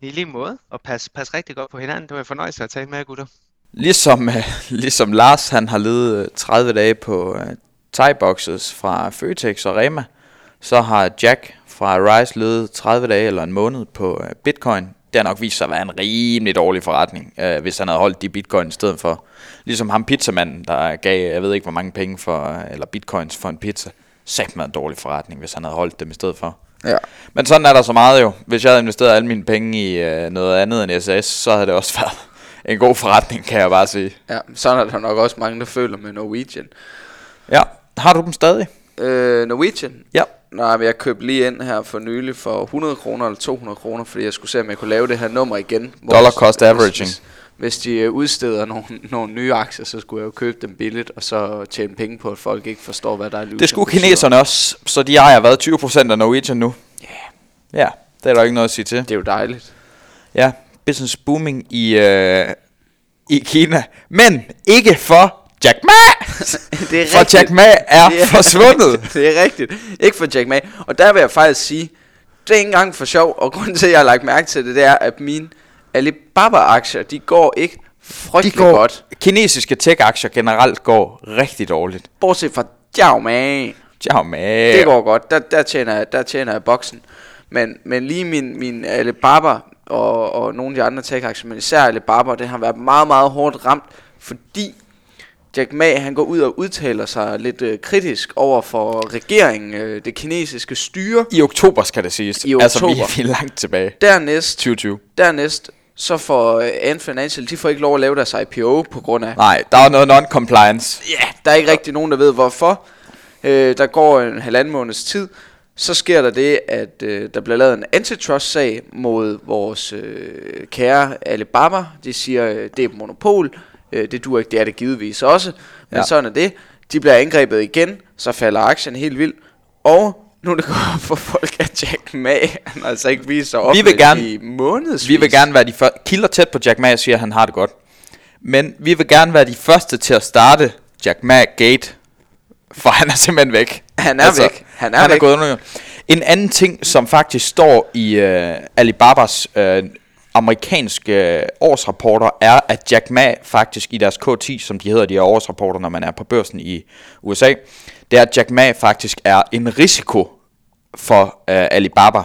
Speaker 3: i lige måde, og pas, pas rigtig godt på hinanden. Det var en fornøjelse at tale med jer, gutter.
Speaker 2: Ligesom, uh, ligesom Lars, han har levet øh, 30 dage på uh, thai-boxes fra Føtex og Rema, så har Jack fra Rise levet 30 dage eller en måned på uh, Bitcoin. Det har nok vist sig at være en rimelig dårlig forretning, uh, hvis han havde holdt de bitcoin i stedet for. Ligesom ham pizzamanden, der gav, jeg ved ikke hvor mange penge for, uh, eller bitcoins for en pizza. Sæt mig en dårlig forretning, hvis han havde holdt dem i stedet for.
Speaker 4: Ja.
Speaker 2: Men sådan er der så meget jo. Hvis jeg havde investeret alle mine penge i øh, noget andet end SAS, så havde det også [LAUGHS] været en god forretning, kan jeg bare sige.
Speaker 4: Ja, sådan er der nok også mange, der føler med Norwegian.
Speaker 2: Ja, har du dem stadig?
Speaker 4: Øh, Norwegian?
Speaker 2: Ja.
Speaker 4: Nej, men jeg købte lige ind her for nylig for 100 kroner eller 200 kroner, fordi jeg skulle se, om jeg kunne lave det her nummer igen.
Speaker 2: Dollar cost
Speaker 4: hvis-
Speaker 2: averaging.
Speaker 4: Hvis, hvis de øh, udsteder nogle, nogle nye aktier, så skulle jeg jo købe dem billigt, og så tjene penge på, at folk ikke forstår, hvad der er
Speaker 2: Det skulle kineserne også, så de ejer hvad, 20% af Norwegian nu? Ja. Ja, det er der ikke noget at sige til.
Speaker 4: Det er jo dejligt.
Speaker 2: Ja, business booming i, øh, i Kina, men ikke for Jack Ma! [LAUGHS]
Speaker 4: det er
Speaker 2: for Jack Ma er
Speaker 4: Det er-
Speaker 2: forsvundet.
Speaker 4: det er rigtigt. Ikke for Jack Ma. Og der vil jeg faktisk sige, det er ikke engang for sjov, og grunden til, at jeg har lagt mærke til det, det er, at mine Alibaba-aktier, de går ikke
Speaker 2: De
Speaker 4: frygtelig
Speaker 2: går,
Speaker 4: godt.
Speaker 2: kinesiske tech-aktier generelt går rigtig dårligt.
Speaker 4: Bortset fra.
Speaker 2: Ciao, Ma.
Speaker 4: Det går godt. Der, der, tjener, jeg, der tjener jeg boksen. Men, men lige min, min Alibaba og, og nogle af de andre tech-aktier, men især Alibaba, det har været meget, meget hårdt ramt, fordi Jack Ma, han går ud og udtaler sig lidt øh, kritisk over for regeringen, øh, det kinesiske styre.
Speaker 2: I oktober skal det siges.
Speaker 4: I
Speaker 2: Altså, vi,
Speaker 4: oktober.
Speaker 2: vi er langt tilbage.
Speaker 4: Dernæst,
Speaker 2: 2020.
Speaker 4: dernæst så får øh, Ant Financial, de får ikke lov at lave deres IPO på grund af,
Speaker 2: Nej, der er noget non-compliance.
Speaker 4: Ja, der er ikke rigtig nogen, der ved hvorfor. Øh, der går en halvanden måneds tid. Så sker der det, at øh, der bliver lavet en antitrust-sag mod vores øh, kære Alibaba. De siger, øh, det er et monopol. Øh, det duer ikke, det er det givetvis også. Men
Speaker 2: Ja.
Speaker 4: sådan er det. De bliver angrebet igen, så falder aktien helt vildt. Og nu er det op for folk, at Jack Ma, han altså ikke vist sig op
Speaker 2: Vi vil gerne-
Speaker 4: i månedsvis.
Speaker 2: Vi vil gerne være de første... Kilder tæt på Jack Ma siger, at han har det godt. Men vi vil gerne være de første til at starte Jack Ma Gate. For han er simpelthen væk.
Speaker 1: Han er væk. Han er
Speaker 2: han
Speaker 1: væk.
Speaker 2: Er gået under. En anden ting, som faktisk står i uh, Alibabas uh, amerikanske øh, årsrapporter, er, at Jack Ma faktisk i deres K10, som de hedder, de her årsrapporter, når man er på børsen i USA, det er, at Jack Ma faktisk er en risiko for øh, Alibaba.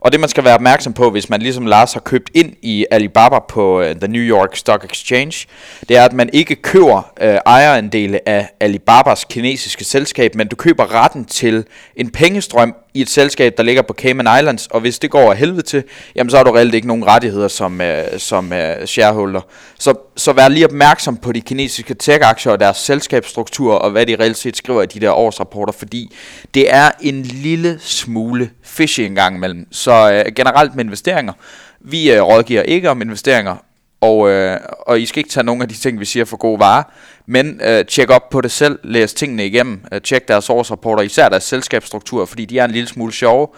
Speaker 2: Og det man skal være opmærksom på, hvis man ligesom Lars har købt ind i Alibaba på øh, The New York Stock Exchange, det er, at man ikke køber øh, ejerandele af Alibabas kinesiske selskab, men du køber retten til en pengestrøm i et selskab, der ligger på Cayman Islands, og hvis det går af helvede til, jamen så har du reelt ikke nogen rettigheder som, øh, som øh, shareholder. Så, så vær lige opmærksom på de kinesiske tech-aktier og deres selskabsstruktur, og hvad de reelt set skriver i de der årsrapporter, fordi det er en lille smule fishy en gang imellem. Så øh, generelt med investeringer, vi øh, rådgiver ikke om investeringer, og, øh, og I skal ikke tage nogen af de ting, vi siger for gode varer, men øh, tjek op på det selv, læs tingene igennem, øh, tjek deres årsrapporter, især deres selskabsstruktur, fordi de er en lille smule sjove,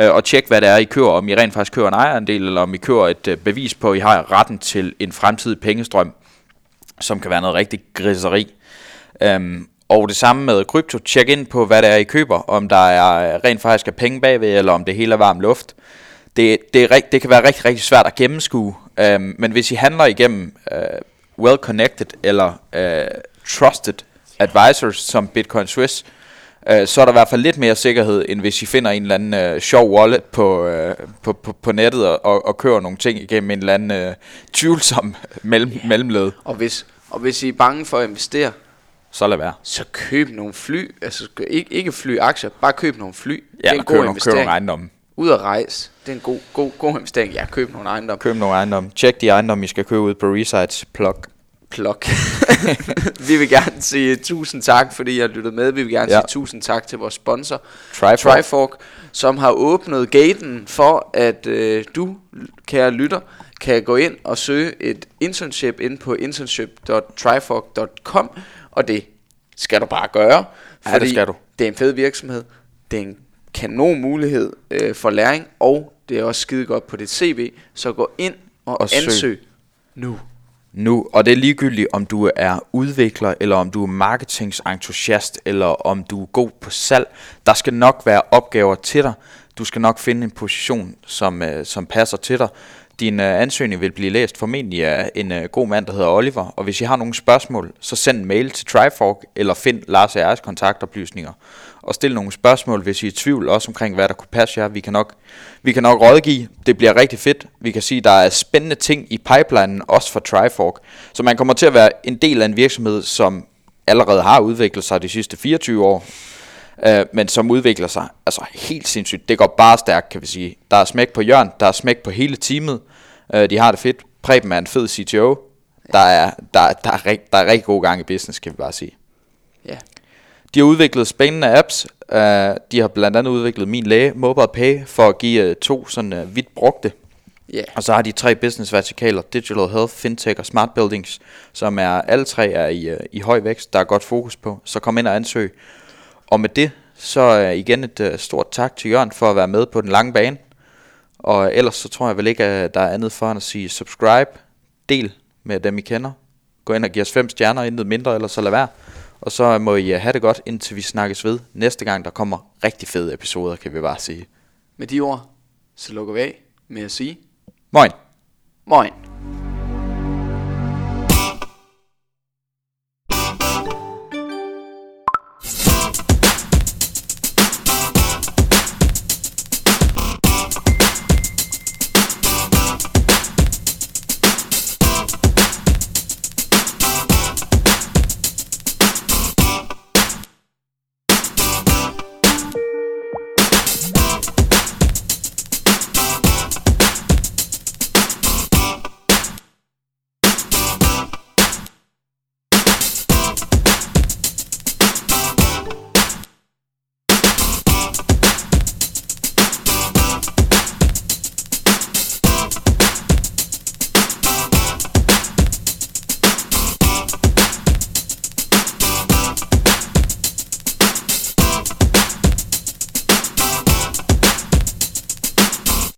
Speaker 2: øh, og tjek hvad det er, I kører, om I rent faktisk kører en ejerandel, eller om I kører et øh, bevis på, at I har retten til en fremtidig pengestrøm, som kan være noget rigtig griseri. Øhm, og det samme med krypto, tjek ind på, hvad det er, I køber, om der er øh, rent faktisk er penge bagved, eller om det hele er varm luft. Det, det, er, det kan være rigtig, rigtig svært at gennemskue, øhm, men hvis I handler igennem øh, well-connected eller øh, trusted advisors som Bitcoin Swiss, øh, så er der i hvert fald lidt mere sikkerhed, end hvis I finder en eller anden øh, sjov wallet på, øh, på, på, på nettet og, og, og kører nogle ting igennem en eller anden øh, tvivlsom [LAUGHS] mellem, mellemled.
Speaker 1: Og hvis, og hvis I er bange for at investere,
Speaker 2: Så lad være.
Speaker 1: så køb nogle fly. Altså ikke, ikke flyaktier, bare køb nogle fly. det
Speaker 2: Ja,
Speaker 1: er en god
Speaker 2: køb nogle, køb
Speaker 1: investering.
Speaker 2: nogle ejendomme.
Speaker 1: Ud at rejse. Det er en god, god, god investering. Ja, køb nogle ejendomme.
Speaker 2: Køb nogle ejendomme. Tjek de ejendomme, I skal købe ud på Resides Plug.
Speaker 1: Plok. [LAUGHS] vi vil gerne sige tusind tak, fordi I har lyttet med. Vi vil gerne
Speaker 2: Ja.
Speaker 1: sige tusind tak til vores sponsor,
Speaker 2: Trifork.
Speaker 1: Trifork, som har åbnet gaten for, at øh, du, kære lytter, kan gå ind og søge et internship ind på internship.trifork.com, og det skal du bare gøre.
Speaker 2: Ja, det skal du.
Speaker 1: Det er en fed virksomhed. Det er en kanon mulighed øh, for læring, og det er også skide godt på dit CV. Så gå ind og,
Speaker 2: Og
Speaker 1: og
Speaker 2: søg.
Speaker 1: ansøg nu.
Speaker 2: nu, og det er ligegyldigt, om du er udvikler, eller om du er marketingsentusiast, eller om du er god på salg. Der skal nok være opgaver til dig. Du skal nok finde en position, som, øh, som passer til dig. Din øh, ansøgning vil blive læst formentlig af en øh, god mand, der hedder Oliver. Og hvis I har nogle spørgsmål, så send en mail til Trifork, eller find Lars og jeres kontaktoplysninger. Og stille nogle spørgsmål, hvis I er i tvivl, også omkring, hvad der kunne passe jer. Vi kan nok, vi kan nok rådgive. Det bliver rigtig fedt. Vi kan sige, at der er spændende ting i pipelinen, også for Trifork. Så man kommer til at være en del af en virksomhed, som allerede har udviklet sig de sidste 24 år, øh, men som udvikler sig altså helt sindssygt. Det går bare stærkt, kan vi sige. Der er smæk på Jørn, der er smæk på hele teamet. Øh, de har det fedt. Preben er en fed CTO. Der er, der, der, er, der er rigtig god gang i business, kan vi bare sige.
Speaker 1: Ja.
Speaker 2: De har udviklet spændende apps. Uh, de har blandt andet udviklet Min Læge, Mobile Pay, for at give uh, to sådan uh, vidt brugte.
Speaker 1: Ja.
Speaker 2: Og så har de tre business vertikaler, Digital Health, Fintech og Smart Buildings, som er alle tre er i, uh, i høj vækst, der er godt fokus på. Så kom ind og ansøg. Og med det, så uh, igen et uh, stort tak til Jørgen for at være med på den lange bane. Og ellers så tror jeg vel ikke, at der er andet for end at sige subscribe, del med dem I kender. Gå ind og giv os fem stjerner, intet mindre, eller så lad være. Og så må I uh, have det godt, indtil vi snakkes ved næste gang, der kommer rigtig fede episoder, kan vi bare sige.
Speaker 1: Med de ord, så lukker vi af med at sige,
Speaker 2: Moin!
Speaker 1: moin.